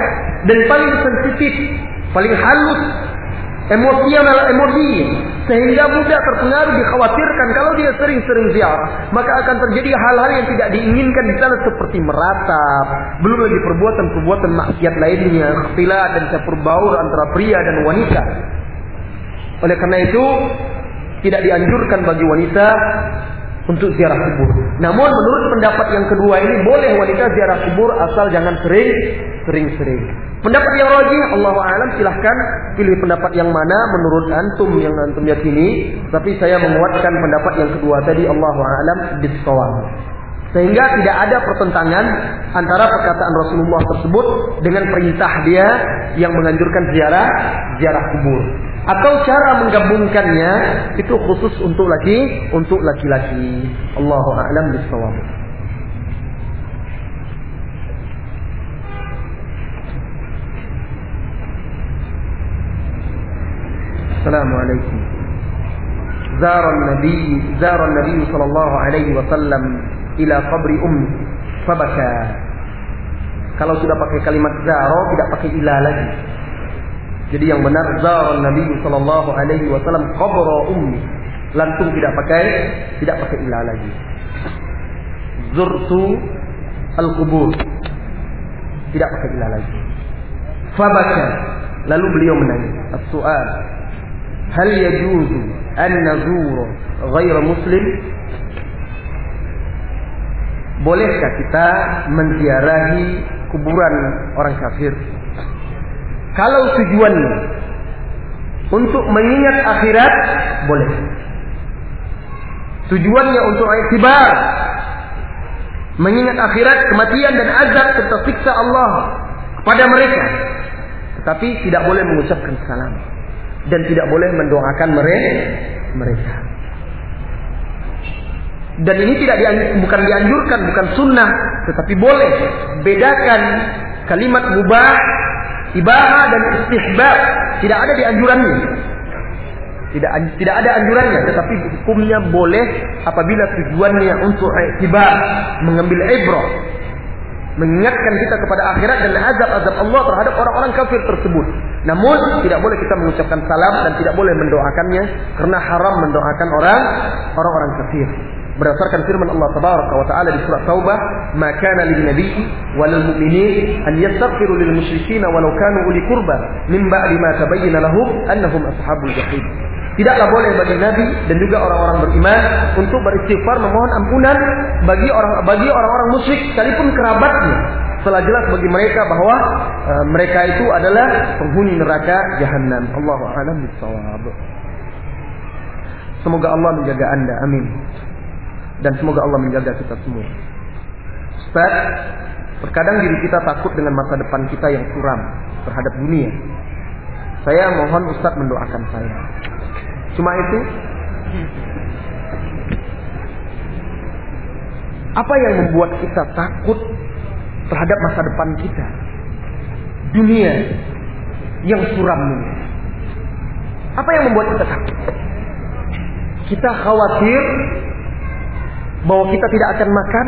dan paling sensitif, paling halus, emosional emosi, sehingga mudah terpengaruh dikhawatirkan kalau dia sering-sering ziarah, maka akan terjadi hal-hal yang tidak diinginkan di sana seperti meratap, belum lagi perbuatan-perbuatan maksiat lainnya, ikhtilat dan campur baur antara pria dan wanita. Oleh karena itu, tidak dianjurkan bagi wanita untuk ziarah kubur. Namun menurut pendapat yang kedua ini boleh wanita ziarah kubur asal jangan sering sering-sering. Pendapat yang rajih Allah alam silahkan pilih pendapat yang mana menurut antum yang antum yakini. Tapi saya menguatkan pendapat yang kedua tadi Allah alam bisawab. Sehingga tidak ada pertentangan antara perkataan Rasulullah tersebut dengan perintah dia yang menganjurkan ziarah ziarah kubur Atau cara menggabungkannya itu khusus untuk laki untuk laki-laki. Allahu a'lam bishawab. Assalamualaikum. زار النبي زار النبي صلى الله عليه وسلم إلى قبر أم فبكى kalau sudah pakai kalimat zaro tidak pakai ilah lagi jadi yang benar zara Nabi sallallahu alaihi wasallam qabra ummi. Langsung tidak pakai tidak pakai ilah lagi. Zurtu al-qubur. Tidak pakai ilah lagi. Fabaka. Lalu beliau menanya, "As-su'al, hal yajuzu an nazura ghaira muslim?" Bolehkah kita menziarahi kuburan orang kafir? Kalau tujuannya untuk mengingat akhirat, boleh. Tujuannya untuk iktibar, mengingat akhirat, kematian dan azab serta siksa Allah kepada mereka. Tetapi tidak boleh mengucapkan salam dan tidak boleh mendoakan mereka. Dan ini tidak dianjur, bukan dianjurkan, bukan sunnah, tetapi boleh. Bedakan kalimat mubah Ibadah dan istihbab tidak ada di anjurannya. Tidak tidak ada anjurannya, tetapi hukumnya boleh apabila tujuannya untuk tiba mengambil ibrah, mengingatkan kita kepada akhirat dan azab-azab Allah terhadap orang-orang kafir tersebut. Namun tidak boleh kita mengucapkan salam dan tidak boleh mendoakannya karena haram mendoakan orang orang-orang kafir berdasarkan firman Allah tabaraka wa taala di surat Taubah, "Ma kana lin nabiyyi wal mu'minin an yastaghfiru lil musyrikeen walau kanu uli qurba min ba'di ma tabayyana lahum annahum ashabul jahim." Tidaklah boleh bagi Nabi dan juga orang-orang beriman untuk beristighfar memohon ampunan bagi orang bagi orang-orang musyrik sekalipun kerabatnya. Setelah jelas bagi mereka bahwa uh, mereka itu adalah penghuni neraka jahanam. Allahu a'lam. Semoga Allah menjaga Anda. Amin dan semoga Allah menjaga kita semua. Ustaz, terkadang diri kita takut dengan masa depan kita yang suram terhadap dunia. Saya mohon Ustaz mendoakan saya. Cuma itu. Apa yang membuat kita takut terhadap masa depan kita? Dunia yang suram ini. Apa yang membuat kita takut? Kita khawatir bahwa kita tidak akan makan?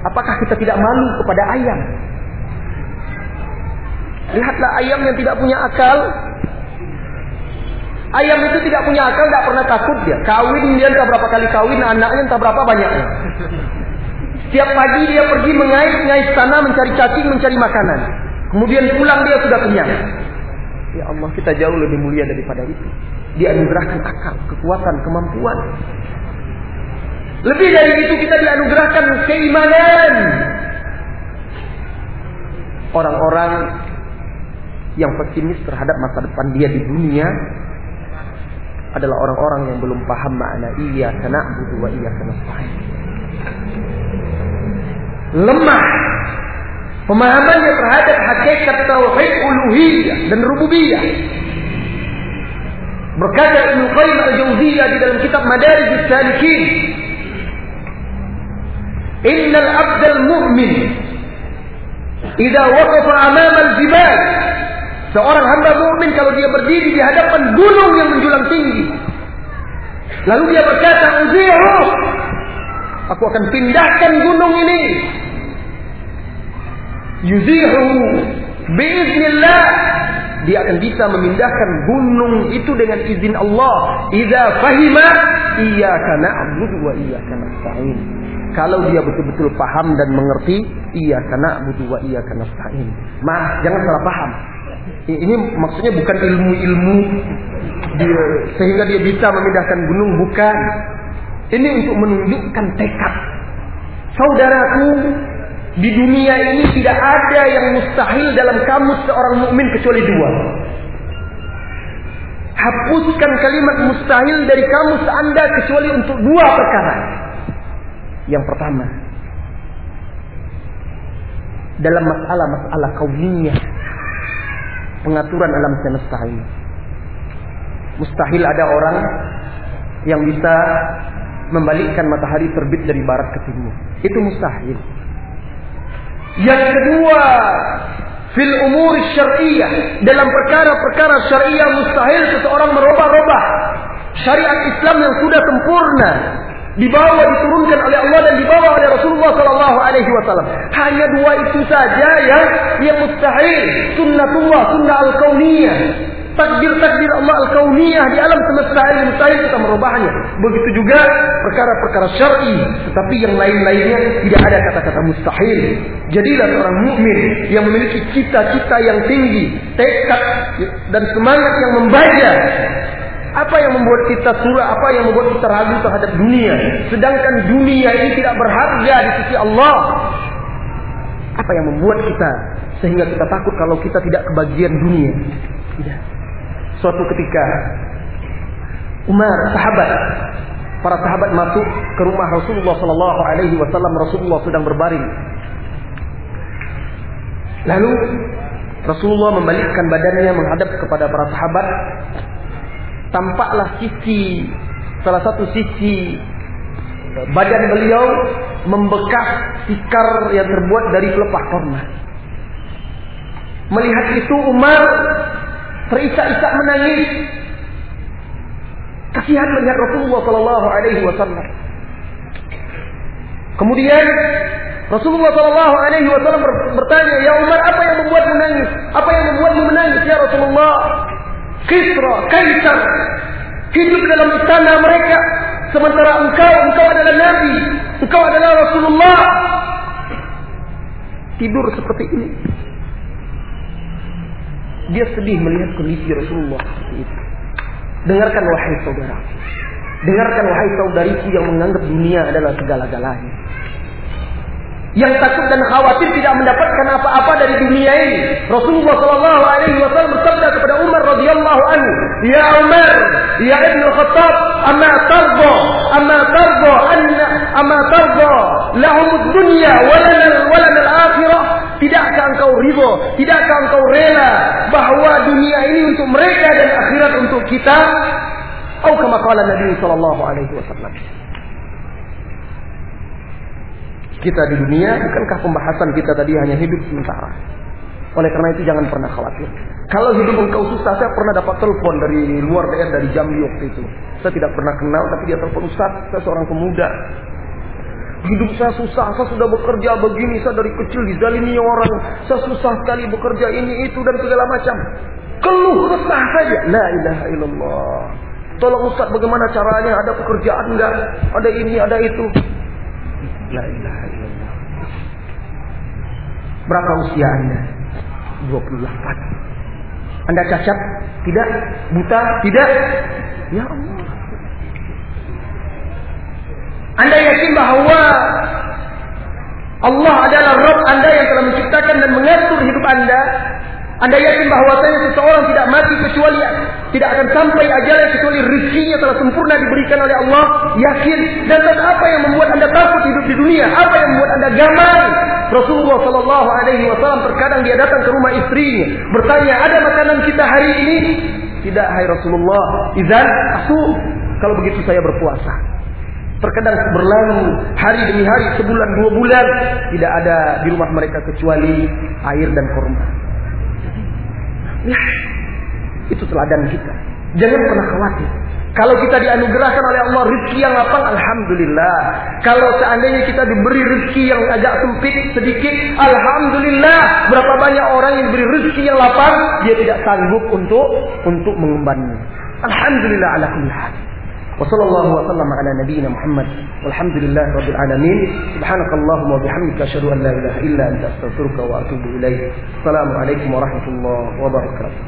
Apakah kita tidak malu kepada ayam? Lihatlah ayam yang tidak punya akal. Ayam itu tidak punya akal, tidak pernah takut dia. Kawin dia entah berapa kali kawin, anaknya entah berapa banyaknya. Setiap pagi dia pergi mengais-ngais tanah mencari cacing, mencari makanan. Kemudian pulang dia sudah kenyang. Ya Allah, kita jauh lebih mulia daripada itu. Dia anugerahkan akal, kekuatan, kemampuan. Lebih dari itu kita dianugerahkan keimanan. Orang-orang yang pesimis terhadap masa depan dia di dunia adalah orang-orang yang belum paham makna iya karena butuh wa iya karena lemah pemahamannya terhadap hakikat tauhid uluhiyah dan rububiyah berkata Ibnu Qayyim al-Jauziyah di dalam kitab Madarij Salikin Innal abdal mu'min idza waqafa amama al-jibal Seorang hamba mukmin kalau dia berdiri di hadapan gunung yang menjulang tinggi. Lalu dia berkata, "Uzihu, aku akan pindahkan gunung ini." Yuzihu biiznillah dia akan bisa memindahkan gunung itu dengan izin Allah. Idza fahima iyyaka na'budu wa iyyaka nasta'in. Kalau dia betul-betul paham dan mengerti, iyyaka na'budu wa iyyaka nasta'in. Maaf, jangan salah paham. Ini maksudnya bukan ilmu-ilmu sehingga dia bisa memindahkan gunung bukan. Ini untuk menunjukkan tekad. Saudaraku, di dunia ini tidak ada yang mustahil dalam kamus seorang mukmin kecuali dua. Hapuskan kalimat mustahil dari kamus Anda kecuali untuk dua perkara. Yang pertama, dalam masalah-masalah kauniyah pengaturan alam semesta ini. Mustahil ada orang yang bisa membalikkan matahari terbit dari barat ke timur. Itu mustahil. Yang kedua, fil umur syariah dalam perkara-perkara syariah mustahil seseorang merubah-rubah syariat Islam yang sudah sempurna dibawa diturunkan oleh Allah dan dibawa oleh Rasulullah Sallallahu Alaihi Wasallam. Hanya dua itu saja yang yang mustahil. Sunnatullah, sunnah al-kauniyah. Takdir-takdir Allah al-kauniyah di alam semesta ini mustahil kita merubahnya. Begitu juga perkara-perkara syar'i, tetapi yang lain-lainnya tidak ada kata-kata mustahil. Jadilah seorang mukmin yang memiliki cita-cita yang tinggi, tekad dan semangat yang membaca apa yang membuat kita surah? Apa yang membuat kita ragu terhadap dunia? Sedangkan dunia ini tidak berharga di sisi Allah. Apa yang membuat kita sehingga kita takut kalau kita tidak kebagian dunia? Tidak. Suatu ketika Umar sahabat para sahabat masuk ke rumah Rasulullah Sallallahu Alaihi Wasallam Rasulullah sedang berbaring. Lalu Rasulullah membalikkan badannya menghadap kepada para sahabat tampaklah sisi salah satu sisi badan beliau membekas tikar yang terbuat dari pelepah korma. Melihat itu Umar terisak-isak menangis. Kasihan melihat Rasulullah Sallallahu Alaihi Wasallam. Kemudian Rasulullah Sallallahu Alaihi Wasallam bertanya, Ya Umar, apa yang membuat menangis? Apa yang membuatmu menangis ya Rasulullah? Kisra, Kaisar hidup dalam istana mereka sementara engkau engkau adalah nabi, engkau adalah Rasulullah. Tidur seperti ini. Dia sedih melihat kondisi Rasulullah seperti itu. Dengarkan wahai saudara. Dengarkan wahai saudariku yang menganggap dunia adalah segala-galanya yang takut dan khawatir tidak mendapatkan apa-apa dari dunia ini. Rasulullah Shallallahu Alaihi Wasallam bersabda kepada Umar radhiyallahu anhu, Ya Umar, ya Ibnu Khattab, amma tarda, amma tarda, anna, amma tarda, lahum dunya, walana, walana al-akhirah. Tidakkah engkau ridho, tidakkah engkau rela bahwa dunia ini untuk mereka dan akhirat untuk kita? Atau kama Nabi sallallahu alaihi wasallam kita di dunia, bukankah pembahasan kita tadi hanya hidup sementara? Oleh karena itu jangan pernah khawatir. Kalau hidup engkau susah, saya pernah dapat telepon dari luar daerah dari Jambi waktu itu. Saya tidak pernah kenal, tapi dia telepon Ustaz, saya seorang pemuda. Hidup saya susah, saya sudah bekerja begini, saya dari kecil dizalimi orang. Saya susah sekali bekerja ini, itu, dan segala macam. Keluh resah saja. La ilaha illallah. Tolong Ustaz bagaimana caranya? Ada pekerjaan enggak? Ada ini, ada itu. La ilaha illallah. Berapa usia Anda? 28. Anda cacat? Tidak. Buta? Tidak. Ya Allah. Anda yakin bahwa Allah adalah Rabb Anda yang telah menciptakan dan mengatur hidup Anda? Anda yakin bahwa saya seseorang tidak mati kecuali tidak akan sampai ajalnya kecuali rezekinya telah sempurna diberikan oleh Allah. Yakin dan dan apa yang membuat anda takut hidup di dunia? Apa yang membuat anda gamai? Rasulullah Shallallahu Alaihi Wasallam terkadang dia datang ke rumah istrinya bertanya ada makanan kita hari ini? Tidak, hai Rasulullah. Izan, asu. Kalau begitu saya berpuasa. Terkadang berlalu hari demi hari, sebulan dua bulan tidak ada di rumah mereka kecuali air dan kurma. Nah, itu teladan kita. Jangan pernah khawatir. Kalau kita dianugerahkan oleh Allah rezeki yang lapang, alhamdulillah. Kalau seandainya kita diberi rezeki yang agak sempit sedikit, alhamdulillah. Berapa banyak orang yang diberi rezeki yang lapang, dia tidak sanggup untuk untuk mengembannya. Alhamdulillah ala kulli hal. وصلى الله وسلم على نبينا محمد والحمد لله رب العالمين. سبحانك اللهم وبحمدك أشهد أن لا إله إلا أنت أستغفرك وأتوب إليك. السلام عليكم ورحمة الله وبركاته.